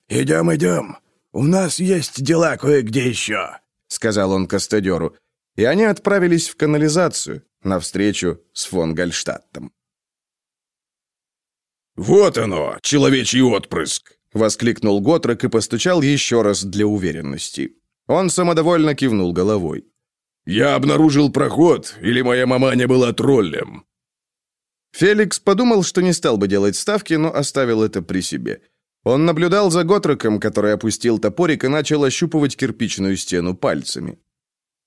«Идем, идем. У нас есть дела кое-где еще», — сказал он Кастадеру. И они отправились в канализацию, навстречу с фон Гальштадтом. «Вот оно, человечий отпрыск!» — воскликнул Готрек и постучал еще раз для уверенности. Он самодовольно кивнул головой. «Я обнаружил проход, или моя мама не была троллем?» Феликс подумал, что не стал бы делать ставки, но оставил это при себе. Он наблюдал за Готреком, который опустил топорик и начал ощупывать кирпичную стену пальцами.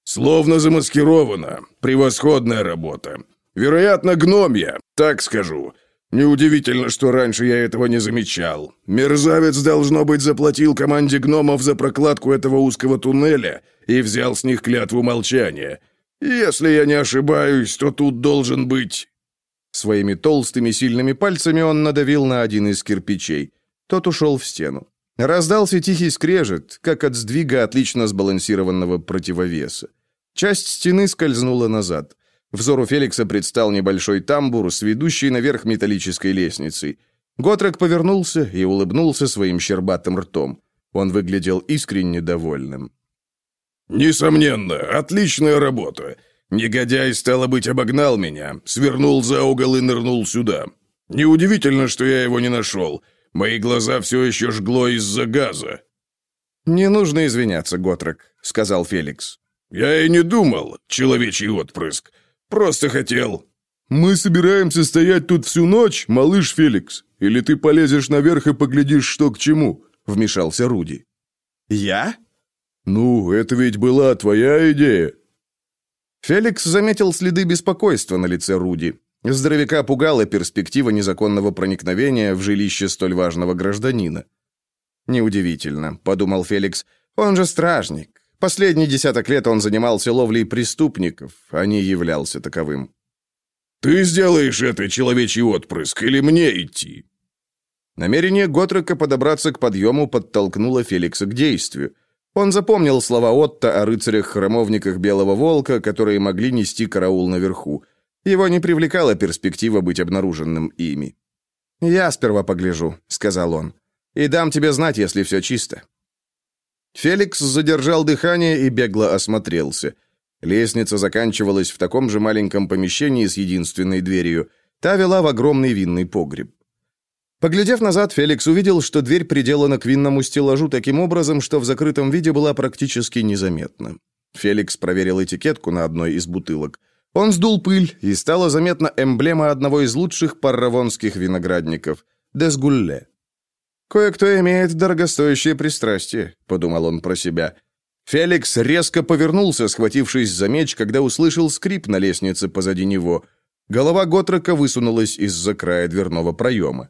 «Словно замаскировано. Превосходная работа. Вероятно, гномья, так скажу. Неудивительно, что раньше я этого не замечал. Мерзавец, должно быть, заплатил команде гномов за прокладку этого узкого туннеля и взял с них клятву молчания. Если я не ошибаюсь, то тут должен быть...» Своими толстыми сильными пальцами он надавил на один из кирпичей. Тот ушел в стену. Раздался тихий скрежет, как от сдвига отлично сбалансированного противовеса. Часть стены скользнула назад. Взору Феликса предстал небольшой тамбур с ведущей наверх металлической лестницей. Готрек повернулся и улыбнулся своим щербатым ртом. Он выглядел искренне довольным. «Несомненно, отличная работа. Негодяй, стало быть, обогнал меня, свернул за угол и нырнул сюда. Неудивительно, что я его не нашел. Мои глаза все еще жгло из-за газа». «Не нужно извиняться, Готрек», — сказал Феликс. «Я и не думал, человечий отпрыск. Просто хотел...» «Мы собираемся стоять тут всю ночь, малыш Феликс. Или ты полезешь наверх и поглядишь, что к чему?» — вмешался Руди. «Я?» «Ну, это ведь была твоя идея». Феликс заметил следы беспокойства на лице Руди. Здоровяка пугала перспектива незаконного проникновения в жилище столь важного гражданина. «Неудивительно», — подумал Феликс, — «он же стражник. Последний десяток лет он занимался ловлей преступников, а не являлся таковым». «Ты сделаешь это, человечий отпрыск, или мне идти?» Намерение Готрека подобраться к подъему подтолкнуло Феликса к действию. Он запомнил слова Отто о рыцарях-храмовниках Белого Волка, которые могли нести караул наверху. Его не привлекала перспектива быть обнаруженным ими. «Я сперва погляжу», — сказал он, — «и дам тебе знать, если все чисто». Феликс задержал дыхание и бегло осмотрелся. Лестница заканчивалась в таком же маленьком помещении с единственной дверью. Та вела в огромный винный погреб. Поглядев назад, Феликс увидел, что дверь приделана к винному стеллажу таким образом, что в закрытом виде была практически незаметна. Феликс проверил этикетку на одной из бутылок – он сдул пыль, и стала заметна эмблема одного из лучших парравонских виноградников – Десгулле. «Кое-кто имеет дорогостоящее пристрастие», – подумал он про себя. Феликс резко повернулся, схватившись за меч, когда услышал скрип на лестнице позади него. Голова Готрека высунулась из-за края дверного проема.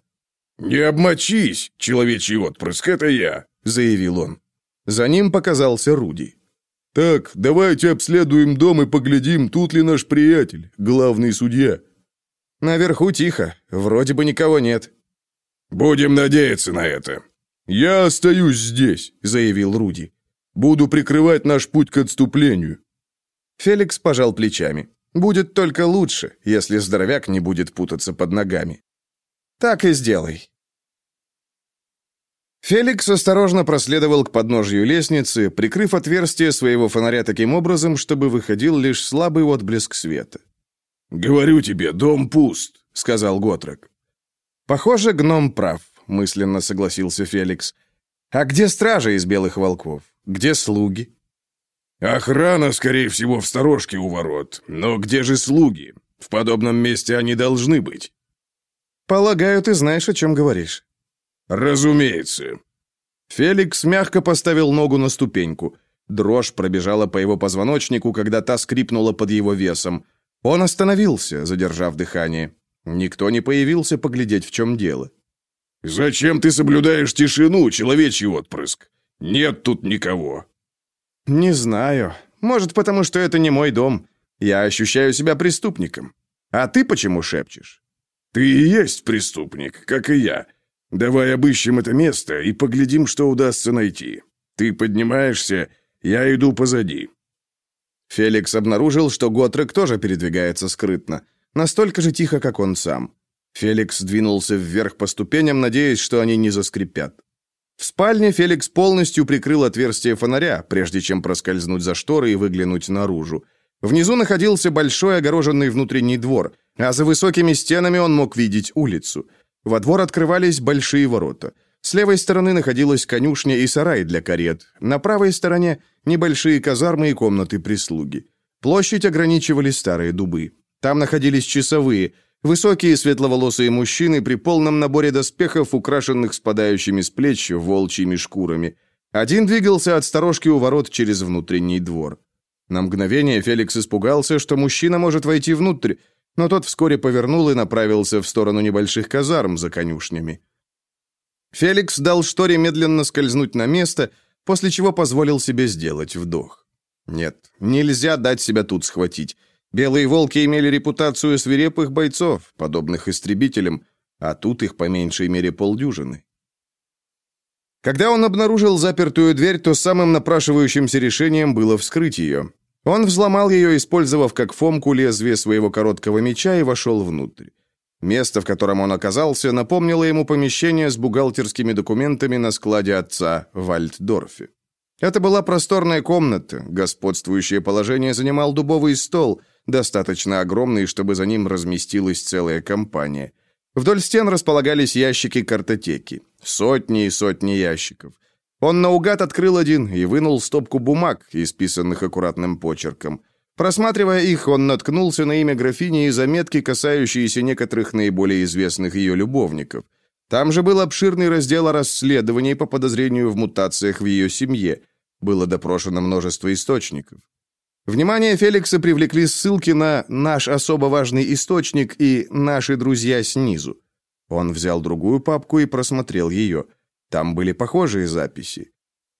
«Не обмочись, человечий отпрыск, это я», — заявил он. За ним показался Руди. «Так, давайте обследуем дом и поглядим, тут ли наш приятель, главный судья». «Наверху тихо, вроде бы никого нет». «Будем надеяться на это». «Я остаюсь здесь», — заявил Руди. «Буду прикрывать наш путь к отступлению». Феликс пожал плечами. «Будет только лучше, если здоровяк не будет путаться под ногами». «Так и сделай». Феликс осторожно проследовал к подножью лестницы, прикрыв отверстие своего фонаря таким образом, чтобы выходил лишь слабый отблеск света. «Говорю тебе, дом пуст», — сказал Готрек. «Похоже, гном прав», — мысленно согласился Феликс. «А где стража из белых волков? Где слуги?» «Охрана, скорее всего, в сторожке у ворот. Но где же слуги? В подобном месте они должны быть». «Полагаю, ты знаешь, о чем говоришь». «Разумеется». Феликс мягко поставил ногу на ступеньку. Дрожь пробежала по его позвоночнику, когда та скрипнула под его весом. Он остановился, задержав дыхание. Никто не появился поглядеть, в чем дело. «Зачем ты соблюдаешь тишину, человечий отпрыск? Нет тут никого». «Не знаю. Может, потому что это не мой дом. Я ощущаю себя преступником. А ты почему шепчешь?» «Ты и есть преступник, как и я. Давай обыщем это место и поглядим, что удастся найти. Ты поднимаешься, я иду позади». Феликс обнаружил, что Готрек тоже передвигается скрытно, настолько же тихо, как он сам. Феликс двинулся вверх по ступеням, надеясь, что они не заскрипят. В спальне Феликс полностью прикрыл отверстие фонаря, прежде чем проскользнуть за шторы и выглянуть наружу. Внизу находился большой огороженный внутренний двор, а за высокими стенами он мог видеть улицу. Во двор открывались большие ворота. С левой стороны находилась конюшня и сарай для карет. На правой стороне – небольшие казармы и комнаты прислуги. Площадь ограничивали старые дубы. Там находились часовые, высокие светловолосые мужчины при полном наборе доспехов, украшенных спадающими с плеч волчьими шкурами. Один двигался от сторожки у ворот через внутренний двор. На мгновение Феликс испугался, что мужчина может войти внутрь, но тот вскоре повернул и направился в сторону небольших казарм за конюшнями. Феликс дал шторе медленно скользнуть на место, после чего позволил себе сделать вдох. Нет, нельзя дать себя тут схватить. Белые волки имели репутацию свирепых бойцов, подобных истребителям, а тут их по меньшей мере полдюжины. Когда он обнаружил запертую дверь, то самым напрашивающимся решением было вскрыть ее. Он взломал ее, использовав как фомку лезвие своего короткого меча, и вошел внутрь. Место, в котором он оказался, напомнило ему помещение с бухгалтерскими документами на складе отца в Альтдорфе. Это была просторная комната, господствующее положение занимал дубовый стол, достаточно огромный, чтобы за ним разместилась целая компания. Вдоль стен располагались ящики картотеки, сотни и сотни ящиков. Он наугад открыл один и вынул стопку бумаг, исписанных аккуратным почерком. Просматривая их, он наткнулся на имя графини и заметки, касающиеся некоторых наиболее известных ее любовников. Там же был обширный раздел о расследовании по подозрению в мутациях в ее семье. Было допрошено множество источников. Внимание Феликса привлекли ссылки на «Наш особо важный источник» и «Наши друзья снизу». Он взял другую папку и просмотрел ее – там были похожие записи.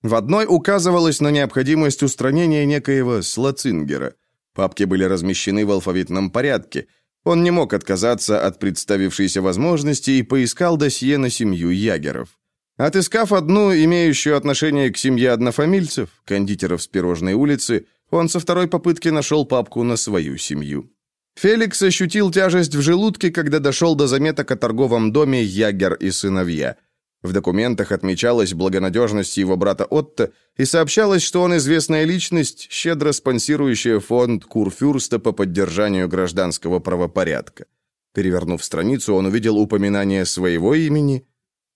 В одной указывалось на необходимость устранения некоего Слацингера. Папки были размещены в алфавитном порядке. Он не мог отказаться от представившейся возможности и поискал досье на семью Ягеров. Отыскав одну, имеющую отношение к семье однофамильцев, кондитеров с пирожной улицы, он со второй попытки нашел папку на свою семью. Феликс ощутил тяжесть в желудке, когда дошел до заметок о торговом доме «Ягер и сыновья». В документах отмечалась благонадежность его брата Отто и сообщалось, что он известная личность, щедро спонсирующая фонд Курфюрста по поддержанию гражданского правопорядка. Перевернув страницу, он увидел упоминание своего имени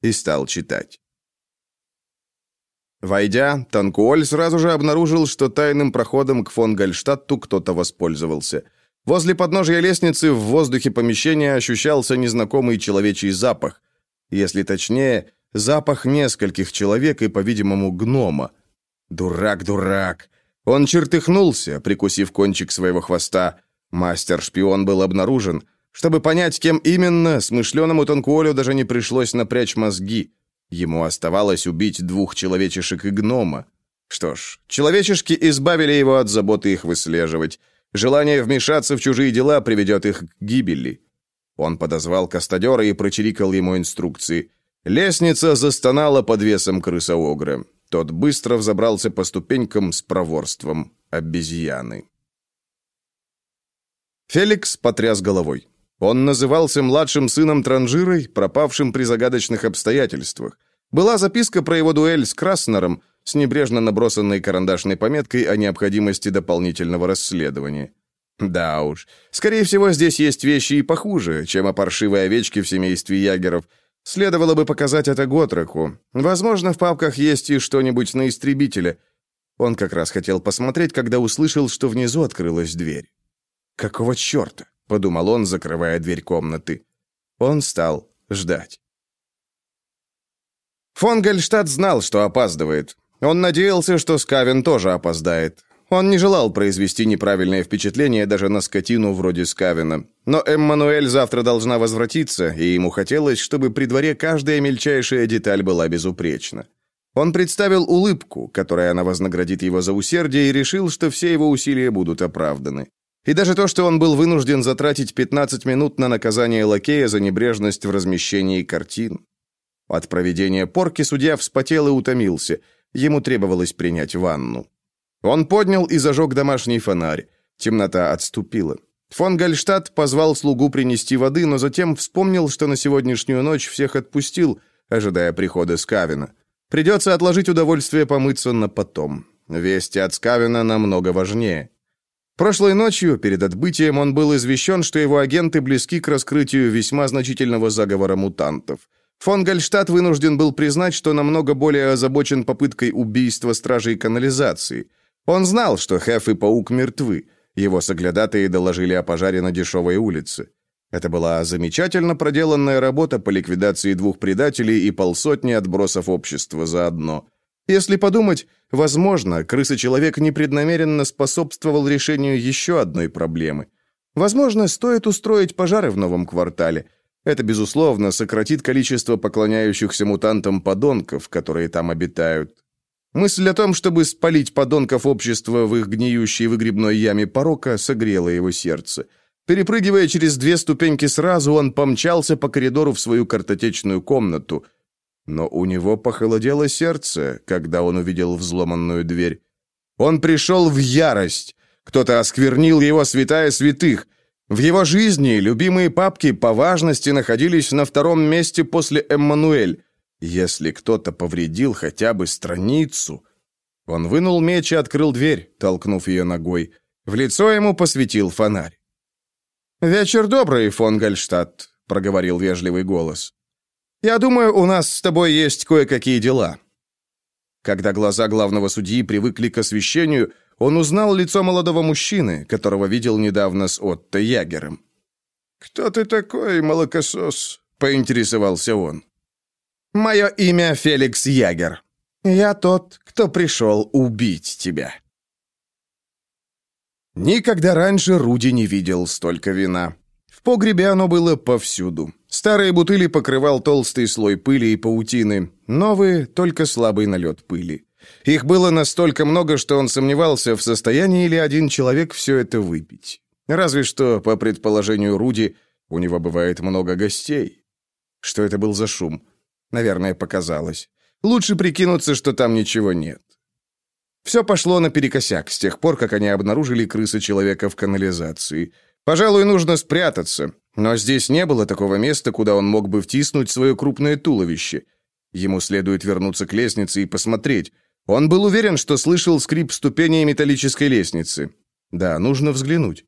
и стал читать. Войдя, Танкуоль сразу же обнаружил, что тайным проходом к фон Гальштадту кто-то воспользовался. Возле подножия лестницы в воздухе помещения ощущался незнакомый человечий запах. Если точнее, Запах нескольких человек и, по-видимому, гнома. Дурак, дурак. Он чертыхнулся, прикусив кончик своего хвоста. Мастер-шпион был обнаружен. Чтобы понять, кем именно, смышленому Танкуолю даже не пришлось напрячь мозги. Ему оставалось убить двух человечешек и гнома. Что ж, человечешки избавили его от заботы их выслеживать. Желание вмешаться в чужие дела приведет их к гибели. Он подозвал кастадера и прочирикал ему инструкции. Лестница застонала под весом крыса-огра. Тот быстро взобрался по ступенькам с проворством обезьяны. Феликс потряс головой. Он назывался младшим сыном Транжирой, пропавшим при загадочных обстоятельствах. Была записка про его дуэль с Краснером, с небрежно набросанной карандашной пометкой о необходимости дополнительного расследования. Да уж, скорее всего, здесь есть вещи и похуже, чем о паршивой овечке в семействе ягеров. Следовало бы показать это Готреку. Возможно, в папках есть и что-нибудь на истребителе. Он как раз хотел посмотреть, когда услышал, что внизу открылась дверь. «Какого черта?» — подумал он, закрывая дверь комнаты. Он стал ждать. Фон Гальштадт знал, что опаздывает. Он надеялся, что Скавен тоже опоздает. Он не желал произвести неправильное впечатление даже на скотину вроде Скавина. Но Эммануэль завтра должна возвратиться, и ему хотелось, чтобы при дворе каждая мельчайшая деталь была безупречна. Он представил улыбку, которой она вознаградит его за усердие, и решил, что все его усилия будут оправданы. И даже то, что он был вынужден затратить 15 минут на наказание лакея за небрежность в размещении картин. От проведения порки судья вспотел и утомился. Ему требовалось принять ванну. Он поднял и зажег домашний фонарь. Темнота отступила. Фон Гальштадт позвал слугу принести воды, но затем вспомнил, что на сегодняшнюю ночь всех отпустил, ожидая прихода Скавина. Придется отложить удовольствие помыться на потом. Вести от Скавина намного важнее. Прошлой ночью, перед отбытием, он был извещен, что его агенты близки к раскрытию весьма значительного заговора мутантов. Фон Гальштадт вынужден был признать, что намного более озабочен попыткой убийства стражей канализации. Он знал, что Хеф и Паук мертвы. Его соглядатые доложили о пожаре на дешевой улице. Это была замечательно проделанная работа по ликвидации двух предателей и полсотни отбросов общества заодно. Если подумать, возможно, крыса-человек непреднамеренно способствовал решению еще одной проблемы. Возможно, стоит устроить пожары в новом квартале. Это, безусловно, сократит количество поклоняющихся мутантам подонков, которые там обитают. Мысль о том, чтобы спалить подонков общества в их гниющей выгребной яме порока, согрела его сердце. Перепрыгивая через две ступеньки сразу, он помчался по коридору в свою картотечную комнату – но у него похолодело сердце, когда он увидел взломанную дверь. Он пришел в ярость. Кто-то осквернил его святая святых. В его жизни любимые папки по важности находились на втором месте после Эммануэль. Если кто-то повредил хотя бы страницу... Он вынул меч и открыл дверь, толкнув ее ногой. В лицо ему посветил фонарь. «Вечер добрый, фон Гальштадт», — проговорил вежливый голос. Я думаю, у нас с тобой есть кое-какие дела». Когда глаза главного судьи привыкли к освещению, он узнал лицо молодого мужчины, которого видел недавно с Отто Ягером. «Кто ты такой, молокосос?» — поинтересовался он. «Мое имя Феликс Ягер. Я тот, кто пришел убить тебя». Никогда раньше Руди не видел столько вина. В погребе оно было повсюду. Старые бутыли покрывал толстый слой пыли и паутины, новые — только слабый налет пыли. Их было настолько много, что он сомневался, в состоянии ли один человек все это выпить. Разве что, по предположению Руди, у него бывает много гостей. Что это был за шум? Наверное, показалось. Лучше прикинуться, что там ничего нет. Все пошло наперекосяк с тех пор, как они обнаружили крыса-человека в канализации — Пожалуй, нужно спрятаться. Но здесь не было такого места, куда он мог бы втиснуть свое крупное туловище. Ему следует вернуться к лестнице и посмотреть. Он был уверен, что слышал скрип ступеней металлической лестницы. Да, нужно взглянуть.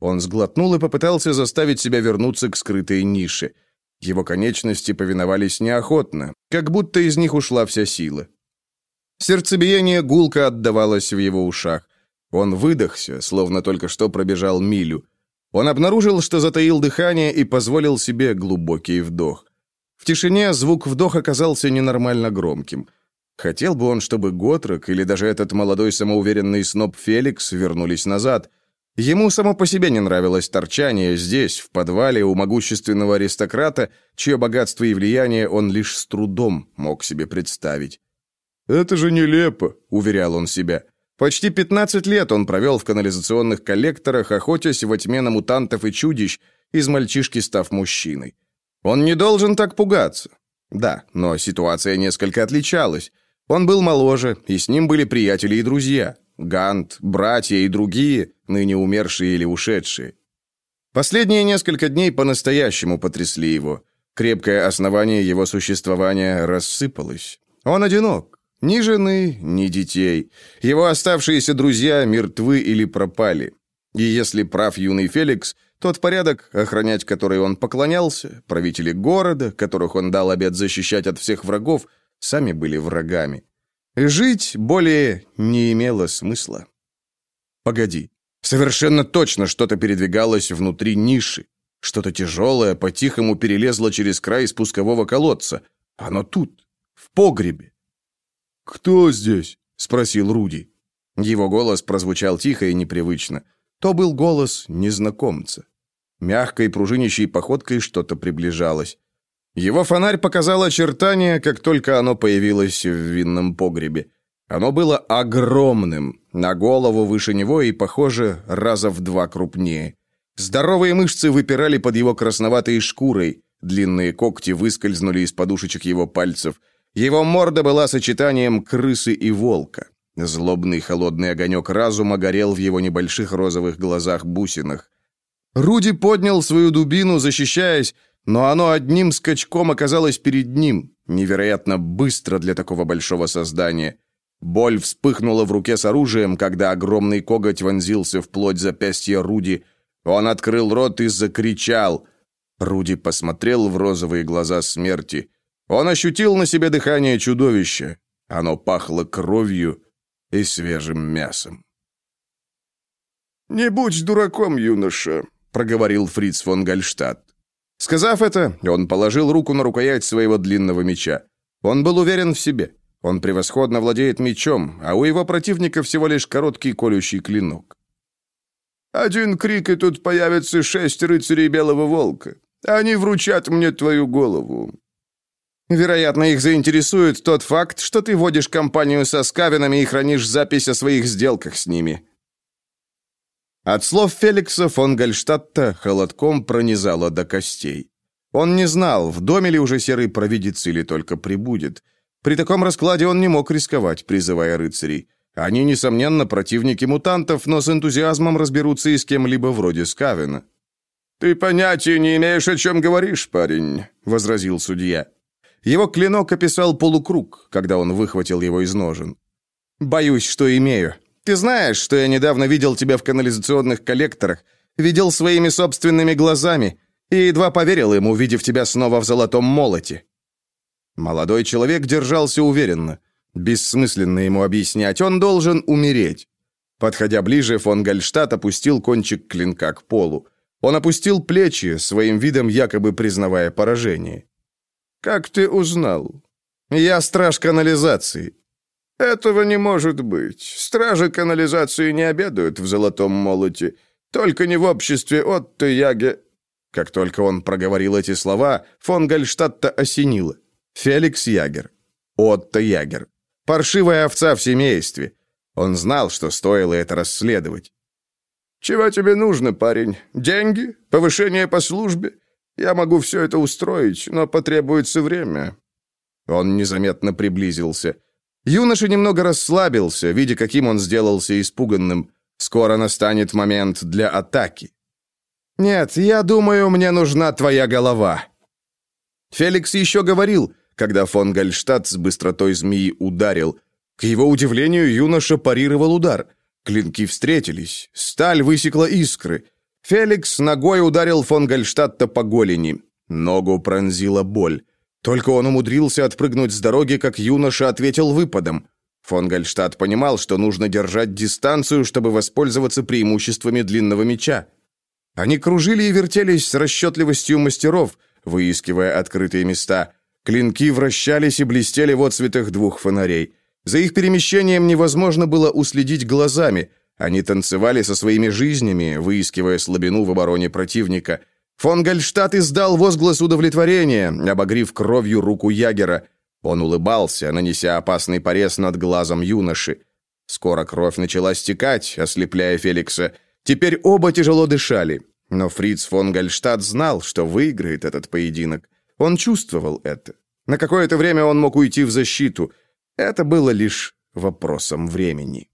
Он сглотнул и попытался заставить себя вернуться к скрытой нише. Его конечности повиновались неохотно, как будто из них ушла вся сила. Сердцебиение гулко отдавалось в его ушах. Он выдохся, словно только что пробежал милю. Он обнаружил, что затаил дыхание и позволил себе глубокий вдох. В тишине звук вдоха оказался ненормально громким. Хотел бы он, чтобы Готрок или даже этот молодой самоуверенный сноб Феликс вернулись назад. Ему само по себе не нравилось торчание здесь, в подвале у могущественного аристократа, чье богатство и влияние он лишь с трудом мог себе представить. «Это же нелепо», — уверял он себя. Почти 15 лет он провел в канализационных коллекторах, охотясь во тьме на мутантов и чудищ, из мальчишки став мужчиной. Он не должен так пугаться. Да, но ситуация несколько отличалась. Он был моложе, и с ним были приятели и друзья. Гант, братья и другие, ныне умершие или ушедшие. Последние несколько дней по-настоящему потрясли его. Крепкое основание его существования рассыпалось. Он одинок. Ни жены, ни детей. Его оставшиеся друзья мертвы или пропали. И если прав юный Феликс, тот порядок, охранять который он поклонялся, правители города, которых он дал обет защищать от всех врагов, сами были врагами. Жить более не имело смысла. Погоди. Совершенно точно что-то передвигалось внутри ниши. Что-то тяжелое по-тихому перелезло через край спускового колодца. Оно тут, в погребе. «Кто здесь?» — спросил Руди. Его голос прозвучал тихо и непривычно. То был голос незнакомца. Мягкой пружинящей походкой что-то приближалось. Его фонарь показал очертания, как только оно появилось в винном погребе. Оно было огромным, на голову выше него и, похоже, раза в два крупнее. Здоровые мышцы выпирали под его красноватой шкурой, длинные когти выскользнули из подушечек его пальцев. Его морда была сочетанием крысы и волка. Злобный холодный огонек разума горел в его небольших розовых глазах-бусинах. Руди поднял свою дубину, защищаясь, но оно одним скачком оказалось перед ним, невероятно быстро для такого большого создания. Боль вспыхнула в руке с оружием, когда огромный коготь вонзился в плоть запястья Руди. Он открыл рот и закричал. Руди посмотрел в розовые глаза смерти. Он ощутил на себе дыхание чудовища. Оно пахло кровью и свежим мясом. «Не будь дураком, юноша», проговорил Фриц фон Гальштадт. Сказав это, он положил руку на рукоять своего длинного меча. Он был уверен в себе. Он превосходно владеет мечом, а у его противника всего лишь короткий колющий клинок. «Один крик, и тут появятся шесть рыцарей Белого Волка. Они вручат мне твою голову». «Вероятно, их заинтересует тот факт, что ты водишь компанию со скавинами и хранишь запись о своих сделках с ними», от слов Феликса фон Гальштадта холодком пронизало до костей. Он не знал, в доме ли уже серый провидец или только прибудет. При таком раскладе он не мог рисковать, призывая рыцарей. Они, несомненно, противники мутантов, но с энтузиазмом разберутся и с кем-либо вроде Скавена. «Ты понятия не имеешь, о чем говоришь, парень», — возразил судья. Его клинок описал полукруг, когда он выхватил его из ножен. «Боюсь, что имею. Ты знаешь, что я недавно видел тебя в канализационных коллекторах, видел своими собственными глазами и едва поверил им, увидев тебя снова в золотом молоте». Молодой человек держался уверенно. Бессмысленно ему объяснять, он должен умереть. Подходя ближе, фон Гальштадт опустил кончик клинка к полу. Он опустил плечи, своим видом якобы признавая поражение. «Как ты узнал?» «Я страж канализации. «Этого не может быть. Стражи канализации не обедают в золотом молоте. Только не в обществе Отто Яге...» Как только он проговорил эти слова, фон Гальштадта осенило. Феликс Ягер. Отто Ягер. Паршивая овца в семействе. Он знал, что стоило это расследовать. «Чего тебе нужно, парень? Деньги? Повышение по службе? Я могу все это устроить, но потребуется время». Он незаметно приблизился. Юноша немного расслабился, видя, каким он сделался испуганным. Скоро настанет момент для атаки. «Нет, я думаю, мне нужна твоя голова». Феликс еще говорил, когда фон Гальштадт с быстротой змеи ударил. К его удивлению, юноша парировал удар. Клинки встретились, сталь высекла искры. Феликс ногой ударил фон Гальштадта по голени. Ногу пронзила боль. Только он умудрился отпрыгнуть с дороги, как юноша ответил выпадом. Фон Гальштадт понимал, что нужно держать дистанцию, чтобы воспользоваться преимуществами длинного меча. Они кружили и вертелись с расчетливостью мастеров, выискивая открытые места. Клинки вращались и блестели в отцветах двух фонарей. За их перемещением невозможно было уследить глазами. Они танцевали со своими жизнями, выискивая слабину в обороне противника. Фон Гальштадт издал возглас удовлетворения, обогрив кровью руку Ягера. Он улыбался, нанеся опасный порез над глазом юноши. Скоро кровь начала стекать, ослепляя Феликса. Теперь оба тяжело дышали. Но Фриц фон Гальштадт знал, что выиграет этот поединок. Он чувствовал это. На какое-то время он мог уйти в защиту. Это было лишь вопросом времени.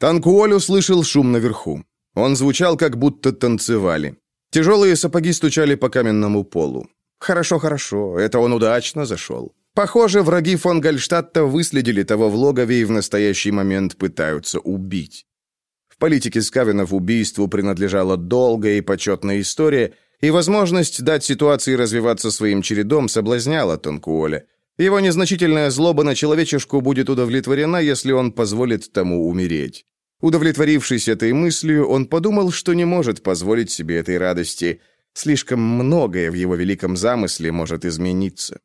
Танкуоль услышал шум наверху. Он звучал, как будто танцевали. Тяжелые сапоги стучали по каменному полу. Хорошо, хорошо, это он удачно зашел. Похоже, враги фон Гальштадта выследили того в логове и в настоящий момент пытаются убить. В политике Скавинов убийству принадлежала долгая и почетная история, и возможность дать ситуации развиваться своим чередом соблазняла Танкуоля. Его незначительная злоба на человечешку будет удовлетворена, если он позволит тому умереть. Удовлетворившись этой мыслью, он подумал, что не может позволить себе этой радости. Слишком многое в его великом замысле может измениться.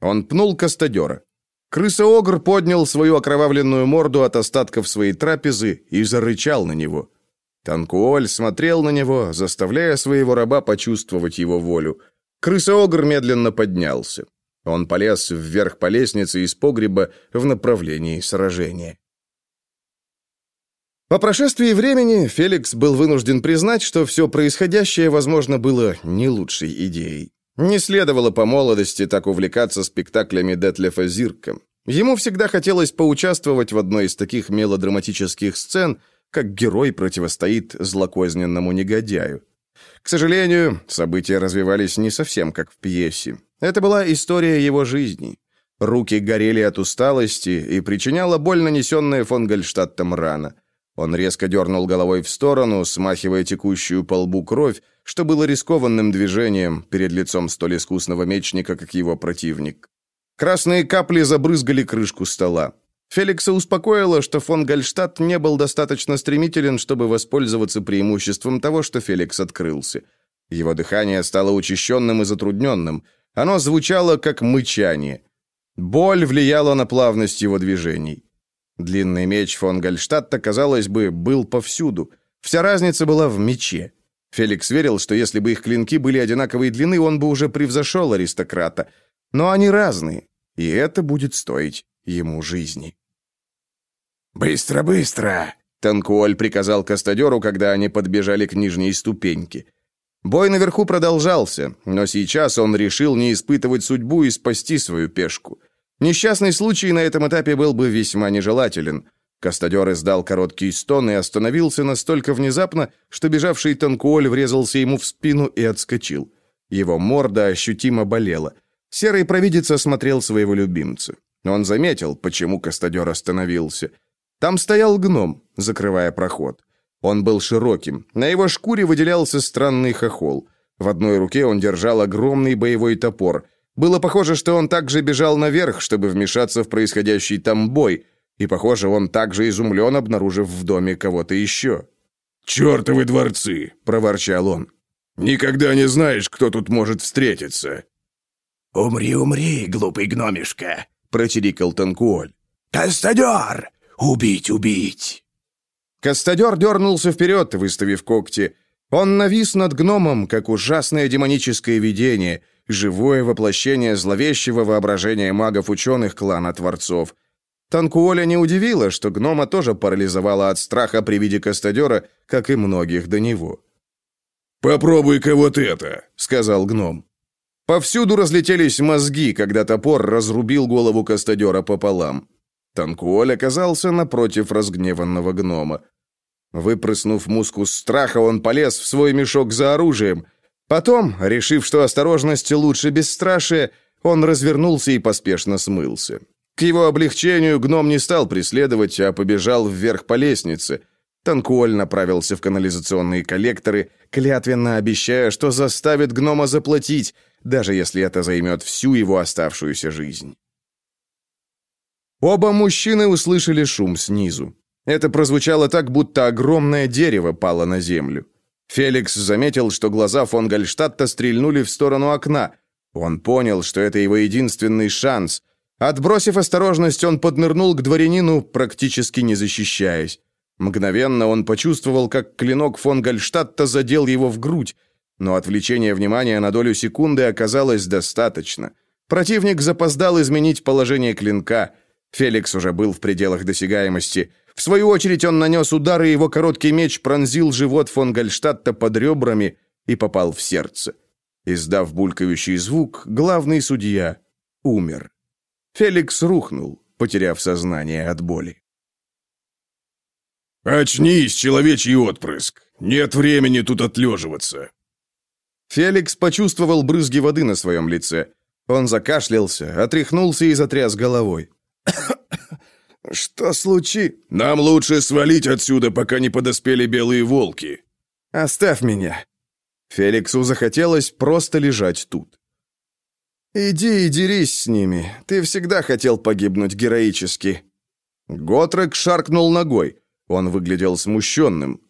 Он пнул кастадера. Крыса-огр поднял свою окровавленную морду от остатков своей трапезы и зарычал на него. Танкуоль смотрел на него, заставляя своего раба почувствовать его волю. Крыса-огр медленно поднялся. Он полез вверх по лестнице из погреба в направлении сражения. По прошествии времени Феликс был вынужден признать, что все происходящее, возможно, было не лучшей идеей. Не следовало по молодости так увлекаться спектаклями Детлефа Зирка. Ему всегда хотелось поучаствовать в одной из таких мелодраматических сцен, как герой противостоит злокозненному негодяю. К сожалению, события развивались не совсем как в пьесе. Это была история его жизни. Руки горели от усталости и причиняла боль, нанесенная фон Гольштадтом рана. Он резко дернул головой в сторону, смахивая текущую по лбу кровь, что было рискованным движением перед лицом столь искусного мечника, как его противник. Красные капли забрызгали крышку стола. Феликса успокоило, что фон Гальштадт не был достаточно стремителен, чтобы воспользоваться преимуществом того, что Феликс открылся. Его дыхание стало учащенным и затрудненным. Оно звучало, как мычание. Боль влияла на плавность его движений. Длинный меч фон Гальштадта, казалось бы, был повсюду. Вся разница была в мече. Феликс верил, что если бы их клинки были одинаковой длины, он бы уже превзошел аристократа. Но они разные, и это будет стоить ему жизни. «Быстро, быстро!» — Танкуоль приказал кастадеру, когда они подбежали к нижней ступеньке. Бой наверху продолжался, но сейчас он решил не испытывать судьбу и спасти свою пешку. Несчастный случай на этом этапе был бы весьма нежелателен. Кастадер издал короткий стон и остановился настолько внезапно, что бежавший Танкуоль врезался ему в спину и отскочил. Его морда ощутимо болела. Серый провидец осмотрел своего любимца. Он заметил, почему Кастадер остановился. Там стоял гном, закрывая проход. Он был широким. На его шкуре выделялся странный хохол. В одной руке он держал огромный боевой топор. Было похоже, что он также бежал наверх, чтобы вмешаться в происходящий там бой, и, похоже, он также изумлен, обнаружив в доме кого-то еще. «Чертовы дворцы!» — проворчал он. «Никогда не знаешь, кто тут может встретиться». «Умри, умри, глупый гномишка!» — прочирикал Танкуоль. «Кастадер! Убить, убить!» Кастадер дернулся вперед, выставив когти. Он навис над гномом, как ужасное демоническое видение, живое воплощение зловещего воображения магов-ученых клана Творцов. Танкуоля не удивило, что гнома тоже парализовало от страха при виде кастадера, как и многих до него. «Попробуй-ка вот это», — сказал гном. Повсюду разлетелись мозги, когда топор разрубил голову кастадера пополам. Танкуоль оказался напротив разгневанного гнома. Выпрыснув мускус страха, он полез в свой мешок за оружием. Потом, решив, что осторожность лучше бесстрашия, он развернулся и поспешно смылся. К его облегчению гном не стал преследовать, а побежал вверх по лестнице. Танкуоль направился в канализационные коллекторы, клятвенно обещая, что заставит гнома заплатить, даже если это займет всю его оставшуюся жизнь. Оба мужчины услышали шум снизу. Это прозвучало так, будто огромное дерево пало на землю. Феликс заметил, что глаза фон Гальштадта стрельнули в сторону окна. Он понял, что это его единственный шанс. Отбросив осторожность, он поднырнул к дворянину, практически не защищаясь. Мгновенно он почувствовал, как клинок фон Гальштадта задел его в грудь, но отвлечение внимания на долю секунды оказалось достаточно. Противник запоздал изменить положение клинка. Феликс уже был в пределах досягаемости. В свою очередь он нанес удар, и его короткий меч пронзил живот фон Гальштадта под ребрами и попал в сердце. Издав булькающий звук, главный судья умер. Феликс рухнул, потеряв сознание от боли. «Очнись, человечий отпрыск! Нет времени тут отлеживаться!» Феликс почувствовал брызги воды на своем лице. Он закашлялся, отряхнулся и затряс головой. «Что случи?» «Нам лучше свалить отсюда, пока не подоспели белые волки». «Оставь меня». Феликсу захотелось просто лежать тут. «Иди и дерись с ними. Ты всегда хотел погибнуть героически». Готрек шаркнул ногой. Он выглядел смущенным.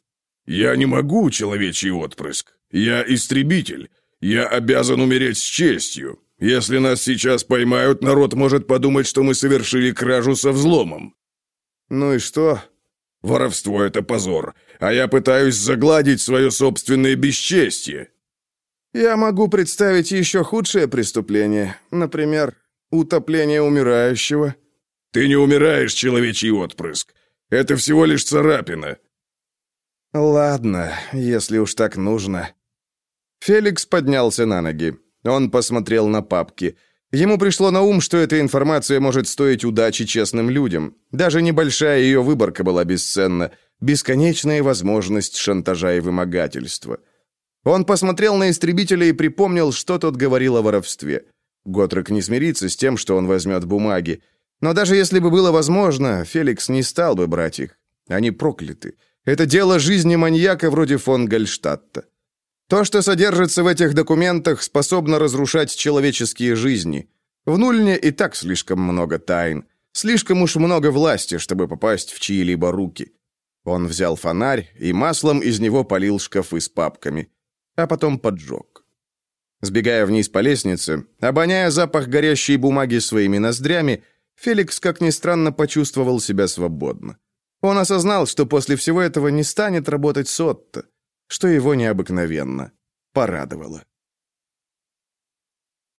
«Я не могу, человечий отпрыск. Я истребитель. Я обязан умереть с честью. Если нас сейчас поймают, народ может подумать, что мы совершили кражу со взломом». «Ну и что?» «Воровство — это позор, а я пытаюсь загладить свое собственное бесчестье». «Я могу представить еще худшее преступление. Например, утопление умирающего». «Ты не умираешь, человечий отпрыск. Это всего лишь царапина». «Ладно, если уж так нужно». Феликс поднялся на ноги. Он посмотрел на папки. Ему пришло на ум, что эта информация может стоить удачи честным людям. Даже небольшая ее выборка была бесценна. Бесконечная возможность шантажа и вымогательства. Он посмотрел на истребителя и припомнил, что тот говорил о воровстве. Готрек не смирится с тем, что он возьмет бумаги. Но даже если бы было возможно, Феликс не стал бы брать их. Они прокляты. Это дело жизни маньяка вроде фон Гальштадта. То, что содержится в этих документах, способно разрушать человеческие жизни. В Нульне и так слишком много тайн. Слишком уж много власти, чтобы попасть в чьи-либо руки. Он взял фонарь и маслом из него полил шкафы с папками. А потом поджег. Сбегая вниз по лестнице, обоняя запах горящей бумаги своими ноздрями, Феликс, как ни странно, почувствовал себя свободно. Он осознал, что после всего этого не станет работать с Отто что его необыкновенно порадовало.